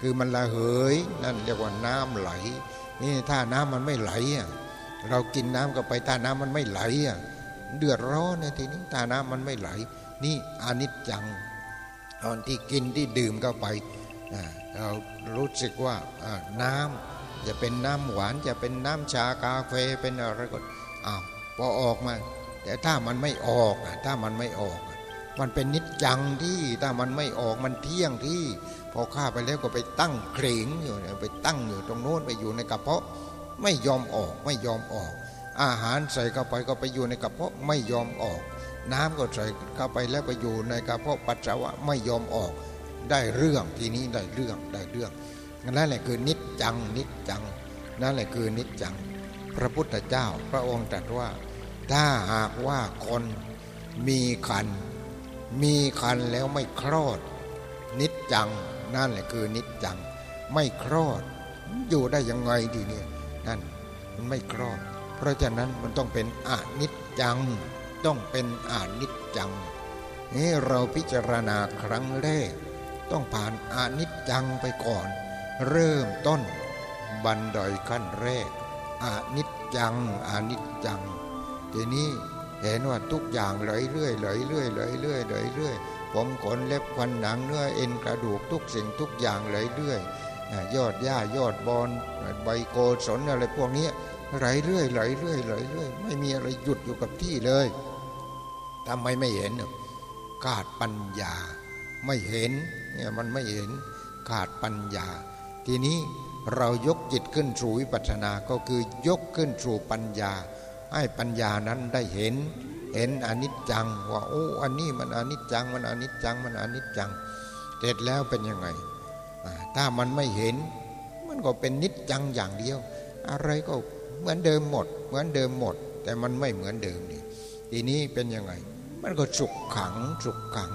คือมันละเหยนั่นเรียกว่าน้ำไหล นี่ถ้าน้ำมันไม่ไหลอะเรากินน้ำก็ไปถ้าน้ำมันไม่ไหลอะเดือดร้อนเนี่ยทีนี้ถ้าน้ำมันไม่ไหล นี่อนิจจัง ตอนที่กินที่ดื่มเข้าไปเรารู้สึกว่าน้ำจะเป็นน้ำหวานจะเป็นน้ำชากาแฟเป็นอะไรก็อ้าวพอออกมา แต่ถ้ามันไม่ออกถ้ามันไม่ออก มันเป็นนิจจังที่ถ้ามันไม่ออกมันเที่ยงที่ พอฆ่าไปแล้วก็ไปตั้งเคร่งอยู่ไปตั้งอยู่ตรงโน้นไปอยู่ในกระเพาะ ไม่ยอมออกไม่ยอมออก อาหารใส่เข้าไปก็ไปอยู่ในกระเพาะไม่ยอมออก น้ำก็ใส่เข้าไปแล้วไปอยู่ในกระเพาะปัสสาวะไม่ยอมออก ได้เรื่องทีนี้ได้เรื่องได้เรื่องนั่นแหละคือนิจจังนิจจังนั่นแหละคือนิจจัง พระพุทธเจ้าพระองค์ตรัสว่า ถ้าหากว่าคนมีคัน มีคันแล้วไม่คลอด นิจจังนั่นแหละคือนิจจัง ไม่คลอด อยู่ได้ยังไงดีเนี่ยนั่นมันไม่คลอด เพราะฉะนั้นมันต้องเป็นอนิจจัง ต้องเป็นอนิจจังนี่เราพิจารณาครั้งแรก ต้องผ่านอนิจจังไปก่อน เริ่มต้น บันไดขั้นแรกอนิจจังอนิจจังทีนี้ เห็นว่าทุกอย่างไหลเรื่อยไหลเรื่อยไหลเรื่อยไหลเรื่อยผมขนเล็บฟันหนังเนื้อเอ็นกระดูกทุกสิ่งทุกอย่างไหลเรื่อยยอดหญ้ายอดบอนใบโกศลอะไรพวกนี้ไหลเรื่อยไหลเรื่อยไหลเรื่อยไม่มีอะไรหยุดอยู่กับที่เลยทำไมไม่เห็นขาดปัญญา ไม่เห็นเนี่ยมันไม่เห็นขาดปัญญา ทีนี้เรายกจิตขึ้นสู่วิปัสสนาก็คือยกขึ้นสู่ปัญญา ให้ปัญญานั้นได้เห็น เห็นอนิจจัง ว่าโอ้อันนี้มันอนิจจัง มันอนิจจัง มันอนิจจัง เสร็จแล้วเป็นยังไง ถ้ามันไม่เห็น มันก็เป็นนิจจังอย่างเดียว อะไรก็เหมือนเดิมหมด เหมือนเดิมหมด แต่มันไม่เหมือนเดิมนี่ทีนี้เป็นยังไง มันก็สุขขัง สุขขัง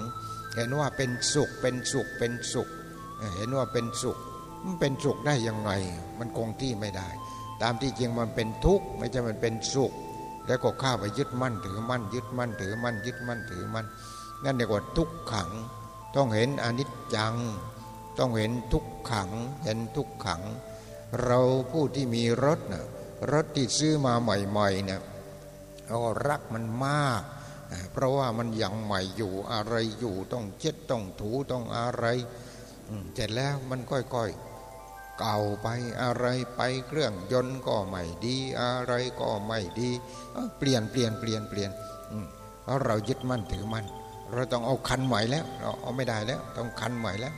เห็นว่าเป็นสุข เป็นสุข เป็นสุข เห็นว่าเป็นสุข มันเป็นสุขได้ยังไง มันคงที่ไม่ได้ ตามที่จริงมันเป็นทุกข์ไม่ใช่มันเป็นสุข แล้วก็ข้าไปยึดมั่นถือมั่น ยึดมั่นถือมั่นยึดมั่นถือมั่นนั่นเรียกว่าทุกขัง ต้องเห็นอนิจจัง ต้องเห็นทุกขัง เห็นทุกขัง เราผู้ที่มีรถนะรถที่ซื้อมาใหม่ๆเนี่ยเรารักมันมาก เพราะว่ามันยังใหม่อยู่อะไรอยู่ต้องเช็ดต้องถูต้องอะไรเสร็จแล้วมันค่อยๆ เก่าไปอะไรไปเครื่องยนต์ก็ไม่ดี อะไรก็ไม่ดีเปลี่ยนเปลี่ยนเปลี่ยนเปลี่ยนเพราะเรายึดมั่นถือมั่นเราต้องเอาคันใหม่แล้ว เราเอาไม่ได้แล้วต้องคันใหม่แล้ว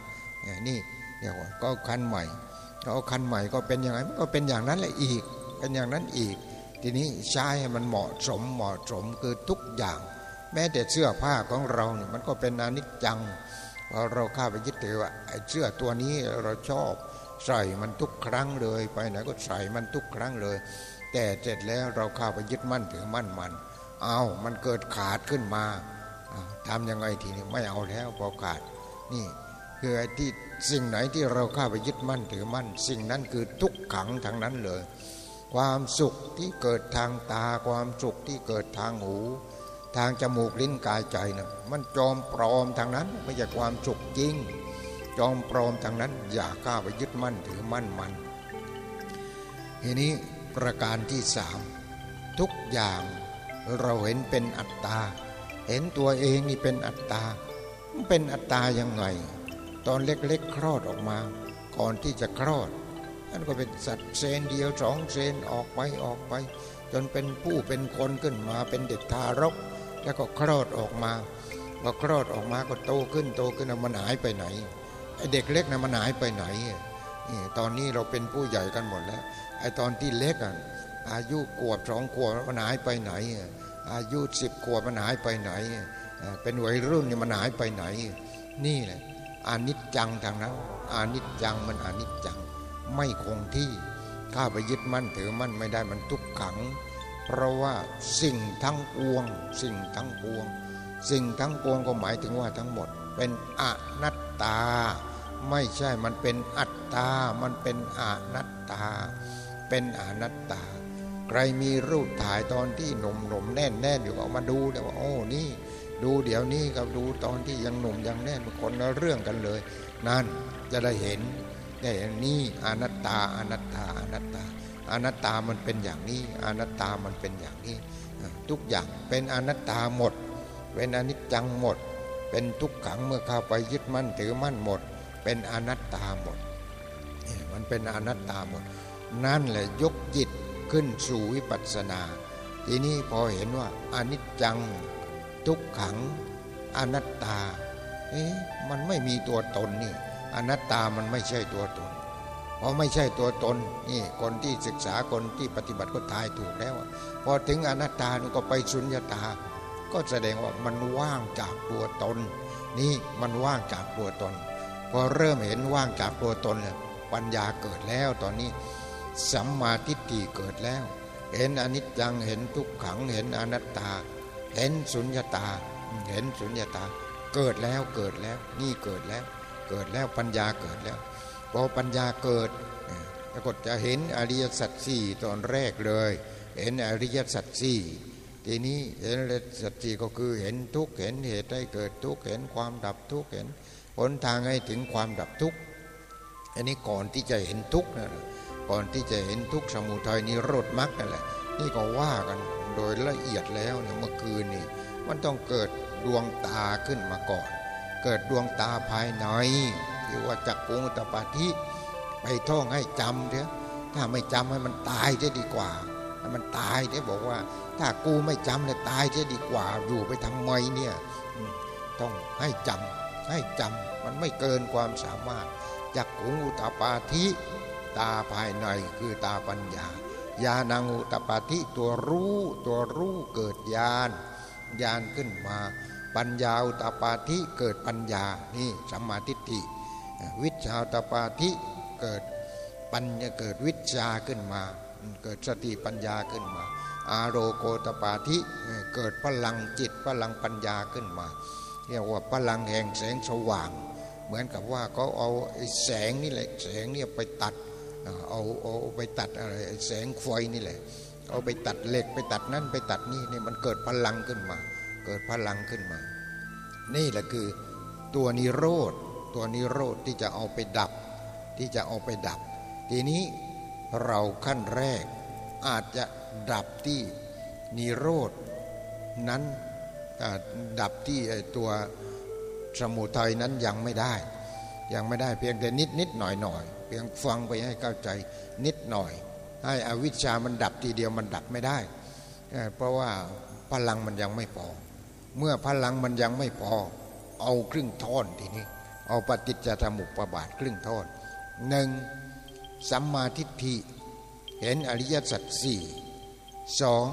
นี่เดี๋ยวก็คันใหม่เราเอาคันใหม่ก็เป็นอย่างไรก็เป็นอย่างนั้นแหละอีก เป็นอย่างนั้นอีก ทีนี้ใช้ให้มันเหมาะสมเหมาะสมคือทุกอย่าง แม้แต่เสื้อผ้าของเราเนี่ยมันก็เป็นอนิจจังพอเราข้าไปยึดถือว่าเสื้อตัวนี้เราชอบ ใส่มันทุกครั้งเลยไปไหนก็ใส่มันทุกครั้งเลย แต่เสร็จแล้วเราเข้าไปยึดมั่นถือมั่นมันเอามันเกิดขาดขึ้นมาทำยังไงทีนี้ไม่เอาแล้วพอขาดนี่คือไอ้ที่สิ่งไหนที่เราเข้าไปยึดมั่นถือมั่น สิ่งนั้นคือทุกขังทางนั้นเลย ความสุขที่เกิดทางตาความสุขที่เกิดทางหู ทางจมูกลิ้นกายใจนะมันจอมปลอมทางนั้นไม่ใช่ความสุขจริง จอมปลอมทางนั้นอย่าก้าไปยึดมั่นถือมั่นมันทีนี้ประการที่สามทุกอย่างเราเห็นเป็นอัตตา เห็นตัวเองนี่เป็นอัตตา เป็นอัตตายังไง ตอนเล็กๆคลอดออกมา ก่อนที่จะคลอดนั่นก็เป็นสัตว์เซนเดียวสองเซนออกไปออกไป จนเป็นผู้เป็นคนขึ้นมาเป็นเด็กทารก แล้วก็คลอดออกมาพอคลอดออกมาก็โตขึ้นโตขึ้นมันหายไปไหน เด็กเล็กนะมันหายไปไหนนี่ตอนนี้เราเป็นผู้ใหญ่กันหมดแล้วไอตอนที่เล็กอะอายุขวบสองขวบมันหายไปไหน อายุสิบขวบมันหายไปไหน เป็นวัยรุ่นนี่มันหายไปไหน นี่แหละอานิจจังทางนั้นอานิจจังมันอานิจจัง ไม่คงที่ ข้าไปยึดมั่นถือมั่นไม่ได้มันทุกขัง เพราะว่าสิ่งทั้งปวง สิ่งทั้งปวง สิ่งทั้งปวงก็หมายถึงว่าทั้งหมด เป็นอนัตตา ไม่ใช่มันเป็นอัตตา มันเป็นอนัตตา เป็นอนัตตา ใครมีรูปถ่ายตอนที่หนุ่มหนุ่มแน่นแน่นอยู่ก็มาดูเดี๋ยว่าโอ้นี่ ดูเดี๋ยวนี้กับดูตอนที่ยังหนุ่มยังแน่นคนละเรื่องกันเลย นั่นจะได้เห็นได้นี่อนัตตาอนัตตาอนัตตาอนัตตามันเป็นอย่างนี้อนัตตามันเป็นอย่างนี้ ทุกอย่างเป็นอนัตตาหมด เป็นอนิจจังหมด เป็นทุกขังเมื่อเข้าไปยึดมั่นถือมั่นหมด เป็นอนัตตาหมด มันเป็นอนัตตาหมด นั่นแหละยกจิตขึ้นสู่วิปัสสนา ทีนี้พอเห็นว่าอนิจจังทุกขังอนัตตา เอ๊ะมันไม่มีตัวตนนี่ อนัตตามันไม่ใช่ตัวตนพอไม่ใช่ตัวตนนี่คนที่ศึกษาคนที่ปฏิบัติก็ทายถูกแล้ว พอถึงอนัตตาก็ไปสุญญตา ก็แสดงว่ามันว่างจากตัวตน นี่มันว่างจากตัวตน พอเริ่มเห็นว่างจากตัวตนปัญญาเกิดแล้วตอนนี้สัมมาทิฏฐิเกิดแล้ว เห็นอนิจจังเห็นทุกขังเห็นอนัตตา เห็นสุญญตา เห็นสุญญตา เกิดแล้วเกิดแล้ว นี่เกิดแล้ว เกิดแล้วปัญญาเกิดแล้วพอปัญญาเกิดแล้วก็จะเห็นอริยสัจสี่ตอนแรกเลย เห็นอริยสัจสี่ทีนี้เห็นอริยสัจสี่ก็คือเห็นทุกเห็นเหตุให้เกิดทุกเห็นความดับทุกเห็น หนทางให้ถึงความดับทุกข์อันนี้ก่อนที่จะเห็นทุกข์นะก่อนที่จะเห็นทุกข์สมุทัยนิโรธมรรคนั่นแหละนี่ก็ว่ากันโดยละเอียดแล้วเนี่ยเมื่อคืนนี่มันต้องเกิดดวงตาขึ้นมาก่อน เกิดดวงตาภายในที่ว่าจักกุงตปาธิไปท่องให้จำเถอะถ้าไม่จำให้มันตายจะดีกว่าให้มันตายเถอะบอกว่า ถ้ากูไม่จำเนี่ยตายจะดีกว่าอยู่ไปทำไมเนี่ยต้องให้จำ ให้จำมันไม่เกินความสามารถจักกุงอุตปาธิตาภายในคือตาปัญญาญาณังอุตปาธิตัวรู้ตัวรู้เกิดญาณญาณขึ้นมา ปัญญาอุตปาธิเกิดปัญญานี่สัมมาทิฏฐิวิชาอุตปาธิเกิดปัญญาเกิดวิชาขึ้นมา เกิดสติปัญญาขึ้นมา อาโรโกตปาธิเกิดพลังจิตพลังปัญญาขึ้นมา เรียกว่าพลังแห่งแสงสว่าง เหมือนกับว่าเขาเอาแสงนี่แหละแสงเนี่ยไปตัดเอาเอาไปตัดอะไรแสงไฟนี่แหละ เอาไปตัดเหล็กไปตัดนั่นไปตัดนี่นี่มันเกิดพลังขึ้นมา เกิดพลังขึ้นมา นี่แหละคือตัวนิโรธตัวนิโรธที่จะเอาไปดับ ที่จะเอาไปดับ ทีนี้เราขั้นแรกอาจจะดับที่นิโรธนั้น ดับที่ตัวสมุทัยนั้นยังไม่ได้ ยังไม่ได้เพียงแต่นิดนิดหน่อยหน่อยเพียงฟังไปให้เข้าใจนิดหน่อย ให้อวิชชามันดับทีเดียวมันดับไม่ได้ เพราะว่าพลังมันยังไม่พอ เมื่อพลังมันยังไม่พอ เอาครึ่งท่อนทีนี้ เอาปฏิจจสมุปบาทครึ่งท่อนหนึ่งสัมมาทิฏฐิเห็นอริยสัจสี่สอง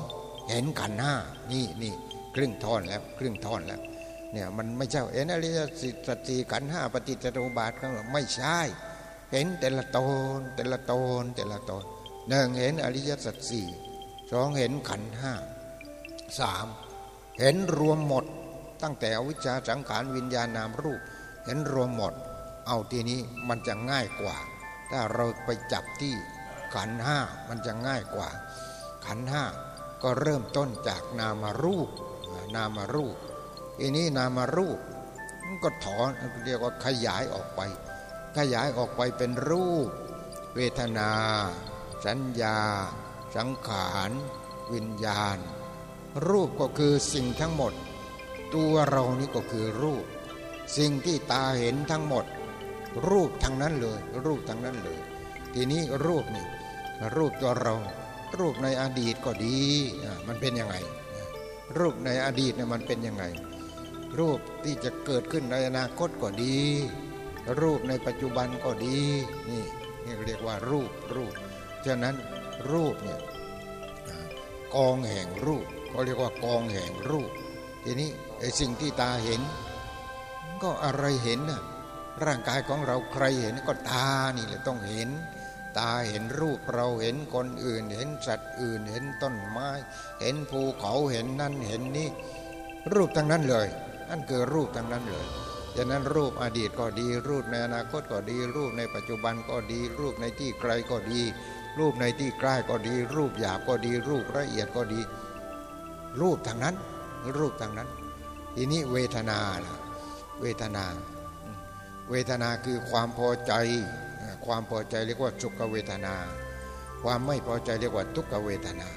เห็นขันห้านี่นี่ ครึ่งท่อนแล้วครึ่งท่อนแล้วเนี่ยมันไม่ใช่เห็นอริยสัจสี่ขันห้าปฏิจจุบาทข้าไม่ใช่ เห็นแต่ละตนแต่ละตนแต่ละตนหนึ่งเห็นอริยสัจสี่สองเห็นขันห้าสามเห็นรวมหมด ตั้งแต่อวิชชาสังขารวิญญาณนามรูป เห็นรวมหมด เอาทีนี้มันจะง่ายกว่า ถ้าเราไปจับที่ขันห้ามันจะง่ายกว่า ขันห้าก็เริ่มต้นจากนามารูป นามารูปอันนี้นามารูปมันก็ถอนเรียกว่าขยายออกไป ขยายออกไปเป็นรูป เวทนา สัญญา สังขาร วิญญาณ รูปก็คือสิ่งทั้งหมด ตัวเรานี่ก็คือรูป สิ่งที่ตาเห็นทั้งหมด รูปทั้งนั้นเลย รูปทั้งนั้นเลย ทีนี้รูปนี่รูปตัวเรา รูปในอดีตก็ดีมันเป็นยังไง รูปในอดีตเนี่ยมันเป็นยังไง รูปที่จะเกิดขึ้นในอนาคตก็ดี รูปในปัจจุบันก็ดีนี่นี่เรียกว่ารูปรูปฉะนั้นรูปเนี่ยกองแห่งรูปเขาเรียกว่ากองแห่งรูป ทีนี้ไอ้สิ่งที่ตาเห็น ก็อะไรเห็นน่ะร่างกายของเราใครเห็นก็ตานี่แหละต้องเห็น ตาเห็นรูปเราเห็นคนอื่น เห็นสัตว์อื่นเห็นต้นไม้ เห็นภูเขาเห็นนั่นเห็นนี่รูปทั้งนั้นเลยนั่นคือรูปทั้งนั้นเลยดังนั้นรูปอดีตก็ดี รูปในอนาคตก็ดี รูปในปัจจุบันก็ดี รูปในที่ไกลก็ดี รูปในที่ใกล้ก็ดี รูปหยาบก็ดี รูปละเอียดก็ดี รูปทั้งนั้น รูปทั้งนั้น ทีนี้เวทนาล่ะเวทนา เวทนาคือความพอใจ ความพอใจเรียกว่าสุขเวทนา ความไม่พอใจเรียกว่าทุกขเวทนา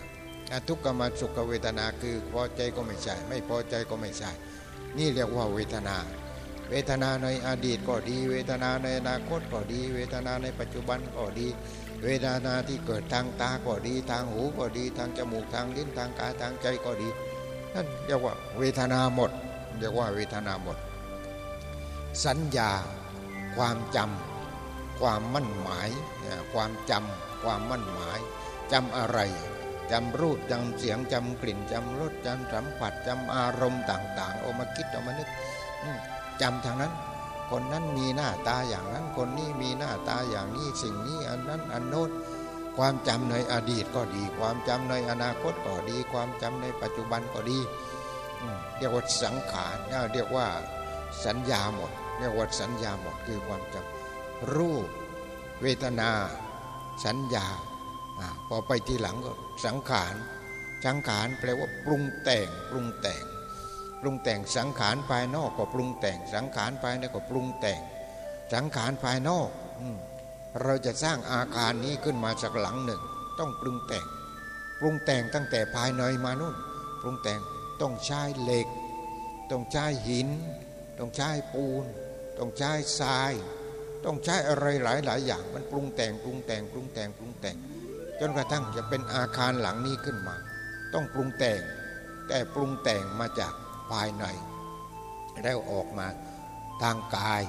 ทุกขมาสุขเวทนาคือพอใจก็ไม่ใช่ ไม่พอใจก็ไม่ใช่ นี่เรียกว่าเวทนา เวทนาในอดีตก็ดี เวทนาในอนาคตก็ดี เวทนาในปัจจุบันก็ดี เวทนาที่เกิดทางตาก็ดี ทางหูก็ดี ทางจมูกทางลิ้นทางกายทางใจก็ดีนั่นเรียกว่าเวทนาหมด เรียกว่าเวทนาหมด สัญญาความจำ ความมั่นหมาย ความจำความมั่นหมายจำอะไรจำรูปจำเสียงจำกลิ่นจำรสจำสัมผัสจำอารมณ์ต่างๆเอามาคิดเอามานึกจำทางนั้น คนนั้นมีหน้าตาอย่างนั้น คนนี้มีหน้าตาอย่างนี้สิ่งนี้อันนั้นอันโน้นความจำในอดีตก็ดี ความจำในอนาคตก็ดี ความจำในปัจจุบันก็ดีเรียกว่าสังขารเรียกว่าสัญญาหมดเรียกว่าสัญญาหมดคือความจำ รูป เวทนา สัญญาพอไปทีหลังก็สังขาร สังขารแปลว่าปรุงแต่งปรุงแต่ง ปรุงแต่งสังขารภายนอกก็ปรุงแต่ง สังขารภายในก็ปรุงแต่ง สังขารภายนอกเราจะสร้างอาคารนี้ขึ้นมาจากหลังหนึ่ง ต้องปรุงแต่ง ปรุงแต่งตั้งแต่ภายในมานู่น ปรุงแต่งต้องใช้เหล็ก ต้องใช้หิน ต้องใช้ปูน ต้องใช้ทราย ต้องใช้อะไรหลายหลายอย่าง มันปรุงแต่งปรุงแต่งปรุงแต่งปรุงแต่ง จนกระทั่งจะเป็นอาคารหลังนี้ขึ้นมา ต้องปรุงแต่ง แต่ปรุงแต่งมาจากภายใน แล้วออกมาทางกาย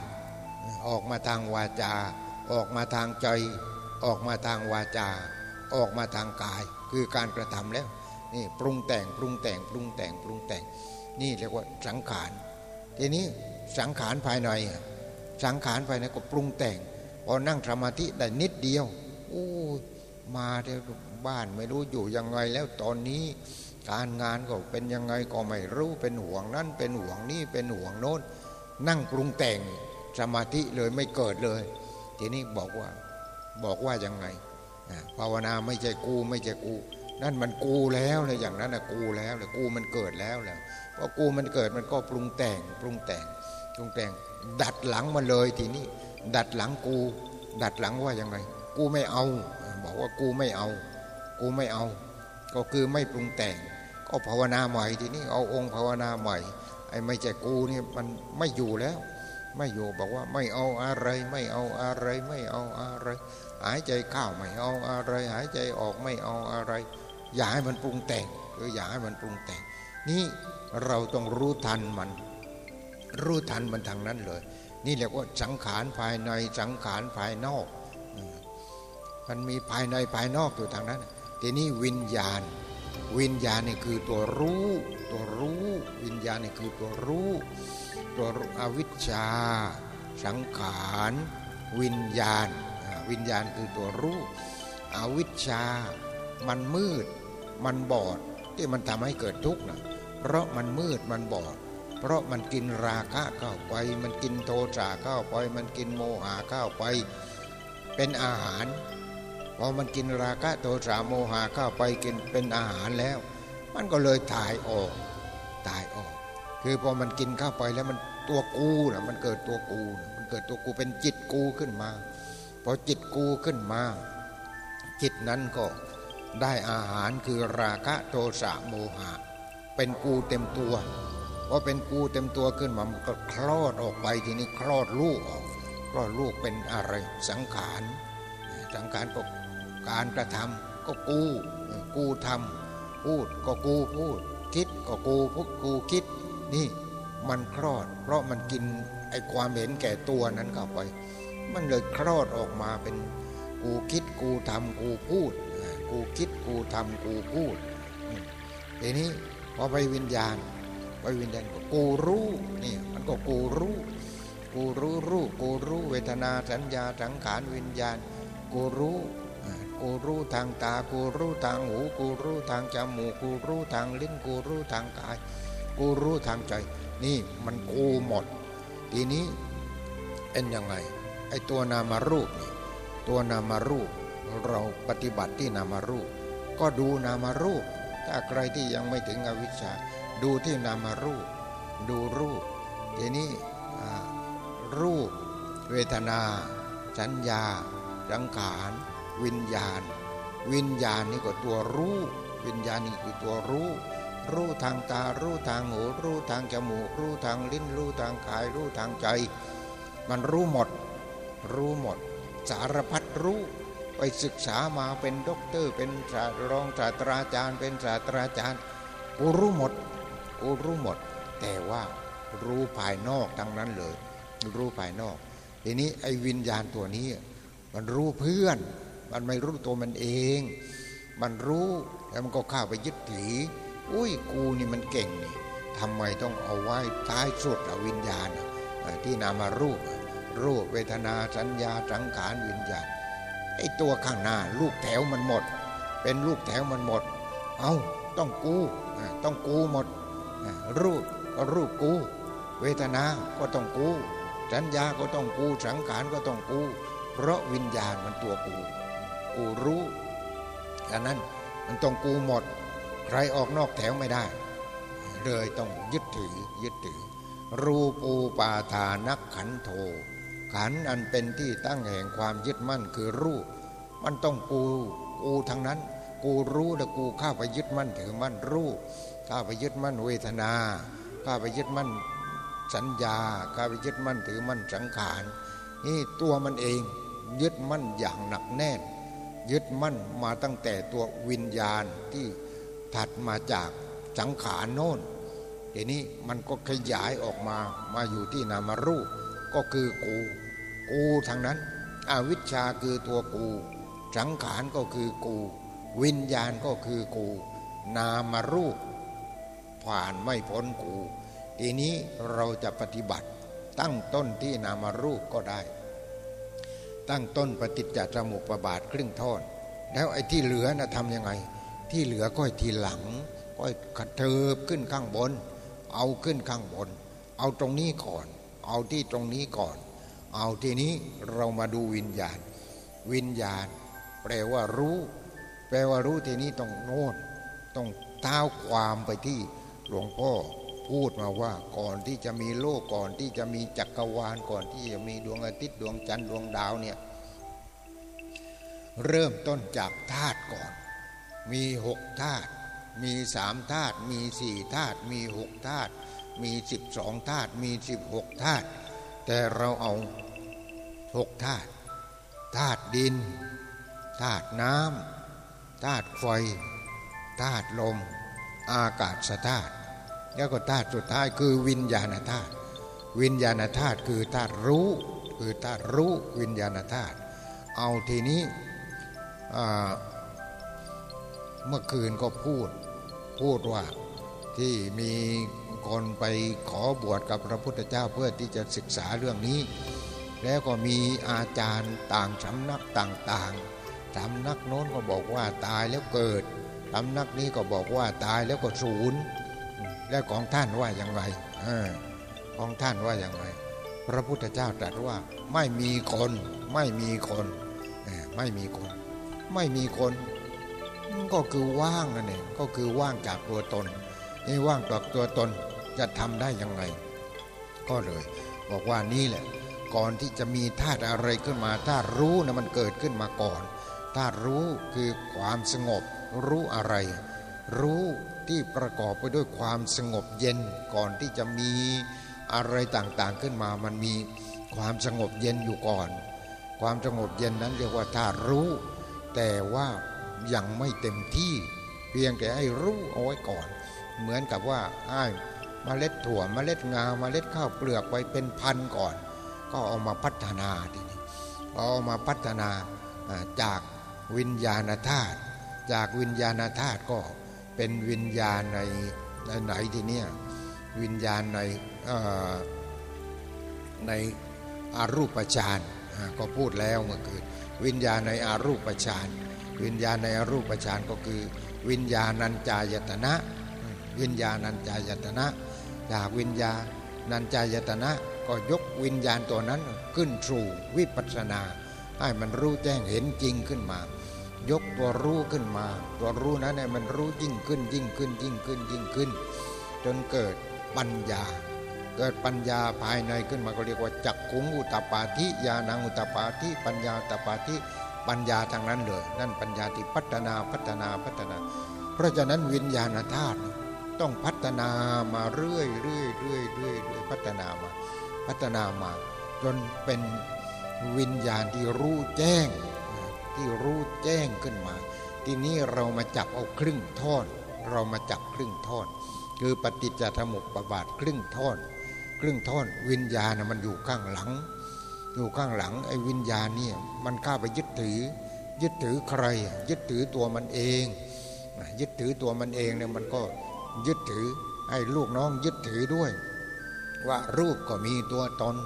ออกมาทางวาจา ออกมาทางใจ ออกมาทางวาจา ออกมาทางกาย คือการกระทำแล้วนี่ปรุงแต่งปรุงแต่งปรุงแต่งปรุงแต่ง นี่เรียกว่าสังขารทีนี้สังขารภายใน สังขารภายในก็ปรุงแต่งพอนั่งสมาธิได้นิดเดียวโอ้มาเที่บ้านไม่รู้อยู่ยังไงแล้วตอนนี้ การงานก็เป็นยังไงก็ไม่รู้เป็นห่วงนั่นเป็นห่วงนี่เป็นห่วงโน้น นั่งปรุงแต่งสมาธิเลยไม่เกิดเลย ทีนี้บอกว่าบอกว่ายังไงภาวนาไม่ใช่กูไม่ใช่กู นั่นมันกูแล้วเลยอย่างนั้นนะกูแล้วเลยกูมันเกิดแล้วแหละพอกูมันเกิดมันก็ปรุงแต่งปรุงแต่งปรุงแต่ง ดัดหลังมาเลยทีนี้ดัดหลังกู ดัดหลังว่ายังไง กูไม่เอา บอกว่ากูไม่เอา กูไม่เอา ก็คือไม่ปรุงแต่ง ก็ภาวนาใหม่ทีนี้เอาองค์ภาวนาใหม่ไอ้ไม่ใช่กูนี่มันไม่อยู่แล้ว ไม่อยู่บอกว่าไม่เอาอะไร ไม่เอาอะไร ไม่เอาอะไร หายใจเข้าไม่เอาอะไร หายใจออกไม่เอาอะไร อย่าให้มันปรุงแต่งคืออย่าให้มันปรุงแต่ง นี่เราต้องรู้ทันมัน รู้ทันมันทางนั้นเลย นี่เรียกว่าสังขารภายในสังขารภายนอก มันมีภายในภายนอกอยู่ทางนั้น ทีนี้วิญญาณ วิญญาณนี่คือตัวรู้ ตัวรู้ วิญญาณนี่คือตัวรู้ ตัวอวิชชา สังขาร วิญญาณ วิญญาณคือตัวรู้ อวิชชา มันมืด มันบอดที่มันทำให้เกิดทุกข์นะเพราะมันมืดมันบอด เพราะมันกินราคะเข้าไป มันกินโทสะเข้าไป มันกินโมหะเข้าไป เป็นอาหารพอมันกินราคะโทสะโมหะเข้าไปกินเป็นอาหารแล้ว มันก็เลยถ่ายออกถ่ายออก คือพอมันกินเข้าไปแล้วมันตัวกูนะมันเกิดตัวกูนะมันเกิดตัวกูเป็นจิตกูขึ้นมาพอจิตกูขึ้นมา จิตนั้นก็ได้อาหารคือราคะโทสะโมหะ เป็นกูเต็มตัว พอเป็นกูเต็มตัวขึ้นมามันก็คลอดออกไปทีนี้คลอดลูกออกคลอดลูกเป็นอะไรสังขารสังขารก็การกระทำก็กูกูทำพูดก็กูพูด คิดก็กูพูดกูคิด นี่มันคลอด เพราะมันกินไอ้ความเห็นแก่ตัวนั้นเข้าไป มันเลยคลอดออกมาเป็นกูคิดกูทำกูพูด กูคิดกูทำกูพูดทีนี้พอไปวิญญาณ ปวิญญาณก็กูรู้นี่มันก็กูรู้กูรู้รู้กูรู้เวทนาสัญญาสังขารวิญญาณ กูรู้กูรู้ทางตากูรู้ทางหูกูรู้ทางจมูกกูรู้ทางลิ้นกูรู้ทางกาย กูรู้ทางใจ นี่มันกูหมด ทีนี้เป็นยังไงไอ้ตัวนามารูปนี่ตัวนามารูป เราปฏิบัติที่นามารูป ก็ดูนามารูป ถ้าใครที่ยังไม่ถึงอวิชชา ดูที่นามารูป ดูรูปทีนี้รูป เวทนา สัญญา สังขาร วิญญาณ วิญญาณนี่ก็ตัวรู้วิญญาณนี่คือตัวรู้รู้ทางตา รู้ทางหู รู้ทางจมูก รู้ทางลิ้น รู้ทางกาย รู้ทางใจ มันรู้หมด รู้หมด สารพัดรู้ ไปศึกษามาเป็นด็อกเตอร์ เป็นรองศาสตราจารย์ เป็นศาสตราจารย์กูรู้หมดกูรู้หมด แต่ว่ารู้ภายนอกทั้งนั้นเลย รู้ภายนอก ทีนี้ไอ้วิญญาณตัวนี้ มันรู้เพื่อน มันไม่รู้ตัวมันเอง มันรู้แล้วมันก็เข้าไปยึดถืออุ้ยกูนี่มันเก่งนี่ทำไมต้องเอาไว้ท้ายสุดอวิญญาณที่นามารูปรูปเวทนาสัญญาสังขารวิญญาณ ไอ้ตัวข้างหน้า ลูกแถวมันหมด เป็นลูกแถวมันหมด เอาต้องกูต้องกูหมด รูปก็รูปกู เวทนา ก็ต้องกู สัญญาก็ต้องกู สังขารก็ต้องกู เพราะวิญญาณมันตัวกู กูรู้ดังนั้นมันต้องกูหมด ใครออกนอกแถวไม่ได้ เลยต้องยึดถือยึดถือ รูปูปาทานักขันโท ขันอันเป็นที่ตั้งแห่งความยึดมั่นคือรูป มันต้องกูกูทั้งนั้น กูรู้แล้วกูเข้าไปยึดมั่นถือมั่นรูปเข้าไปยึดมั่นเวทนาเข้าไปยึดมั่นสัญญาเข้าไปยึดมั่นถือมั่นสังขารนี่ตัวมันเองยึดมั่นอย่างหนักแน่น ยึดมั่นมาตั้งแต่ตัววิญญาณที่ถัดมาจากสังขารโน่นทีนี้มันก็ขยายออกมามาอยู่ที่นามรูปก็คือกู กูทางนั้น อวิชชาคือตัวกู สังขารก็คือกู วิญญาณก็คือกู นามารูป ผ่านไม่พ้นกู ทีนี้เราจะปฏิบัติ ตั้งต้นที่นามารูปก็ได้ ตั้งต้นปฏิจจสมุปบาทครึ่งท่อนแล้วไอ้ที่เหลือนะทำยังไง ที่เหลือก็ทีหลังก็กระเทิบขึ้นข้างบน เอาขึ้นข้างบน เอาตรงนี้ก่อน เอาที่ตรงนี้ก่อน เอาทีนี้เรามาดูวิญญาณ วิญญาณ แปลว่ารู้ แปลว่ารู้ทีนี้ต้องโน่นต้องเท้าความไปที่หลวงพ่อพูดมาว่าก่อนที่จะมีโลกก่อนที่จะมีจักรวาลก่อนที่จะมีดวงอาทิตย์ดวงจันทร์ดวงดาวเนี่ยเริ่มต้นจากธาตุก่อน มีหกธาตุมีสามธาตุมีสี่ธาตุมีหกธาตุมีสิบสองธาตุมีสิบหกธาตุ แต่เราเอาหกธาตุธาตุดินธาตุน้ำธาตุไฟธาตุลม อากาศธาตุแล้วก็ธาตุสุดท้ายคือวิญญาณธาตุวิญญาณธาตุคือธาตุรู้ คือธาตุรู้วิญญาณธาตุเอาทีนี้เมื่อคืนก็พูดพูดว่าที่มี คนไปขอบวชกับพระพุทธเจ้าเพื่อที่จะศึกษาเรื่องนี้ แล้วก็มีอาจารย์ต่างสำนักต่างๆสำนักโน้นก็บอกว่าตายแล้วเกิดสำนักนี้ก็บอกว่าตายแล้วก็ศูนย์แล้วของท่านว่าอย่างไรของท่านว่าอย่างไร พระพุทธเจ้าตรัสว่าไม่มีคนไม่มีคนไม่มีคน ไม่มีคน ก็คือว่างนั่นเองก็คือว่างจากตัวตน นี่ว่างจากตัวตนจะทำได้ยังไง ก็เลย บอกว่านี่แหละ ก่อนที่จะมีธาตุอะไรขึ้นมาธาตุรู้นะมันเกิดขึ้นมาก่อนธาตุรู้คือความสงบ รู้อะไร รู้ที่ประกอบไปด้วยความสงบเย็นก่อนที่จะมีอะไรต่างๆขึ้นมามันมีความสงบเย็นอยู่ก่อน ความสงบเย็นนั้นเรียกว่าธาตุรู้ แต่ว่ายังไม่เต็มที่ เพียงแต่ให้รู้เอาไว้ก่อน เหมือนกับว่าไอ้มเมล็ดถั่วมเมล็ดงาเมล็ดข้าวเปลือกไว้เป็นพันก่อน ก็เอามาพัฒนาทีนี้เอามาพัฒนาจากวิญญาณธาตุจากวิญญาณธาตุก็เป็นวิญญาณในในไหนทีเนี้ยวิญญาณในในอารูปฌานก็พูดแล้วเมื่อคืนวิญญาณในอารูปฌานวิญญาณในอรูปฌานก็คือ วิญญาณัญจายตนะ วิญญาณัญจายตนะ จากวิญญาณัญจายตนะ ก็ยกวิญญาณตัวนั้นขึ้นสู่วิปัสสนา ให้มันรู้แจ้งเห็นจริงขึ้นมา ยกตัวรู้ขึ้นมา ตัวรู้นั้นให้มันรู้ยิ่งขึ้นยิ่งขึ้นยิ่งขึ้นยิ่งขึ้น จนเกิดปัญญา เกิดปัญญาภายในขึ้นมาก็เรียกว่าจักขุงอุตปาธิญาณังอุตปาธิปัญญาอุตปาธิปัญญาทางนั้นเลย นั่นปัญญาที่พัฒนาพัฒนาพัฒนา เพราะฉะนั้นวิญญาณธาตุ ต้องพัฒนามาเรื่อยเรื่อยเรื่อยเรื่อยพัฒนามา พัฒนามา จนเป็นวิญญาณที่รู้แจ้งที่รู้แจ้งขึ้นมา ทีนี้เรามาจับเอาครึ่งท่อน เรามาจับครึ่งท่อน คือปฏิจจสมุปบาทครึ่งท่อน ครึ่งท่อน วิญญาณมันอยู่ข้างหลัง อยู่ข้างหลังไอ้วิญญาณเนี่ยมันข้าไปยึดถือ ยึดถือใคร ยึดถือตัวมันเอง ยึดถือตัวมันเองเนี่ยมันก็ ยึดถือให้ลูกน้องยึดถือด้วย ว่ารูปก็มีตัวตน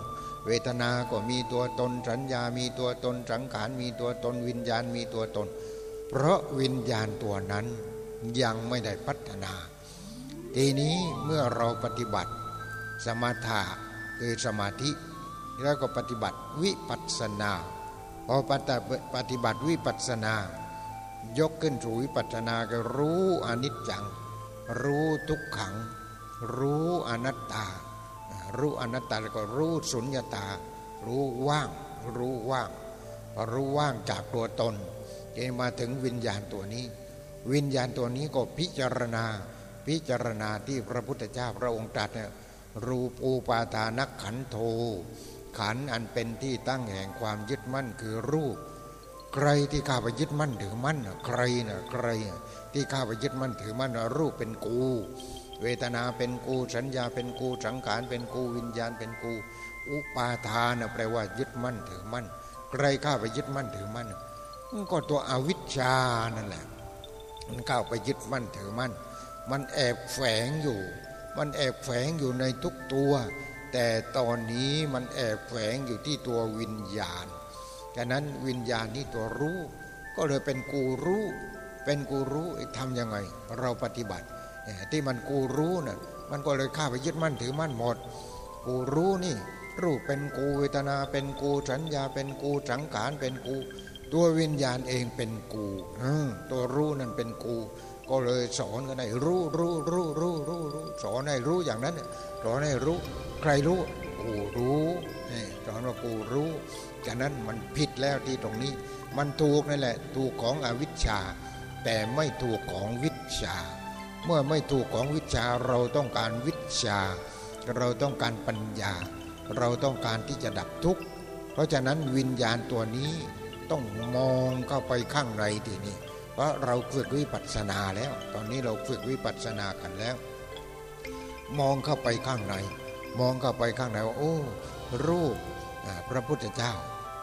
เวทนา ก็มีตัวตน สัญญา มีตัวตน สังขาร มีตัวตน วิญญาณ มีตัวตน เพราะวิญญาณตัวนั้นยังไม่ได้พัฒนา ทีนี้เมื่อเราปฏิบัติ สมาธาคือสมาธิ แล้วก็ปฏิบัติวิปัสนาพอปฏิบัติวิปัสนา ยกขึ้นสู่วิปัสนาก็รู้อนิจจัง รู้ทุกขัง รู้อนัตตา รู้อนัตตาแล้วก็รู้สุญญตา รู้ว่าง รู้ว่างพอรู้ว่างจากตัวตนจนมาถึงวิญญาณตัวนี้ วิญญาณตัวนี้ก็พิจารณา พิจารณาที่พระพุทธเจ้าพระองค์ตรัสเนี่ยรูปูปาทานักขันโท ขันอันเป็นที่ตั้งแห่งความยึดมั่นคือรูป ใครที่ข้าไปยึดมั่นถือมั่นใครนะใคร ที่ข้าไปยึดมั่นถือมั่นรูปเป็นกู เวทนาเป็นกู สัญญาเป็นกู สังขารเป็นกู วิญญาณเป็นกู อุปาทานแปลว่ายึดมั่นถือมั่น ใครข้าไปยึดมั่นถือมั่นก็ตัวอวิชชานั่นแหละ มันเข้าไปยึดมั่นถือมั่น มันแอบแฝงอยู่ มันแอบแฝงอยู่ในทุกตัว แต่ตอนนี้มันแอบแฝงอยู่ที่ตัววิญญาณฉะนั้นวิญญาณนี่ตัวรู้ ก็เลยเป็นกูรู้ เป็นกูรู้ทำยังไง เราปฏิบัติ ที่มันกูรู้น่ะมันก็เลยข้าไปยึดมั่นถือมั่นหมด กูรู้นี่ รูปเป็นกูเวทนาเป็นกูสัญญาเป็นกูสังขารเป็นกู ตัววิญญาณเองเป็นกูตัวรู้นั่นเป็นกู ก็เลยสอนกันให้รู้รู้รู้รู้รู้รู้สอนให้รู้อย่างนั้นสอนให้รู้ใครรู้กูรู้สอนว่ากูรู้จากนั้นมันผิดแล้วที่ตรงนี้ มันถูกนั่นแหละถูกของอวิชชา แต่ไม่ถูกของวิชา เมื่อไม่ถูกของวิชาเราต้องการวิชา เราต้องการปัญญา เราต้องการที่จะดับทุกข์เพราะฉะนั้นวิญญาณตัวนี้ต้องมองเข้าไปข้างในทีนี้เพราะเราฝึกวิปัสสนาแล้ว ตอนนี้เราฝึกวิปัสสนากันแล้ว มองเข้าไปข้างใน มองเข้าไปข้างในว่าโอ้รูปพระพุทธเจ้า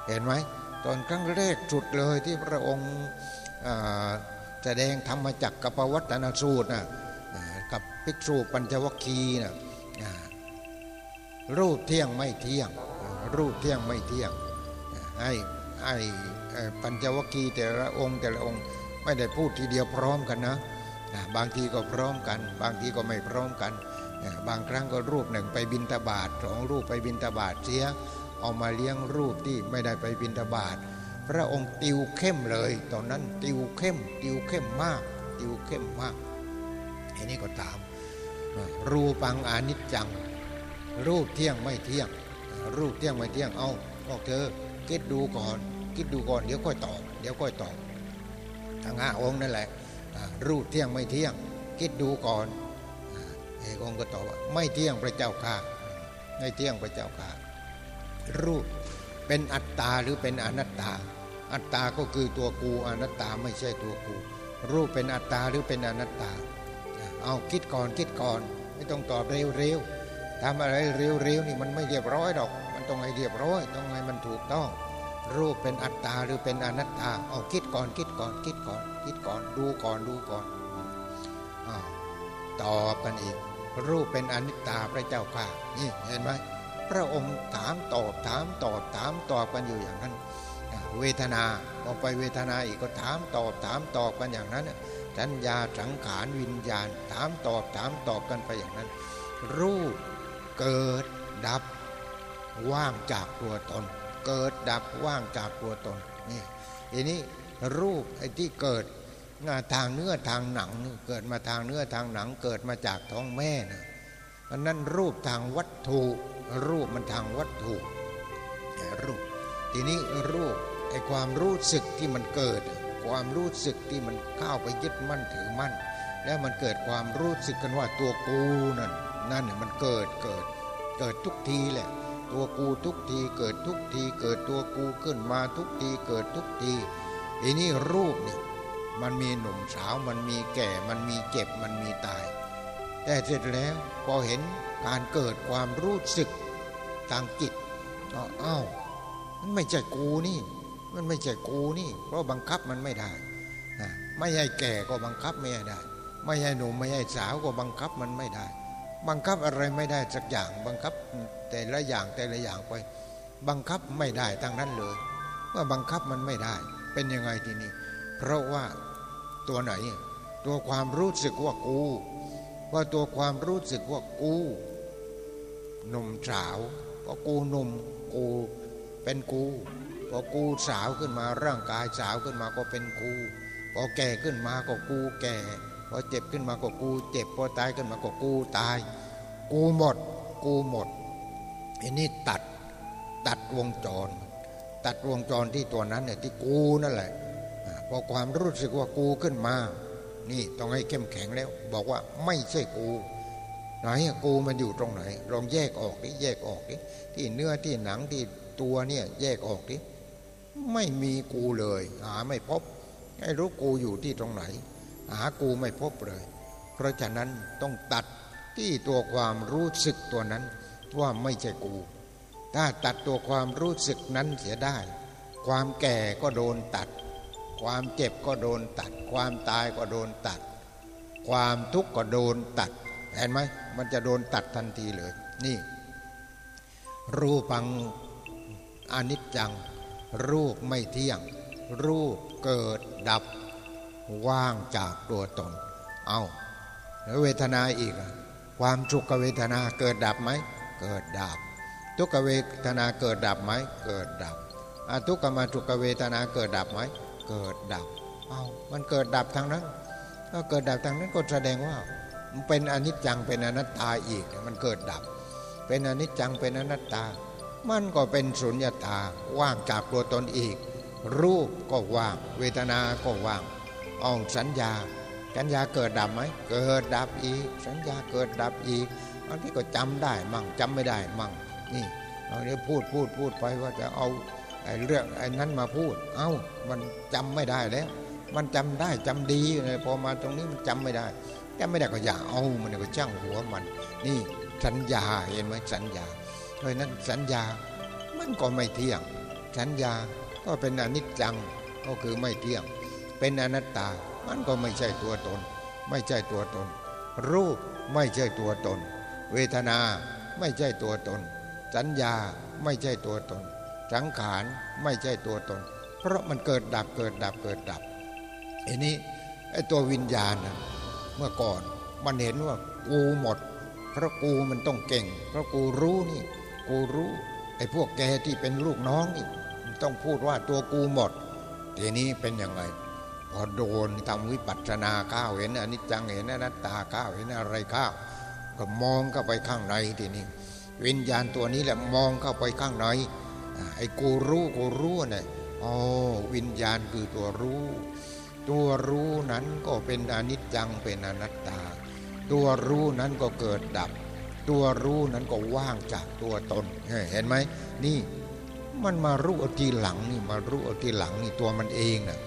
เห็นไหมตอนครั้งแรกจุดเลยที่พระองค์ แสดงธรรมจักรกับวัตนสูตรนะกับภิกษุปัญจวัคคีนะรูปเที่ยงไม่เที่ยง รูปเที่ยงไม่เที่ยงให้ให้ปัญจวัคคีแต่ละองค์แต่ละองค์ไม่ได้พูดทีเดียวพร้อมกันนะบางทีก็พร้อมกัน บางทีก็ไม่พร้อมกันบางครั้งก็รูปหนึ่งไปบินตบาทสองรูปไปบินตบาทเสียเอามาเลี้ยงรูปที่ไม่ได้ไปบินตบาท พระองค์ติวเข้มเลย ตอนนั้นติวเข้ม ติวเข้มมาก ติวเข้มมากอันนี้ก็ตาม รูปังอนิจจัง รูปเที่ยงไม่เที่ยง รูปเที่ยงไม่เที่ยงเอาบอกเธอคิดดูก่อน คิดดูก่อนเดี๋ยวค่อยตอบเดี๋ยวค่อยตอบทางห้าองค์นั่นแหละรูปเที่ยงไม่เที่ยง คิดดูก่อนเอกองค์ก็ตอบว่าไม่เที่ยงพระเจ้าค่ะไม่เที่ยงพระเจ้าค่ะรูปเป็นอัตตาหรือเป็นอนัตตา อัตตาก็คือตัวกูอนัตตาไม่ใช่ตัวกู รูปเป็นอัตตาหรือเป็นอนัตตา เอาคิดก่อนคิดก่อน ไม่ต้องตอบเร็วๆทำอะไรเร็วๆนี่มันไม่เรียบร้อยดอก มันต้องให้เรียบร้อย ต้องให้มันถูกต้อง รูปเป็นอัตตาหรือเป็นอนัตตา เอาคิดก่อนคิดก่อนคิดก่อน คิดก่อนดูก่อนดูก่อนอตอบกันอีก รูปเป็นอนิจตาพระเจ้าค่ะนี่เห็นไหมพระองค์ถามตอบถามตอบถามตอบกันอยู่อย่างนั้น เวทนาพอไปเวทนาอีกก็ถามตอบถามตอบกันอย่างนั้นสัญญาสังขารวิญญาณ ถามตอบถามตอบกันไปอย่างนั้น รูปเกิดดับว่างจากตัวตน เกิดดับว่างจากตัวตนนี่ทีนี้รูปไอ้ที่เกิดงาทางเนื้อทางหนังเกิดมาทางเนื้อทางหนังเกิดมาจากท้องแม่นะเพราะนั้นรูปทางวัตถุ รูปมันทางวัตถุรูป ทีนี้รูป ไอ้ความรู้สึกที่มันเกิด ความรู้สึกที่มันเข้าไปยึดมั่นถือมั่น แล้วมันเกิดความรู้สึกกันว่าตัวกูนั่นนั่นมันเกิดเกิดเกิดทุกทีแหละ ตัวกูทุกทีเกิดทุกที เกิดตัวกูขึ้นมาทุกทีเกิดทุกทีทีนี้รูปนี่มันมีหนุ่มสาวมันมีแก่ มันมีเจ็บมันมีตาย แต่เสร็จแล้วพอเห็นการเกิดความรู้สึกทางจิตก็อ้าวมันไม่ใช่กูนี่ มันไม่ใช่กูนี่ เพราะบังคับมันไม่ได้ไม่ให้แก่ก็บังคับไม่ได้ ไม่ให้หนุ่มไม่ให้สาวก็บังคับมันไม่ได้ บังคับอะไรไม่ได้สักอย่างบังคับแต่ละอย่างแต่ละอย่างไปบังคับไม่ได้ทั้งนั้นเลย เมื่อบังคับมันไม่ได้ เป็นยังไงทีนี้ เพราะว่าตัวไหน ตัวความรู้สึกว่ากูว่าตัวความรู้สึกว่ากูหนุ่มสาว ก็กูหนุ่มกูเป็นกู พอกูสาวขึ้นมาร่างกายสาวขึ้นมาก็เป็นกู พอแก่ขึ้นมาก็กูแก่ พอเจ็บขึ้นมาก็กู เจ็บ พอตายขึ้นมาก็กูตาย กูหมด กูหมดอันนี้ตัดตัดวงจร ตัดวงจรที่ตัวนั้นเนี่ยที่กูนั่นแหละพอความรู้สึกว่ากูขึ้นมา นี่ต้องให้เข้มแข็งแล้ว บอกว่าไม่ใช่กูไหนกูมันอยู่ตรงไหนลองแยกออกดิแยกออกดิที่เนื้อที่หนังที่ตัวเนี่ยแยกออกดิ ไม่มีกูเลย หาไม่พบให้รู้กูอยู่ที่ตรงไหน หากูไม่พบเลย เพราะฉะนั้นต้องตัดที่ตัวความรู้สึกตัวนั้นว่าไม่ใช่กู ถ้าตัดตัวความรู้สึกนั้นเสียได้ ความแก่ก็โดนตัด ความเจ็บก็โดนตัด ความตายก็โดนตัด ความทุกข์ก็โดนตัด เห็นไหมมันจะโดนตัดทันทีเลย นี่ รูปังอนิจจัง รูปไม่เที่ยง รูปเกิดดับ ว่างจากตัวตน เอาแล้วเวทนาอีก ความทุกขเวทนาเกิดดับไหม เกิดดับ ทุกขเวทนาเกิดดับไหม เกิดดับอทุกขมาทุกขเวทนาเกิดดับไหม เกิดดับ เอามันเกิดดับทางนั้นก็เกิดดับทางนั้นก็แสดงว่า มันเป็นอนิจจังเป็นอนัตตาอีก มันเกิดดับ เป็นอนิจจังเป็นอนัตตา มันก็เป็นสุญญตาว่างจากตัวตนอีก รูปก็ว่าง เวทนาก็ว่างอองสัญญา สัญญาเกิดดับไหมเกิดดับอีก สัญญาเกิดดับอีกบางทีก็จำได้มั่งจำไม่ได้มั่งนี่เราเนี้พูดพูดพูดไปว่าจะเอาไอ้เรื่องไอ้นั้นมาพูด เอ้ามันจำไม่ได้แล้ว มันจำได้จำดีเลยพอมาตรงนี้มันจำไม่ได้จำไม่ได้ก็อย่าเอามันก็จ้างหัวมัน นี่สัญญาเห็นไหมสัญญา ราะนั้นสัญญามันก็ไม่เที่ยง สัญญาก็เป็นอนิจจังก็คือไม่เที่ยง เป็นอนัตตามันก็ไม่ใช่ตัวตน ไม่ใช่ตัวตน รูปไม่ใช่ตัวตน เวทนาไม่ใช่ตัวตน สัญญาไม่ใช่ตัวตน สังขารไม่ใช่ตัวตน เพราะมันเกิดดับเกิดดับเกิดดับอันนี้ไอ้ตัววิญญาณนะเมื่อก่อนมันเห็นว่ากูหมด เพราะกูมันต้องเก่ง เพราะกูรู้นี่ กูรู้ไอ้พวกแกที่เป็นลูกน้องนี่ต้องพูดว่าตัวกูหมด ทีนี้เป็นยังไง พอโดนทำวิปัสสนาข้าวเห็นอนิจจังเห็นอนัตตาข้าวเห็นอะไรข้าวก็มองเข้าไปข้างในทีนี้ วิญญาณตัวนี้แหละมองเข้าไปข้างในไอ้กูรู้กูรู้เนี่ยอ๋อวิญญาณคือตัวรู้ ตัวรู้นั้นก็เป็นอนิจจังเป็นอนัตตา ตัวรู้นั้นก็เกิดดับ ตัวรู้นั้นก็ว่างจากตัวตน เห็นไหมนี่มันมารู้อทีหลังนี่มารู้อทีหลังนี่ตัวมันเองน่ะ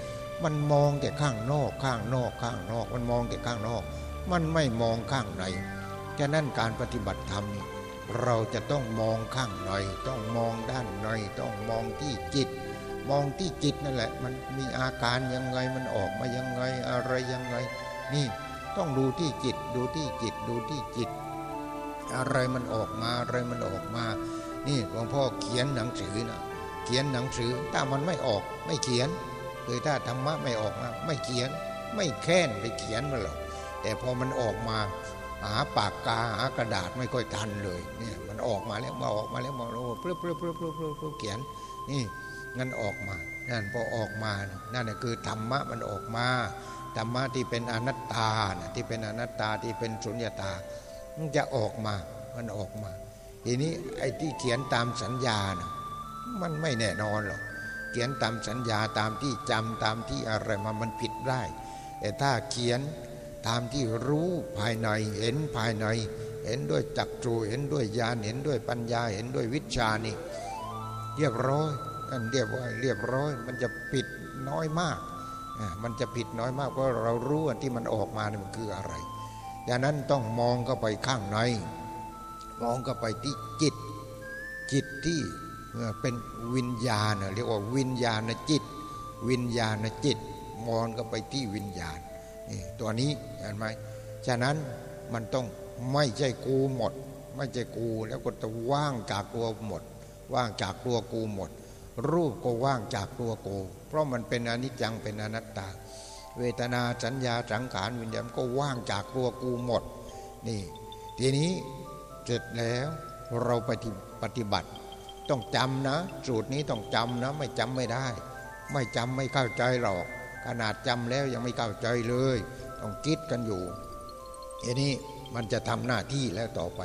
มันมองแต่ข้างนอกข้างนอกข้างนอก มันมองแต่ข้างนอก มันไม่มองข้างในฉะนั้นการปฏิบัติธรรมเราจะต้องมองข้างในต้องมองด้านในต้องมองที่จิต มองที่จิตนั่นแหละ มันมีอาการยังไงมันออกมายังไงอะไรยังไง นี่ต้องดูที่จิตดูที่จิตดูที่จิต อะไรมันออกมาอะไรมันออกมา นี่หลวงพ่อเขียนหนังสือนะเขียนหนังสือถ้ามันไม่ออกไม่เขียนคือถ้าธรรมะไม่ออกนะไม่เขียนไม่แค้นไปเขียนมาหรอกแต่พอมันออกมาหาปากกาหากระดาษไม่ค่อยทันเลยเนี่ยมันออกมาแล้วมาออกมาแล้วมาโอ้เพื่อเพื่อเพื่อเพื่อเพื่อเพื่อเขียนนี่งั้นออกมานั่นพอออกมานั่นคือธรรมะมันออกมาธรรมะที่เป็นอนัตตาที่เป็นอนัตตาที่เป็นสุญญตา มันจะออกมา มันออกมา ทีนี้ไอ้ที่เขียนตามสัญญานะมันไม่แน่นอนหรอก เขียนตามสัญญาตามที่จำตามที่อะไรมามันผิดได้ แต่ถ้าเขียนตามที่รู้ภายในเห็นภายใน เห็นด้วยจักรูเห็นด้วยญาณเห็นด้วยปัญญาเห็นด้วยวิชานี่ เรียบร้อยนั่นเรียกว่าเรียบร้อย มันจะผิดน้อยมาก มันจะผิดน้อยมากเพราะเรารู้ว่าที่มันออกมาเนี่ยมันคืออะไร ดังนั้นต้องมองเข้าไปข้างใน มองเข้าไปที่จิต จิตที่เป็นวิญญาณเรียกว่าวิญญาณจิต วิญญาณจิต มองเข้าไปที่วิญญาณนี่ตัวนี้เห็นไหมฉะนั้นมันต้องไม่ใช่กูหมด ไม่ใช่กูแล้วก็จะว่างจากตัวหมด ว่างจากตัวกูหมด รูปก็ว่างจากตัวกู เพราะมันเป็นอนิจจังเป็นอนัตตา เวทนาสัญญาสังขารวิญญาณก็ว่างจากตัวกูหมด นี่ ทีนี้เสร็จแล้วเราปฏิบัติ ต้องจำนะ สูตรนี้ต้องจำนะ ไม่จำไม่ได้ ไม่จำไม่เข้าใจหรอก ขนาดจำแล้วยังไม่เข้าใจเลย ต้องคิดกันอยู่อันนี้มันจะทำหน้าที่แล้วต่อไป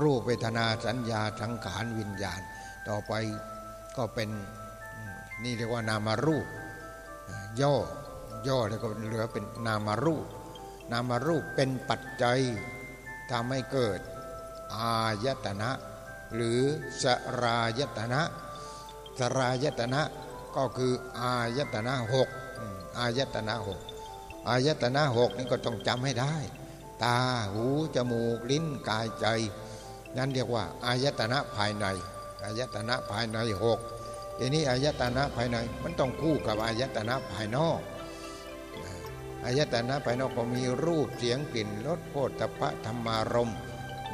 รูปเวทนาสัญญาสังขารวิญญาณ ต่อไปก็เป็นนี่เรียกว่านามารูปย่อ ย่อแล้วก็เหลือเป็นนามารูป นามารูปเป็นปัจจัยทำให้เกิด อายตนะ หรือสรายตนะสรายตนะก็คืออายตนะหกอายตนะหกอายตนะหกนี่ก็ต้องจำให้ได้ ตาหูจมูกลิ้นกายใจ นั่นเรียกว่า อายตนะภายใน อายตนะภายในหกทีนี้อายตนะภายในมันต้องคู่กับอายตนะภายนอก อายตนะภายนอกก็มีรูปเสียงกลิ่นรสโผฏฐพะธรรมารม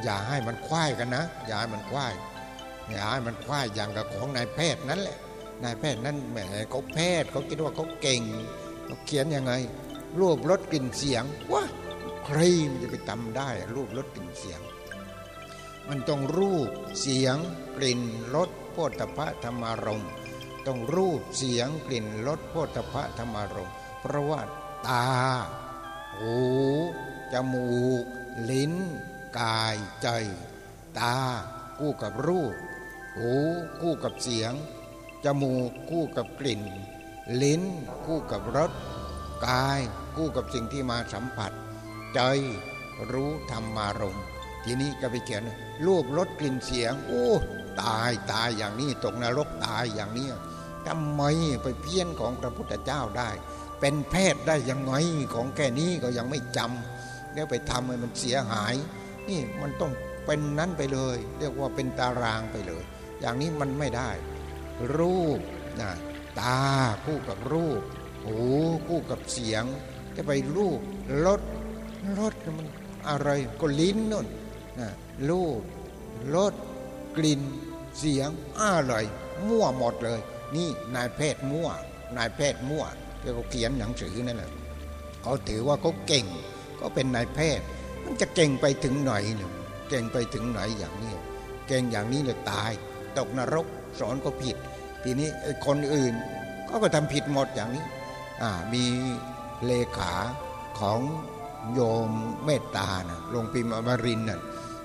อย่าให้มันคว้ายกันนะ อย่าให้มันคว้ายอย่าให้มันคว้ายอย่างกับของนายแพทย์นั่นแหละ นายแพทย์นั่นแหมเขาแพทย์เขาคิดว่าเขาเก่งเขาเขียนยังไง รูปรสกลิ่นเสียงวะใครมันจะไปทำได้ รูปรสกลิ่นเสียง มันต้องรูปเสียงกลิ่นรสโผฏฐพะธรรมารมต้องรูปเสียงกลิ่นรสโผฏฐพะธรรมารมเพราะว่า ตา หู จมูก ลิ้น กายใจ ตา คู่กับรูป หูคู่กับเสียง จมูกคู่กับกลิ่น ลิ้นคู่กับรส กายคู่กับสิ่งที่มาสัมผัส ใจรู้ธรรมารมทีนี้ก็ไปเขียนรูปรสกลิ่นเสียง โอ้ตายตายอย่างนี้ตกนรกตายอย่างนี้ทำไมไปเพี้ยนของพระพุทธเจ้าได้ เป็นแพทย์ได้ยังไงของแค่นี้ก็ยังไม่จำแล้วไปทำให้มันเสียหาย นี่มันต้องเป็นนั้นไปเลย เรียกว่าเป็นตารางไปเลย อย่างนี้มันไม่ได้ รูปนะตาคู่กับรูป หูคู่กับเสียง จะไปรูปรสรสมันอะไรก็ลิ้นนู่นนะรูปรสกลิ่นเสียงอะไรมั่วหมดเลย นี่นายแพทย์มั่วนายแพทย์มั่ว เขาเขียนหนังสือนั่นแหละเขาถือว่าเขาเก่ง ก็เป็นนายแพทย์ มันจะเก่งไปถึงไหนเนี่ยเก่งไปถึงไหนอย่างนี้ เก่งอย่างนี้เลยตาย ตกนรกสอนก็ผิด ทีนี้คนอื่นก็ก็ทำผิดหมดอย่างนี้มีเลขาของโยมเมตตานะลงพิมพ์อมรินน่ะ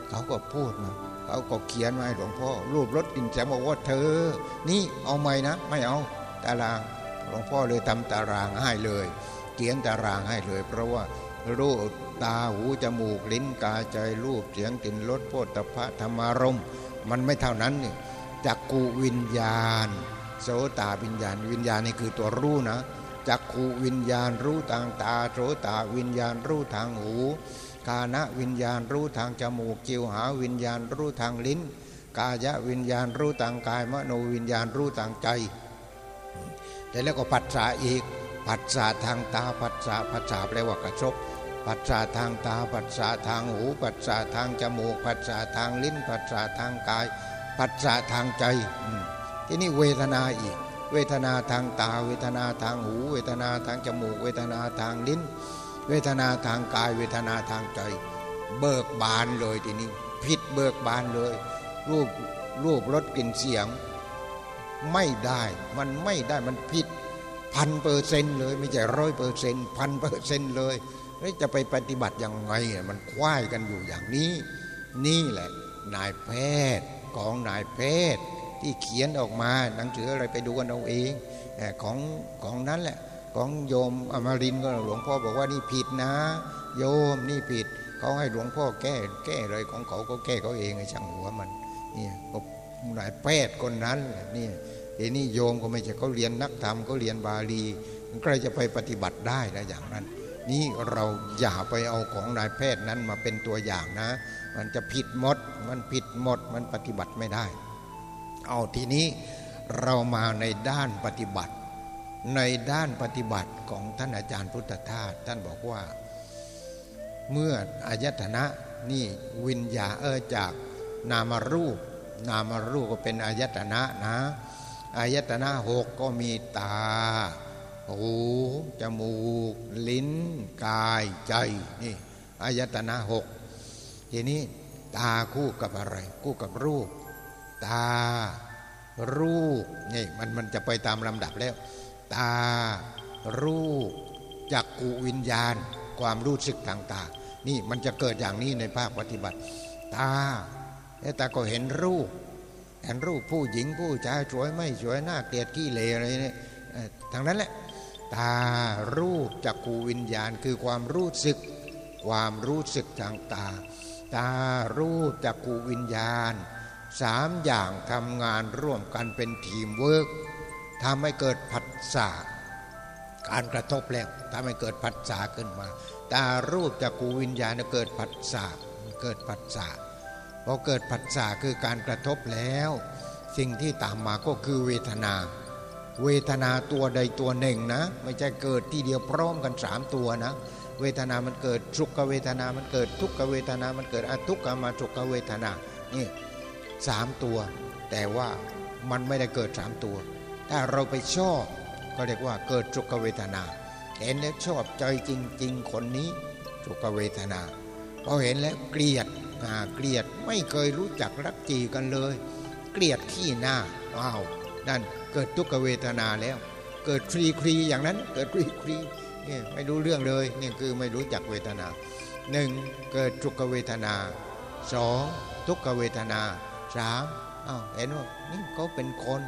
เขาก็พูดมาเขาก็เขียนมาให้หลวงพ่อ รูปรถกินแจบอกว่าเธอ นี่เอาไหมนะ ไม่เอาตาราง หลวงพ่อเลยทำตารางให้เลย เขียนตารางให้เลย เพราะว่ารูปตาหูจมูกลิ้นกายใจรูปเสียงกลิ่นรสโพธพะธรรมารมมันไม่เท่านั้นนี่จักกูวิญญาณ โสตาวิญญาณ วิญญาณนี่คือตัวรู้นะจักขูวิญญาณรู้ทางตาโสตาวิญญาณรู้ทางหูกานะวิญญาณรู้ทางจมูกจิวหาวิญญาณรู้ทางลิ้น กายะวิญญาณรู้ทางกายมโนวิญญาณรู้ทางใจ แต่แล้วก็ปัสสาอีก ปัสสาทางตาปัสสาปัสสาแปลว่ากระชบปัสสาทางตาปัสสาทางหูปัสสาทางจมูกปัสสาทางลิ้นปัสสาทางกาย ปัสสาทางใจที่นี่เวทนาอีก เวทนาทางตา เวทนาทางหู เวทนาทางจมูก เวทนาทางลิ้น เวทนาทางกาย เวทนาทางใจ เบิกบานเลยทีนี้ผิดเบิกบานเลย รูปรูปรสกลิ่นเสียง ไม่ได้มันไม่ได้มันผิดพันเปอร์เซนต์เลยไม่ใช่ร้อยเปอร์เซนต์พันเปอร์เซนต์เลยแล้วจะไปปฏิบัติยังไงมันควายกันอยู่อย่างนี้ นี่แหละนายแพทย์ของนายแพทย์ที่เขียนออกมาหนังสืออะไรไปดูกันเอาเองของของนั้นแหละของโยมอมรินก็หลวงพ่อบอกว่านี่ผิดนะ โยมนี่ผิดเขาให้หลวงพ่อแก้แก้เลยของเขาก็แก้เขาเองไอ้ช่างหัวมันนี่ นายแพทย์คนนั้นนี่ทีนี้โยมก็ไม่ใช่เขาเรียนนักธรรมเขาเรียนบาลีใครจะไปปฏิบัติได้นะอย่างนั้น นี่เราอย่าไปเอาของนายแพทย์นั้นมาเป็นตัวอย่างนะ มันจะผิดหมด มันผิดหมด มันปฏิบัติไม่ได้ เอาทีนี้เรามาในด้านปฏิบัติ ในด้านปฏิบัติของท่านอาจารย์พุทธทาสท่านบอกว่า เมื่ออายตนะนี่วิญญาเออจากนามรูป นามรูปก็เป็นอายตนะนะ อายตนะหกก็มีตา หู จมูก ลิ้น กาย ใจ นี่อายตนะหกทีนี้ตาคู่กับอะไร คู่กับรูป ตา รูปนี่มันมันจะไปตามลำดับแล้ว ตา รูปจักขุวิญญาณ ความรู้สึกต่างๆนี่มันจะเกิดอย่างนี้ในภาคปฏิบัติ ตา แต่ตาก็เห็นรูปเห็นรูปผู้หญิงผู้ชายสวยไม่สวยน่าเกลียดขี้เหร่อะไรเนี่ยทางนั้นแหละ ตารูปจักขุวิญญาณคือความรู้สึก ความรู้สึกทางตา ตารูปจักขุวิญญาณสามอย่างทำงานร่วมกันเป็นทีมเวิร์กทำให้เกิดผัสสะการกระทบแล้วทำให้เกิดผัสสะขึ้นมา ตารูปจักขูวิญญาณเกิดผัสสะเกิดผัสสะ พอเกิดผัสสะคือการกระทบแล้ว สิ่งที่ตามมาก็คือเวทนา เวทนาตัวใดตัวหนึ่งนะ ไม่ใช่เกิดที่เดียวพร้อมกันสามตัวนะ เวทนามันเกิดสุขเวทนา มันเกิดทุกขเวทนา มันเกิดอทุกขมาสุขเวทนา นี่สามตัว แต่ว่ามันไม่ได้เกิดสามตัว ถ้าเราไปชอบก็เรียกว่าเกิดสุขเวทนา เห็นแล้วชอบใจจริง ๆ คนนี้สุขเวทนาพอเห็นแล้วเกลียด เกลียดไม่เคยรู้จักรักจีกันเลย เกลียดขี้หน้าอ้าวนั่นเกิดทุกขเวทนาแล้ว เกิดครีครีอย่างนั้น เกิดครีครีนี่ไม่รู้เรื่องเลยนี่คือไม่รู้จักเวทนาหนึ่งเกิดทุกขเวทนาสองทุกขเวทนาสามอ้าวเห็นว่านี่เขาเป็นคน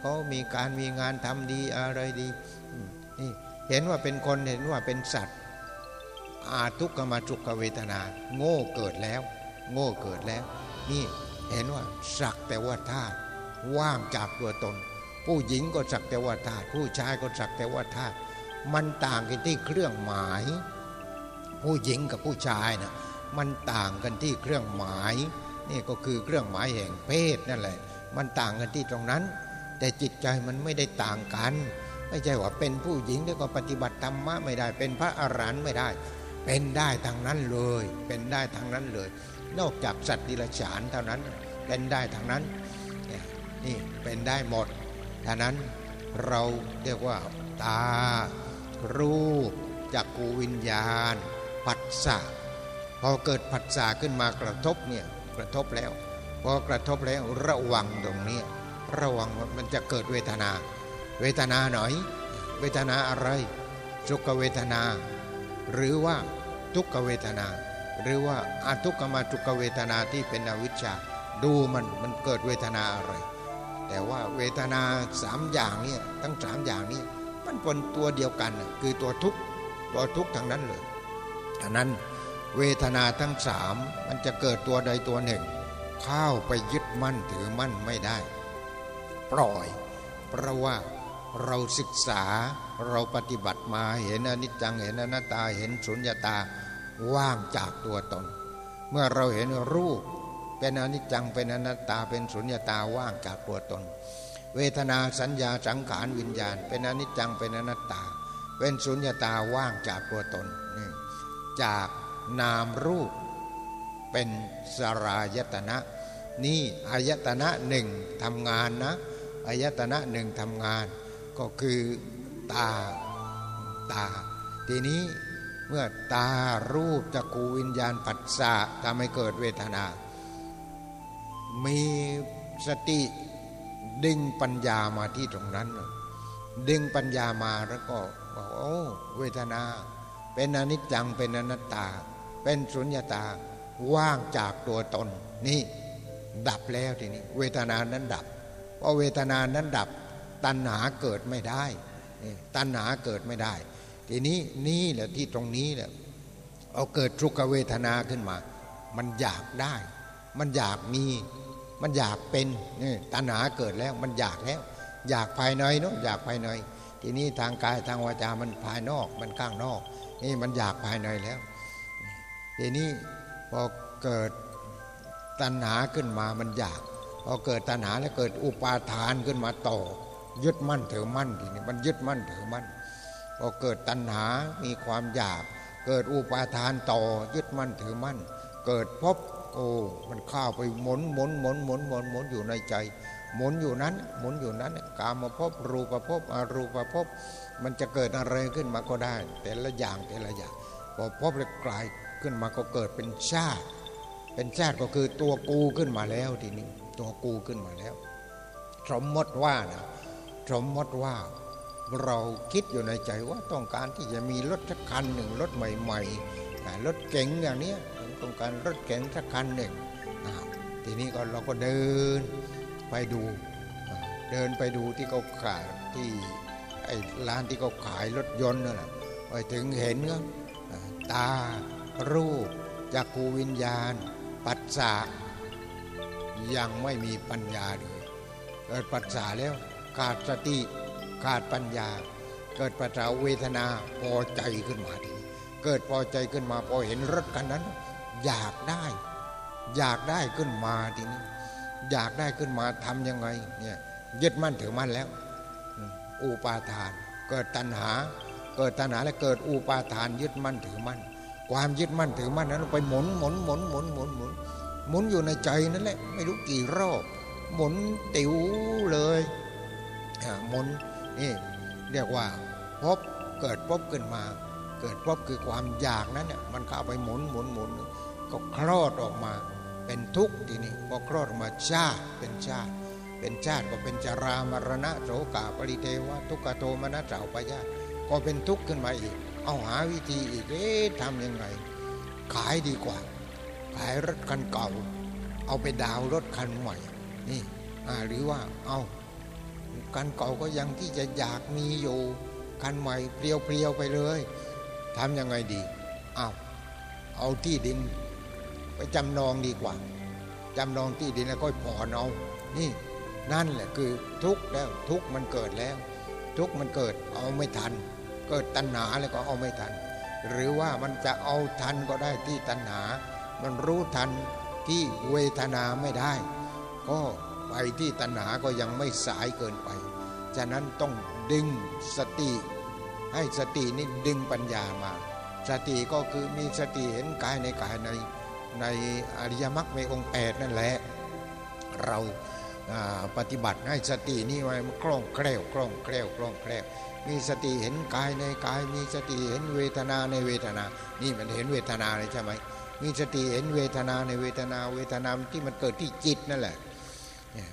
เขามีการมีงานทำดีอะไรดีนี่เห็นว่าเป็นคนเห็นว่าเป็นสัตว์ อาทุกขมาทุกขเวทนา โง่เกิดแล้ว โง่เกิดแล้ว นี่เห็นว่าสักแต่ว่าธาตุว่างจากตัวตน ผู้หญิงก็สักแต่ว่าธาตุผู้ชายก็สักแต่ว่าธาตุมันต่างกันที่เครื่องหมาย ผู้หญิงกับผู้ชายนะมันต่างกันที่เครื่องหมายนี่ก็คือเครื่องหมายแห่งเพศนั่นแหละ มันต่างกันที่ตรงนั้น แต่จิตใจมันไม่ได้ต่างกัน ไม่ใช่ว่าเป็นผู้หญิงแล้วก็ปฏิบัติธรรมะไม่ได้ เป็นพระอรหันต์ไม่ได้ เป็นได้ทางนั้นเลย เป็นได้ทางนั้นเลย นอกจากสัตว์ดิลฉานเท่านั้นเป็นได้ทางนั้นนี่เป็นได้หมดดังนั้นเราเรียกว่าตา รูปจักกูวิญญาณปัสสะพอเกิดผัสสะขึ้นมากระทบเนี่ยกระทบแล้วพอกระทบแล้วระวังตรงนี้ ระวังมันจะเกิดเวทนา เวทนาหน่อย เวทนาอะไรสุขเวทนา หรือว่าทุกขเวทนา หรือว่าอาทุกขมาทุกขเวทนาที่เป็นอวิชชา ดูมันมันเกิดเวทนาอะไร แต่ว่าเวทนาสามอย่างนี้ทั้งสามอย่างนี้มันเป็นตัวเดียวกันคือตัวทุกตัวทุกทางนั้นเลยอันนั้นเวทนาทั้งสามมันจะเกิดตัวใดตัวหนึ่ง เข้าไปยึดมั่นถือมั่นไม่ได้ ปล่อย เพราะว่าเราศึกษา เราปฏิบัติมาเห็นอนิจจังเห็นอนัตตาเห็นสุญญตาว่างจากตัวตน เมื่อเราเห็นรูปเป็นอนิจจังเป็นอนัตตาเป็นสุญญตาว่างจากตัวตน เวทนาสัญญาสังขารวิญญาณ เป็นอนิจจังเป็นอนัตตา เป็นสุญญตาว่างจากตัวตนนี่จากนามรูปเป็นสรายตนะ นี่อายตนะหนึ่งทำงานนะอายตนะหนึ่งทำงาน ก็คือ ตา ตา ทีนี้เมื่อตารูปจักูวิญญาณปัสสะทำให้เกิดเวทนา มีสติดึงปัญญามาที่ตรงนั้น ดึงปัญญามาแล้วก็บอกโอ้เวทนา เป็นอนิจจังเป็นอนัตตา เป็นสุญญตาว่างจากตัวตน นี่ ดับแล้วทีนี้ เวทนานั้นดับพอเวทนานั้นดับ ตัณหาเกิดไม่ได้ ตัณหาเกิดไม่ได้ ทีนี้นี่แหละที่ตรงนี้แหละเอาเกิดทุกขเวทนาขึ้นมา มันอยากได้ มันอยากมี มันอยากเป็นนี่ตัณหาเกิดแล้ว มันอยากแล้ว อยากภายในเนาะอยากภายใน ทีนี้ทางกายทางวาจามันภายนอก มันข้างนอกนี่มันอยากภายในแล้ว ทีนี้พอเกิดตัณหาขึ้นมามันอยากพอเกิดตัณหาแล้วเกิดอุปาทานขึ้นมาต่อ ยึดมั่นถือมั่นทีนี้มันยึดมั่นถือมั่นพอเกิดตัณหา มีความอยาก เกิดอุปาทานต่อ ยึดมั่นถือมั่น เกิดพบโอ้มันข้าไปหมุนหมุนหมุนหมุนหมุนหมุนอยู่ในใจ หมุนอยู่นั้น หมุนอยู่นั้นกามาพบรูปภพอารูปภพมันจะเกิดอะไรขึ้นมาก็ได้ แต่ละอย่างแต่ละอย่างพอพบแล้วกลายขึ้นมาก็เกิดเป็นชาติ เป็นชาติก็คือตัวกูขึ้นมาแล้วทีนี้ตัวกูขึ้นมาแล้ว สมมติว่านะ สมมติว่าเราคิดอยู่ในใจว่าต้องการที่จะมีรถสักคันหนึ่งรถใหม่ๆรถเก๋งอย่างนี้ต้องการรถเก๋งสักคันหนึ่งทีนี้ก็เราก็เดินไปดู เดินไปดูที่เขาขายที่ไอ้ร้านที่เขาขายรถยนต์นั่นแหละไปถึงเห็นก็ตา รูปจักรูวิญญาณ ปัจจายังไม่มีปัญญาเลยเกิดปัจจาแล้ว ขาดสติขาดปัญญา เกิดปัจจาเวทนาพอใจขึ้นมาทีเกิดพอใจขึ้นมาพอเห็นรถคันนั้น อยากได้ อยากได้ขึ้นมาทีนี้อยากได้ขึ้นมาทำยังไงเนี่ยยึดมั่นถือมั่นแล้ว อุปาทาน เกิดตัณหา เกิดตัณหาแล้วเกิดอุปาทานยึดมั่นถือมั่นความยึดมั่นถือมั่นนั้นไปหมุนหมุนหมุนหมุนหมุนหมุนหมุนอยู่ในใจนั่นแหละ ไม่รู้กี่รอบหมุนติ๋วเลย หมุนนี่เรียกว่าพบเกิดพบขึ้นมา เกิดพบคือความอยากนั้นเนี่ยมันเข้าไปหมุนหมุนหมุนก็คลอดออกมาเป็นทุกข์ทีนี้พอคลอดออกมาชาติเป็นชาติ เป็นชาติก็เป็นจารามรณะโสกาปริเทวะทุกขโทมนัสเจ้าปยาก็เป็นทุกข์ขึ้นมาอีก เอาหาวิธีอีกเอ๊ะทำยังไง ขายดีกว่า ขายรถคันเก่า เอาไปดาวรถคันใหม่นี่หรือว่าเอา คันเก่าก็ยังที่จะอยากมีอยู่คันใหม่เปรียวๆไปเลยทำยังไงดีเอาเอาที่ดิน ไปจำนองดีกว่าจำนองที่ดินแล้วก็ผ่อนเอานี่นั่นแหละคือทุกข์แล้วทุกข์มันเกิดแล้ว ทุกข์มันเกิดเอาไม่ทัน เกิดตัณหาแล้วก็เอาไม่ทัน หรือว่ามันจะเอาทันก็ได้ที่ตัณหา มันรู้ทันที่เวทนาไม่ได้ ก็ ไปที่ตัณหาก็ยังไม่สายเกินไป ฉะนั้นต้องดึงสติ ให้สตินี่ดึงปัญญามา สติก็คือมีสติเห็นกายในกายในในอริยมรรคในองค์แปดนั่นแหละ เราปฏิบัติให้สตินี่ไว้มันคล่องแคล่วคล่องแคล่วคล่องแคล่วมีสติเห็นกายในกาย มีสติเห็นเวทนาในเวทนา นี่มันเห็นเวทนาเลยใช่ไหมมีสติเห็นเวทนาในเวทนาเวทนาที่มันเกิดที่จิตนั่นแหละ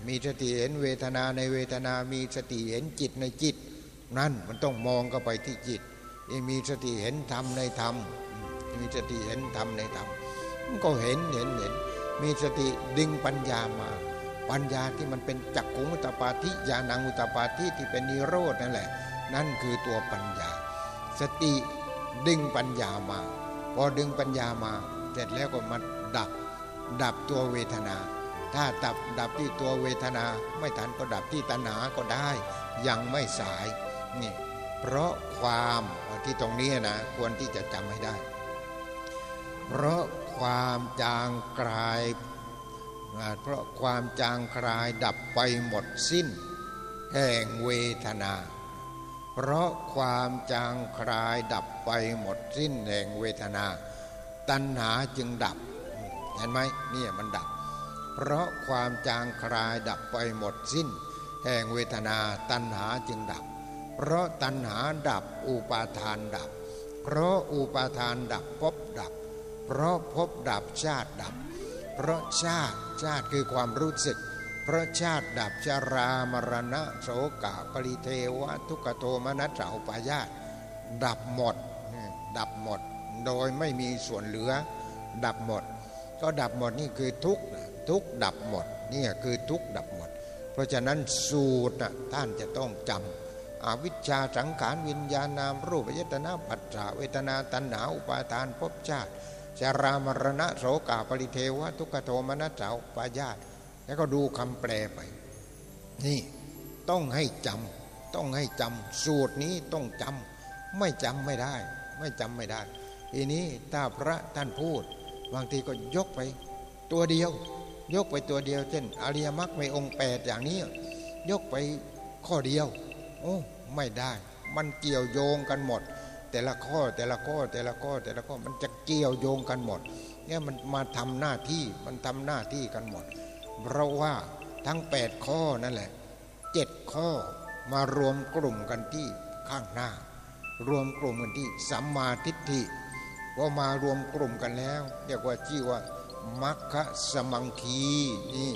มีสติเห็นเวทนาในเวทนา มีสติเห็นจิตในจิต นั่นมันต้องมองเข้าไปที่จิตมีสติเห็นธรรมในธรรม มีสติเห็นธรรมในธรรมมันก็เห็นเห็นเห็น มีสติดึงปัญญามา ปัญญาที่มันเป็นจักขุมุตปาธิญาณังอุตปาธิที่เป็นนิโรธนั่นแหละ นั่นคือตัวปัญญา สติดึงปัญญามา พอดึงปัญญามา เสร็จแล้วก็มาดับ ดับตัวเวทนา ถ้าดับดับที่ตัวเวทนาไม่ทันก็ดับที่ตัณหาก็ได้ ยังไม่สายนี่เพราะความที่ตรงนี้นะควรที่จะจำให้ได้ เพราะความจางคลายเพราะความจางคลายดับไปหมดสิ้น แห่งเวทนา เพราะความจางคลายดับไปหมดสิ้นแห่งเวทนา ตัณหาจึงดับ เห็นไหมนี่มันดับ เพราะความจางคลายดับไปหมดสิ้น แห่งเวทนาตัณหาจึงดับ เพราะตัณหาดับอุปาทานดับ เพราะอุปาทานดับพบดับ เพราะพบดับชาติดับ เพราะชาติชาติคือความรู้สึก เพราะชาติดับชารามรณะโสกะปริเทวะทุกโทมนัสสาปายาตดับหมดดับหมดโดยไม่มีส่วนเหลือดับหมด ก็ดับหมดนี่คือทุกข์ ทุกดับหมดนี่คือทุกดับหมด เพราะฉะนั้นสูตรท่านจะต้องจำอวิชชาสังขารวิญญาณนามรูปเยตนาปัจจาเวทนาตัณหาอุปาทานภพชาติจารามรณะโสกาปริเทวะทุกขโทมนัสสาวปายาตแล้วก็ดูคำแปลไป นี่ต้องให้จำต้องให้จำสูตรนี้ต้องจำไม่จำไม่ได้ ไม่จำไม่ได้ทีนี้ถ้าพระท่านพูด บางทีก็ยกไป ตัวเดียว ยกไปตัวเดียวเช่นอริยมรรคในองค์แปดอย่างนี้ ยกไปข้อเดียว โอ้ไม่ได้ มันเกี่ยวโยงกันหมด แต่ละข้อแต่ละข้อแต่ละข้อแต่ละข้อมันจะเกี่ยวโยงกันหมดเนี่ยมันมาทำหน้าที่มันทำหน้าที่กันหมด เพราะว่าทั้งแปดข้อนั่นแหละเจ็ดข้อมารวมกลุ่มกันที่ข้างหน้า รวมกลุ่มกันที่สัมมาทิฏฐิพอมารวมกลุ่มกันแล้วเรียกว่าชื่อว่า มัคคะสมังคีนี่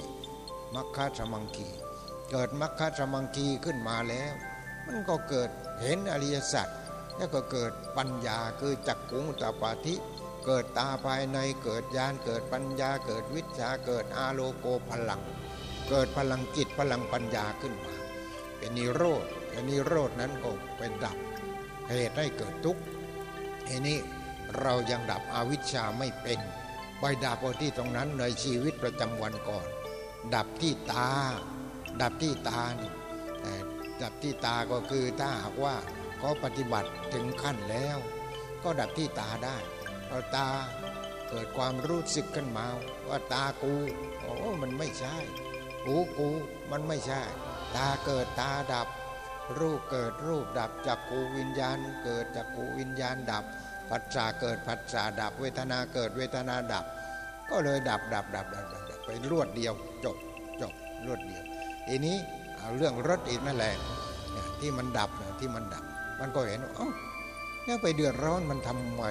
มัคคะสมังคี เกิดมัคคะสมังคีขึ้นมาแล้ว มันก็เกิดเห็นอริยสัจแล้วก็เกิดปัญญาคือจักกุงตาปาธิเกิดตาภายในเกิดญาณเกิดปัญญาเกิดวิชาเกิดอาโลโกพลัง เกิดพลังจิตพลังปัญญาขึ้นมา เป็นนิโรธอันนิโรธนั้นก็เป็นดับเหตุให้เกิดทุกข์ทีนี้เรายังดับอวิชชาไม่เป็น ไปดับที่ตรงนั้นในชีวิตประจำวันก่อน ดับที่ตา ดับที่ตานี่ดับที่ตาก็คือถ้าหากว่าเขาปฏิบัติถึงขั้นแล้ว ก็ดับที่ตาได้พอตาเกิดความรู้สึกขึ้นมาว่าตากูโอ้มันไม่ใช่หูกูมันไม่ใช่ ตาเกิดตาดับ รูปเกิดรูปดับจักกูวิญญาณเกิดจักกูวิญญาณดับ ปัจจาเกิดปัจจาดับเวทนาเกิดเวทนาดับ ก็เลยดับดับดับดับดับไปรวดเดียวจบจบรวดเดียวทีนี้เอาเรื่องรถอีกนั่นแหละที่มันดับที่มันดับ มันก็เห็นเอ้าเนี่ยไปเดือดร้อนมันทำไม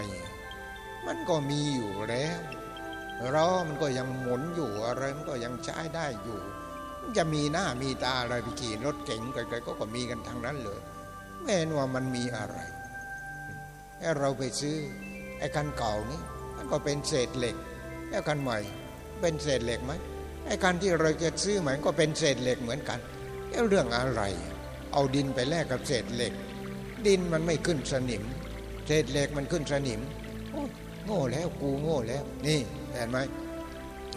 มันก็มีอยู่แล้วล้อมันก็ยังหมุนอยู่อะไรมันก็ยังใช้ได้อยู่ จะมีหน้ามีตาอะไรไปขี่รถเก๋งไกลๆก็ก็มีกันทางนั้นเลยไม่ว่ามันมีอะไร แค่เราไปซื้อไอ้คันเก่านี้มันก็เป็นเศษเหล็กไอ้คันใหม่เป็นเศษเหล็กไหมไอ้คันที่เราจะซื้อใหม่ก็เป็นเศษเหล็กเหมือนกันเรื่องอะไร เอาดินไปแลกกับเศษเหล็ก ดินมันไม่ขึ้นสนิม เศษเหล็กมันขึ้นสนิมโง่แล้วกูโง่แล้ว นี่เห็นไหม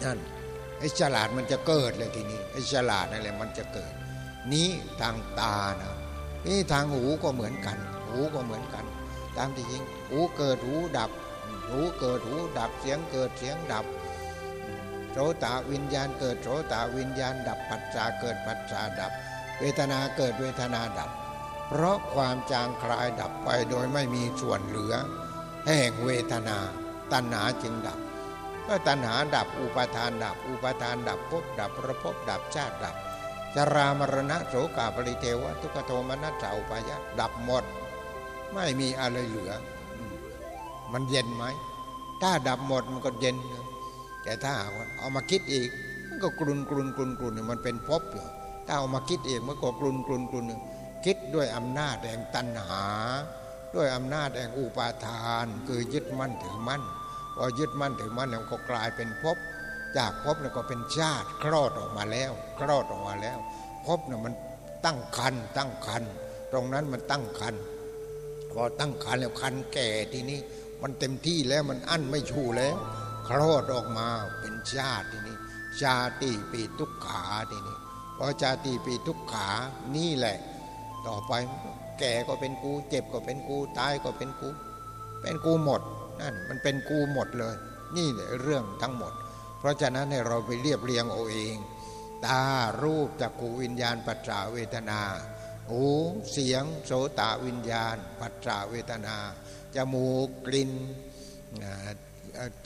นั่นไอ้ฉลาดมันจะเกิดเลยทีนี้ไอ้ฉลาดนั่นแหละมันจะเกิด นี้ทางตานะนี่ทางหูก็เหมือนกัน หูก็เหมือนกัน ตามที่จริงหูเกิดหูดับ หูเกิดหูดับเสียงเกิดเสียงดับโสตวิญญาณเกิดโสตวิญญาณดับปัจจาเกิดปัจจาดับ เวทนาเกิดเวทนาดับ เพราะความจางคลายดับไปโดยไม่มีส่วนเหลือ แห่งเวทนา ตัณหาจึงดับก็ตัณหาดับอุปาทานดับ อุปาทานดับภพดับประภพดับชาติดับจรามรณะโสกาปริเทวะทุกโทมนัสสาอุปายะดับหมด ไม่มีอะไรเหลือ มันเย็นไหม ถ้าดับหมดมันก็เย็น แต่ถ้าเอามาคิดอีก มันก็กลุนกลุนกลุนกลุนมันเป็นภพอยู่ถ้าเอามาคิดอีกมันก็กลุนกลุนกลุนคิดด้วยอำนาจแห่งตัณหา ด้วยอำนาจแห่งอุปาทาน คือยึดมั่นถือมั่นพอยึดมั่นถือมั่นแล้วก็กลายเป็นภพจากภพแล้วก็เป็นชาติคลอดออกมาแล้ว คลอดออกมาแล้วภพเนี่ยมันตั้งคันตั้งคันตรงนั้นมันตั้งคัน อตั้งคันแล้วคันแก่ทีนี้ มันเต็มที่แล้วมันอั้นไม่ชูแล้วคลอดออกมาเป็นชาติทีนี้ ชาติปีทุกขาทีนี้พอชาติปีทุกขานี่แหละ ต่อไปแก่ก็เป็นกู เจ็บก็เป็นกูตายก็เป็นกู เป็นกูหมดนั่นมันเป็นกูหมดเลย นี่แหละเรื่องทั้งหมด เพราะฉะนั้นให้เราไปเรียบเรียงเอาเอง ตารูปจักขูวิญญาณปัจจาเวทนา หูเสียงโสตวิญญาณ ปัจจาเวทนา จมูกกลิ่น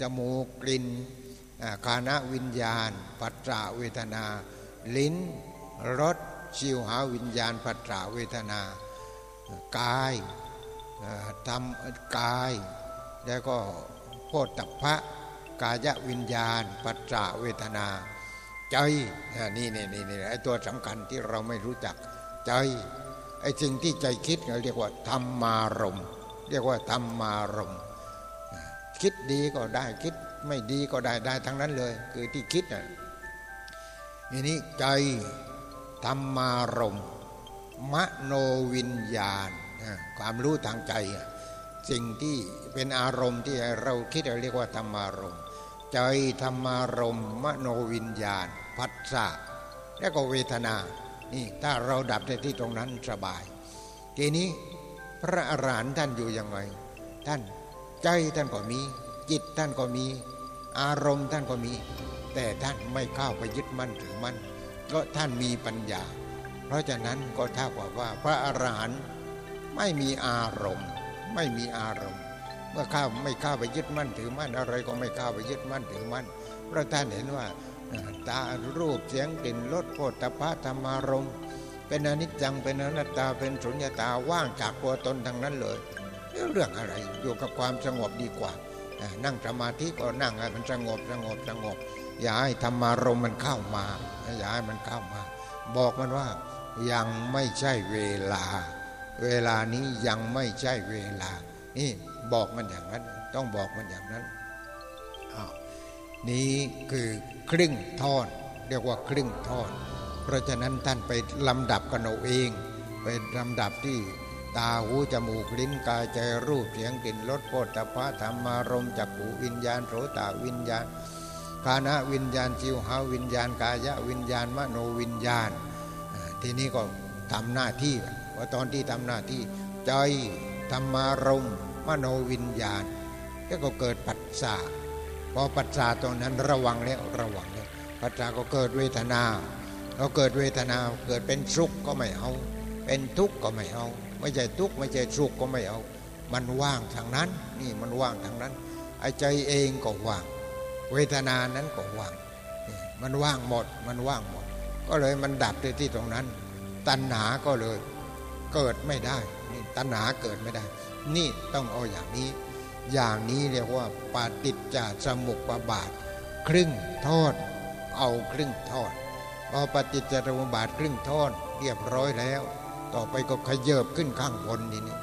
จมูกกลิ่นคานะวิญญาณ ปัจจาเวทนา ลิ้นรสชิวหาวิญญาณ ปัจจาเวทนา กายทำกาย แล้วก็โพธิพระกายวิญญาณ ปัจจาเวทนา ใจนี่นี่นี่นี่ไอตัวสำคัญที่เราไม่รู้จัก ใจ ไอ้สิ่งที่ใจคิดเราเรียกว่าธรรมารมเรียกว่าธรรมารมคิดดีก็ได้คิดไม่ดีก็ได้ได้ทั้งนั้นเลย คือที่คิดน่ะนี่ใจธรรมารมมโนวิญญาณ ความรู้ทางใจ สิ่งที่เป็นอารมณ์ที่เราคิดเราเรียกว่าธรรมารมใจธรรมารมมโนวิญญาณ พัสสะแล้วก็เวทนา นี่ถ้าเราดับในที่ตรงนั้นสบาย ทีนี้พระอรหันต์ท่านอยู่ยังไง ท่านใจท่านก็มี จิตท่านก็มี อารมณ์ท่านก็มี แต่ท่านไม่เข้าไปยึดมั่นถือมั่นก็ท่านมีปัญญา เพราะฉะนั้นก็เท่ากับว่าพระอรหันต์ไม่มีอารมณ์ ไม่มีอารมณ์ เมื่อข้าไม่ข้าไปยึดมั่นถือมั่นอะไรก็ไม่ข้าไปยึดมั่นถือมั่นเพราะท่านเห็นว่า ตารูปเสียงกลิ่นรสโผฏฐะธรรมารมเป็นอนิจจังเป็นอนัตตาเป็นสุญญตาว่างจากตัวตนทั้งนั้นเลยเรื่องอะไรอยู่กับความสงบดีกว่า นั่งสมาธิก็นั่งให้มันสงบสงบสงบ อย่าให้ธรรมารมมันเข้ามาอย่าให้มันเข้ามา บอกมันว่ายังไม่ใช่เวลา เวลานี้ยังไม่ใช่เวลา นี่บอกมันอย่างนั้น ต้องบอกมันอย่างนั้น นี้คือครึ่งทอดเรียกว่าครึ่งทอดเพราะฉะนั้นท่านไปลำดับกันเอาเองไปลำดับที่ตาหูจมูกลิ้นกายใจรูปเสียงกลิ่นรสโผฏฐัพพะธรรมารมจักหูวิญญาณโสตวิญญาณกานะวิญญาณจิวหาวิญญาณกายะวิญญาณมโนวิญญาณ ทีนี้ก็ทำหน้าที่ว่าตอนที่ทำหน้าที่ใจธรรมารมมโนวิญญาณแล้วก็เกิดปัจจา พอปัจจาตรงนั้นระวังแล้วระวังแล้วปัจจาก็เกิดเวทนาเราเกิดเวทนาเกิดเป็นสุขก็ไม่เอา เป็นทุกข์ก็ไม่เอา ไม่ใช่ทุกข์ไม่ใช่สุขก็ไม่เอา มันว่างทางนั้น นี่มันว่างทางนั้นไอ้ใจเองก็ว่าง เวทนานั้นก็ว่างมันว่างหมดมันว่างหมด ก็เลยมันดับที่ที่ตรงนั้น ตัณหาก็เลยเกิดไม่ได้นี่ตัณหาเกิดไม่ได้ นี่ต้องเอาอย่างนี้ อย่างนี้เรียกว่าปาติจจสมุปบาท ครึ่งทอด เอาครึ่งทอดพอปฏิจจสมุปบาทครึ่งทอดเรียบร้อยแล้ว ต่อไปก็ขยเยบขึ้นข้างบนนี่นี่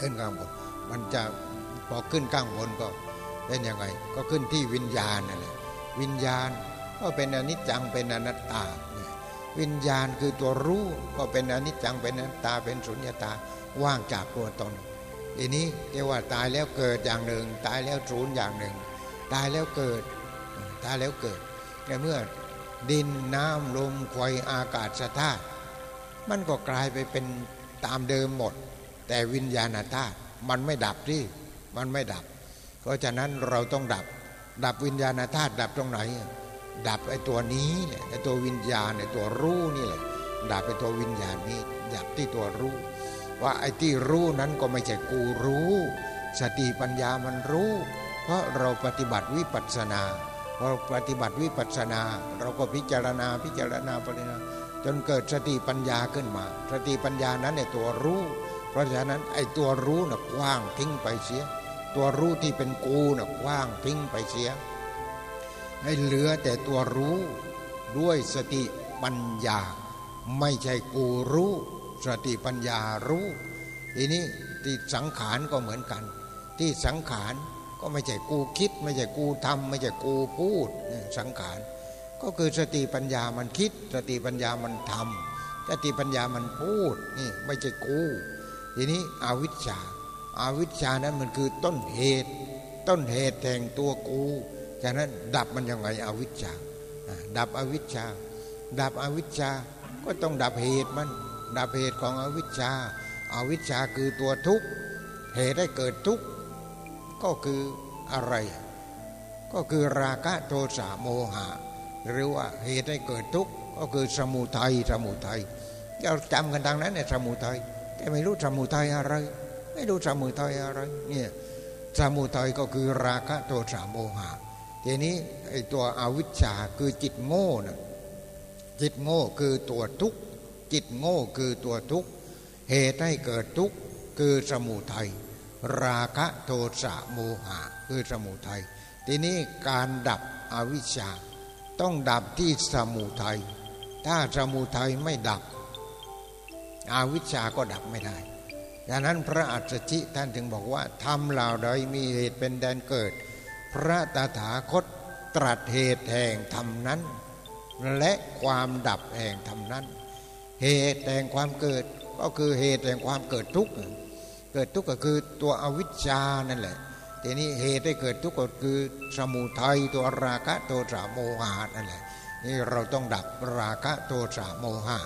ขึ้นข้างบนมันจะพอขึ้นข้างบนก็เป็นยังไง ก็ขึ้นที่วิญญาณนั่นแหละวิญญาณก็เป็นอนิจจังเป็นอนัตตา วิญญาณคือตัวรู้ก็เป็นอนิจจังเป็นอนัตตาเป็นสุญญตาว่างจากตัวตน ทีนี้เรียกว่าตายแล้วเกิดอย่างหนึ่ง ตายแล้วศูนย์อย่างหนึ่ง ตายแล้วเกิด ตายแล้วเกิดแต่เมื่อดินน้ำลมไฟอากาศธาตุมันก็กลายไปเป็นตามเดิมหมด แต่วิญญาณธาตุมันไม่ดับที่มันไม่ดับ เพราะฉะนั้นเราต้องดับ ดับวิญญาณธาตุดับตรงไหน ดับไอ้ตัวนี้ไอ้ตัววิญญาณไอ้ตัวรู้นี่แหละดับไอ้ตัววิญญาณนี้ดับที่ตัวรู้ ว่าไอ้ที่รู้นั้นก็ไม่ใช่กูรู้ สติปัญญามันรู้ เพราะเราปฏิบัติวิปัสสนาเราปฏิบัติวิปัสสนา เราก็พิจารณาพิจารณาปรินาจนเกิดสติปัญญาขึ้นมา สติปัญญานั้นในตัวรู้ เพราะฉะนั้นไอ้ตัวรู้น่ะกว้างทิ้งไปเสีย ตัวรู้ที่เป็นกูน่ะกว้างทิ้งไปเสีย ให้เหลือแต่ตัวรู้ด้วยสติปัญญา ไม่ใช่กูรู้ สติปัญญารู้ทีนี้ที่สังขารก็เหมือนกัน ที่สังขารก็ไม่ใช่กูคิด ไม่ใช่กูทำไม่ใช่กูพูดสังขารก็คือสติปัญญามันคิด สติปัญญามันทำสติปัญญามันพูดนี่ไม่ใช่กูทีนี้อวิชชาอาวิชชานั้นมันคือต้นเหตุ ต้นเหตุแห่งตัวกูฉะนั้นดับมันยังไงอวิชชาดับอวิชชา ดับอวิชชาก็ต้องดับเหตุมัน ดับเหตุของอวิชชาอาวิชชาคือตัวทุกข์เหตุให้เกิดทุกข์ก็คืออะไร ก็คือราคะโทสะโมหะ หรือว่าเหตุให้เกิดทุกข์ก็คือสมุทัยสมุทัยเราจำกันทางนั้นเนี่ยสมุทัยแต่ไม่รู้สมุทัยอะไร ไม่รู้สมุทัยอะไรเนี่ยสมุทัยก็คือราคะโทสะโมหะทีนี้ไอ้ตัวอวิชชาคือจิตโง่นะจิตโง่คือตัวทุกข์ จิตโง่คือตัวทุกข์ เหตุให้เกิดทุกข์คือสมุทัย ราคะโทสะโมหะคือสมุทัย ทีนี้การดับอวิชชา ต้องดับที่สมุทัย ถ้าสมุทัยไม่ดับ อวิชชาก็ดับไม่ได้ดังนั้นพระอัจฉิท่านถึงบอกว่าทำเหล่าใดมีเหตุเป็นแดนเกิด พระตถาคตตรัสเหตุแห่งธรรมนั้น และความดับแห่งธรรมนั้น เหตุแห่งความเกิดก็คือเหตุแห่งความเกิดทุกข์เกิดทุกข์ก็คือตัวอวิชชานั่นแหละทีนี้เหตุให้เกิดทุกข์ก็คือสมุทัยตัวราคะโทสะโมหะนั่นแหละนี่เราต้องดับราคะโทสะโมหะ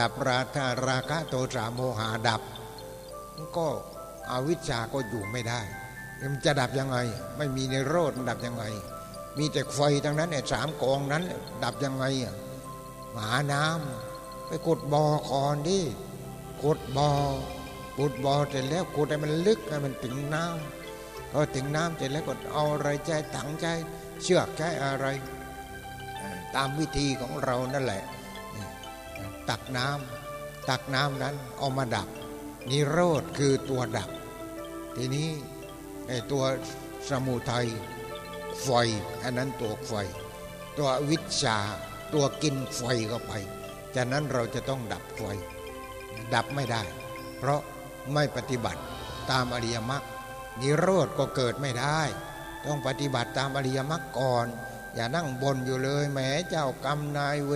ดับราคะราคะโทสะโมหะดับ ก็อวิชชาก็อยู่ไม่ได้มันจะดับยังไง ไม่มีในโรดดับยังไง มีแต่ไฟทั้งนั้นเนี่ยสามกองนั้น ดับยังไงหมาน้ำ ไปกดบ่อก่อนดิกดบ่อขุดบ่อเสร็จแล้วขุดให้มันลึกให้มันถึงน้ำพอถึงน้ำเสร็จแล้วก็เอาอะไรใจถังใจเชือกใจอะไร ตามวิธีของเรานั่นแหละ ตักน้ำตักน้ำนั้นเอามาดับ นิโรธคือตัวดับ ทีนี้ไอ้ตัวสมุทัยไฟอันนั้นตัวไฟ ตัววิชาตัวกินไฟเข้าไป จากนั้นเราจะต้องดับไฟดับไม่ได้ เพราะไม่ปฏิบัติตามอริยมรรคนิโรธก็เกิดไม่ได้ ต้องปฏิบัติตามอริยมรรคก่อน อย่านั่งบนอยู่เลยแหมเจ้ากรรมนายเว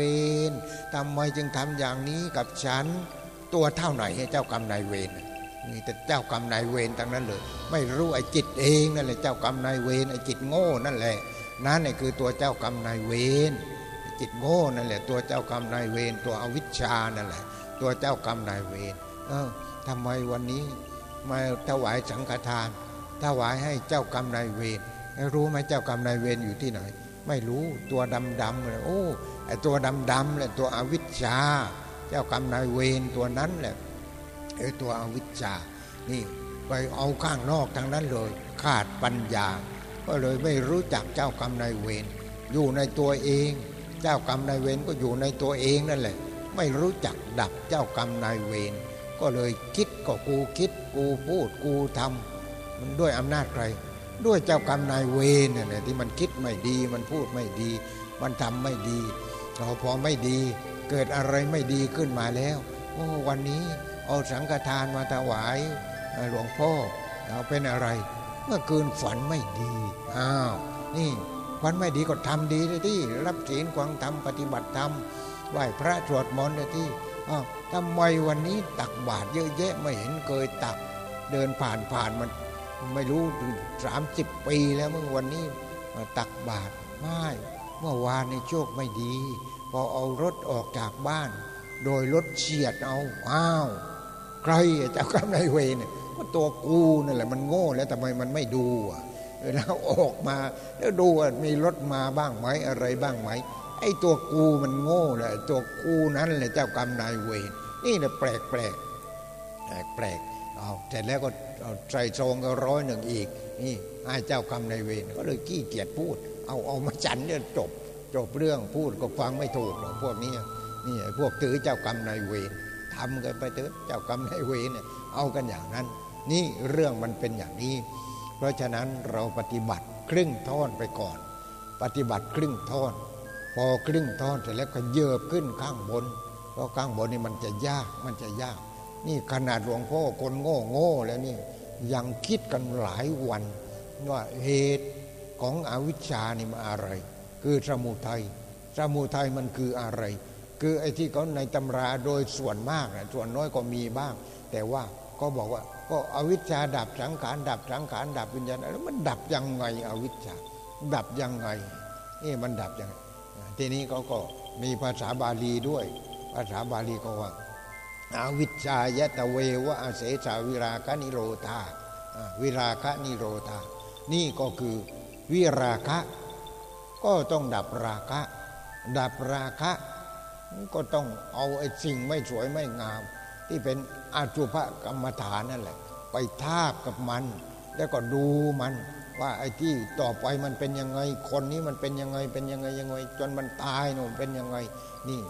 รทำไมจึงทำอย่างนี้กับฉัน ตัวเท่าไหนให้เจ้ากรรมนายเวรมีแต่เจ้ากรรมนายเวรทั้งนั้นเลย ไม่รู้ไอ้จิตเองนั่นแหละเจ้ากรรมนายเวรไอ้จิตโง่นั่นแหละนั่นแหละคือตัวเจ้ากรรมนายเวร จิตโง่นั่นแหละ ตัวเจ้ากรรมนายเวรตัวอวิชชานั่นแหละ ตัวเจ้ากรรมนายเวรเออทำไมวันนี้มาถวายสังฆทานถวายให้เจ้ากรรมนายเวรรู้ไหมเจ้ากรรมนายเวรอยู่ที่ไหน ไม่รู้ตัวดำดำเลยโอ้ไอตัวดำดำเลยตัวอวิชชา เจ้ากรรมนายเวรตัวนั้นแหละไอตัวอวิชชา นี่ไปเอาข้างนอกทางนั้นเลย ขาดปัญญา ก็เลยไม่รู้จักเจ้ากรรมนายเวรอยู่ในตัวเอง เจ้ากรรมนายเวรก็อยู่ในตัวเองนั่นแหละ ไม่รู้จักดับเจ้ากรรมนายเวรก็เลยคิดก็กูคิดกูพูดกูทำมันด้วยอำนาจใคร ด้วยเจ้ากรรมนายเวรนี่ยที่มันคิดไม่ดีมันพูดไม่ดี มันทำไม่ดีเราพอไม่ดีเกิดอะไรไม่ดีขึ้นมาแล้วโอ้วันนี้เอาสังฆทานมาถวายหลวงพ่อเอาเป็นอะไร เมื่อคืนฝันไม่ดีอ้าวนี่ ฝันไม่ดีก็ทำดีเลยที่รับศีลกวางธรรมปฏิบัติธรรมไหว้พระสวดมนต์เลยที่อ้าวทำไมวันนี้ตักบาตรเยอะแยะไม่เห็นเคยตักเดินผ่านผ่านมันไม่รู้สามสิบปีแล้วเมื่อวันนี้มาตักบาตรไม่เมื่อวานในโชคไม่ดี พอเอารถออกจากบ้าน โดยรถเฉียดเอาอ้าวใครเจ้ากรรมนายเวรเนี่ยก็ตัวกูนั่นแหละมันโง่แล้วทำไมมันไม่ดูอะ แล้วออกมาแล้วดูว่ามีรถมาบ้างไหมอะไรบ้างไหมไอ้ตัวกูมันโง่เลยตัวกูนั้นแหละเจ้ากรรมนายเวรนี่แหละแปลกแปลกแปลกแปลกเอาเสร็จแล้วก็เอาใส่ซองก็ร้อยหนึ่งอีก นี่ให้เจ้ากรรมนายเวรก็เลยขี้เกียจพูด เอาเอามาจันเนี่ยจบจบเรื่องพูดก็ฟังไม่ถูกหรอกพวกนี้นี่พวกถือเจ้ากรรมนายเวรทำกันไปเถอะเจ้ากรรมนายเวรเนี่ยเอากันอย่างนั้น นี่เรื่องมันเป็นอย่างนี้ เพราะฉะนั้นเราปฏิบัติครึ่งท่อนไปก่อน ปฏิบัติครึ่งท่อน พอครึ่งท่อนเสร็จแล้วก็เยิบขึ้นข้างบน เพราะข้างบนนี่มันจะยากมันจะยาก นี่ขนาดหลวงพ่อคนโง่โง่แล้วนี่ยังคิดกันหลายวัน ว่าเหตุของอวิชชานี่มันอะไร คือสมุทัยสมุทัยมันคืออะไร คือไอ้ที่เขาในตำราโดยส่วนมากนะส่วนน้อยก็มีบ้าง แต่ว่าก็บอกว่า ก็อวิชชาดับสังขารดับสังขารดับวิญญาณแล้วมันดับยังไงอวิชชาดับยังไงนี่มันดับยังไงทีนี้เขาก็มีภาษาบาลีด้วย ภาษาบาลีก็ว่าอาวิชชายตะเววะอาเสสาวิราคะนิโรธาวิราคะนิโรธา นี่ก็คือวิราคะ ก็ต้องดับราคะ ดับราคะ ก็ต้องเอาไอ้สิ่งไม่สวยไม่งาม ที่เป็นอ อาจุพกรรมฐานนั่นแหละ ไปทาบกับมัน แล้วก็ดูมัน ว่าไอ้ที่ต่อไปมันเป็นยังไง คนนี้มันเป็นยังไงเป็นยังไงยังไง จนมันตายนู่นเป็นยังไงนี่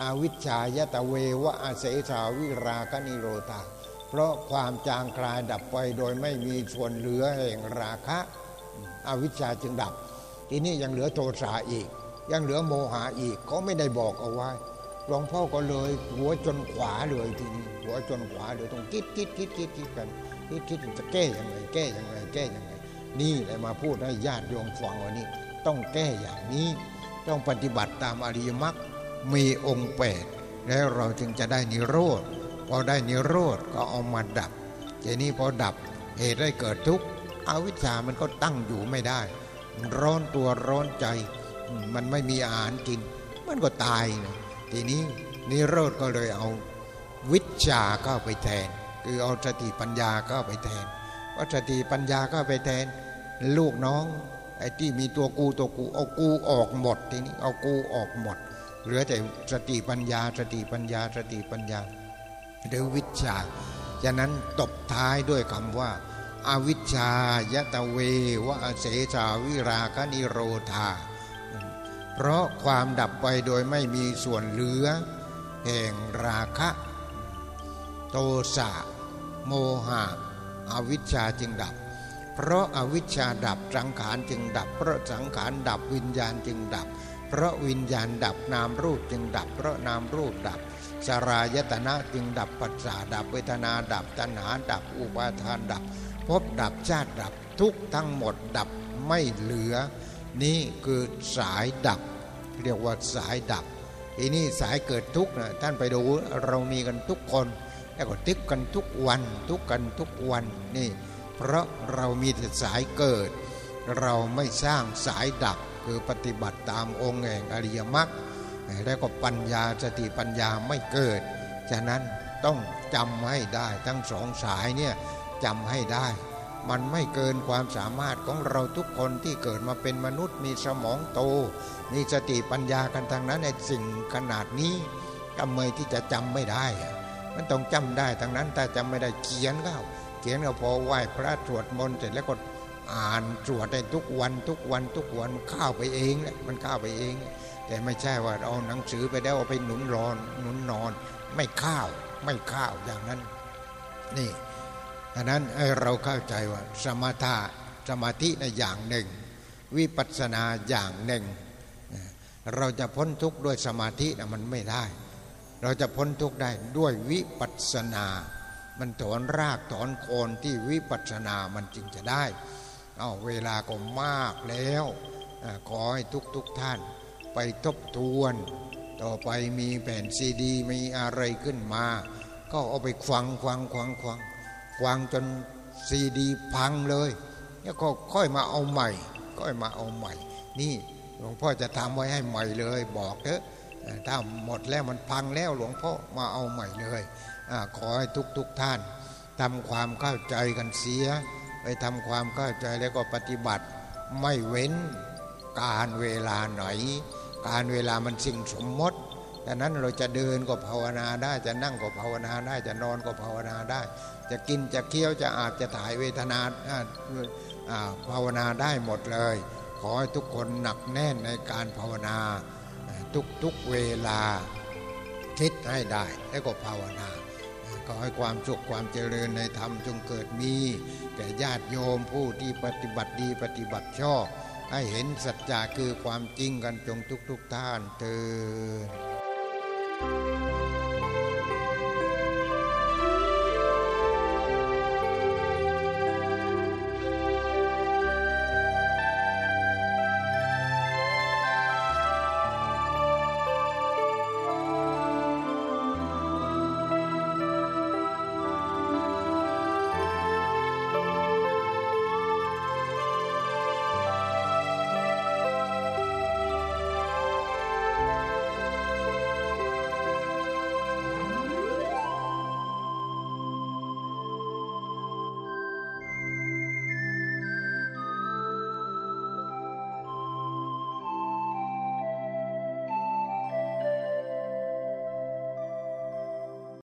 อาวิชชายตะเววะอาเสสาวิรากนิโรธาเพราะความจางคลายดับไปโดยไม่มีส่วนเหลือแห่งราคะอาวิชชาจึงดับ ทีนี้ยังเหลือโทสะอีก ยังเหลือโมหะอีกเขาไม่ได้บอกเอาไว้ หลวงพ่อก็เลย หัวจนขวาเลยทีนี้หัวจนขวาเลยต้องคิดคิดคิดคิดคิดกันคิดคิดจะแก้ยังไงแก้ยังไงแก้ยังไง นี่เลยมาพูดให้ญาติโยมฟังว่านี่ต้องแก้อย่างนี้ ต้องปฏิบัติตามอริยมรรคมีองค์แปดแล้วเราจึงจะได้นิโรธพอได้นิโรธก็เอามาดับทีนี้พอดับเหตุได้เกิดทุกข์อวิชชามันก็ตั้งอยู่ไม่ได้ร้อนตัวร้อนใจ มันไม่มีอาหารกิน มันก็ตายนะ ทีนี้นิโรธก็เลยเอาวิชาเข้าไปแทน คือเอาสติปัญญาเข้าไปแทนว่าสติปัญญาเข้าไปแทน ลูกน้องไอ้ที่มีตัวกูตัวกูเอากูออกหมดทีนี้เอากูออกหมด เหลือแต่สติปัญญาสติปัญญาสติปัญญาหรือวิชาฉะนั้นตบท้ายด้วยคำว่าอาวิชชายตะเววะเสสาวิราคนิโรธา เพราะความดับไปโดยไม่มีส่วนเหลือ แห่งราคะ โทสะโมหะ อวิชชาจึงดับ เพราะอาวิชชาดับสังขารจึงดับ เพราะสังขารดับวิญญาณจึงดับ เพราะวิญญาณดับนามรูปจึงดับ เพราะนามรูปดับสรายตนะจึงดับปัจจาดับเวทนาดับตัณหาดับอุปาทานดับพบดับชาติดับทุกทั้งหมดดับไม่เหลือ นี่คือสายดับ เรียกว่าสายดับทีนี้สายเกิดทุกนะท่านไปดูเรามีกันทุกคนแล้วก็ทึกกันทุกวัน ทุกกันทุกวันนี่ เพราะเรามีแต่สายเกิด เราไม่สร้างสายดับคือปฏิบัติตามองค์แห่งอริยมรรคแล้วก็ปัญญาสติปัญญาไม่เกิด ฉะนั้นต้องจำให้ได้ทั้งสองสายเนี่ยจำให้ได้ มันไม่เกินความสามารถของเราทุกคนที่เกิดมาเป็นมนุษย์มีสมองโต มีสติปัญญากันทางนั้นในสิ่งขนาดนี้ทำไมที่จะจำไม่ได้ มันต้องจำได้ทั้งนั้นแต่จำไม่ได้เขียนก็เขียนก็พอไหว้พระสวดมนต์เสร็จแล้วก็อ่านสวดได้ทุกวันทุกวันทุกวันมันเข้าไปเองแหละมันเข้าไปเอง แต่ไม่ใช่ว่าเอาหนังสือไปแล้วเอาไปหนุนรอนหนุนนอน ไม่ข้าวไม่ข้าวอย่างนั้น นี่ ดังนั้นเราเข้าใจว่าสมถะสมาธิในอย่างหนึ่ง วิปัสสนาอย่างหนึ่ง เราจะพ้นทุกข์ด้วยสมาธินะมันไม่ได้ เราจะพ้นทุกข์ได้ด้วยวิปัสสนา มันถอนรากถอนโคนที่วิปัสสนามันจึงจะได้เอาเวลาก็มากแล้วขอให้ทุกทุกๆท่านไปทบทวน ต่อไปมีแผ่นซีดี มีอะไรขึ้นมา ก็เอาไปฟังฟังฟังฟัง ฟังจนซีดีพังเลยแล้วก็ค่อยมาเอาใหม่ ค่อยมาเอาใหม่ นี่หลวงพ่อจะทำไว้ให้ใหม่เลย บอกเถอะถ้าหมดแล้วมันพังแล้วหลวงพ่อมาเอาใหม่เลยอขอให้ทุกทุกๆท่านทำความเข้าใจกันเสีย ไปทำความเข้าใจแล้วก็ปฏิบัติ ไม่เว้นการเวลาไหน การเวลามันสิ่งสมมติดังนั้นเราจะเดินก็ภาวนาได้ จะนั่งก็ภาวนาได้ จะนอนก็ภาวนาได้ จะกินจะเคี้ยวจะอาบจะถ่ายเวทนาภาวนาได้หมดเลย ขอให้ทุกคนหนักแน่นในการภาวนาทุกทุกๆเวลาคิดให้ได้ แล้วก็ภาวนาขอให้ความสุขความเจริญในธรรมจงเกิดมี แก่ญาติโยมผู้ที่ปฏิบัติดีปฏิบัติชอบ ให้เห็นสัจจะคือความจริงกันจงทุกๆท่านเถิด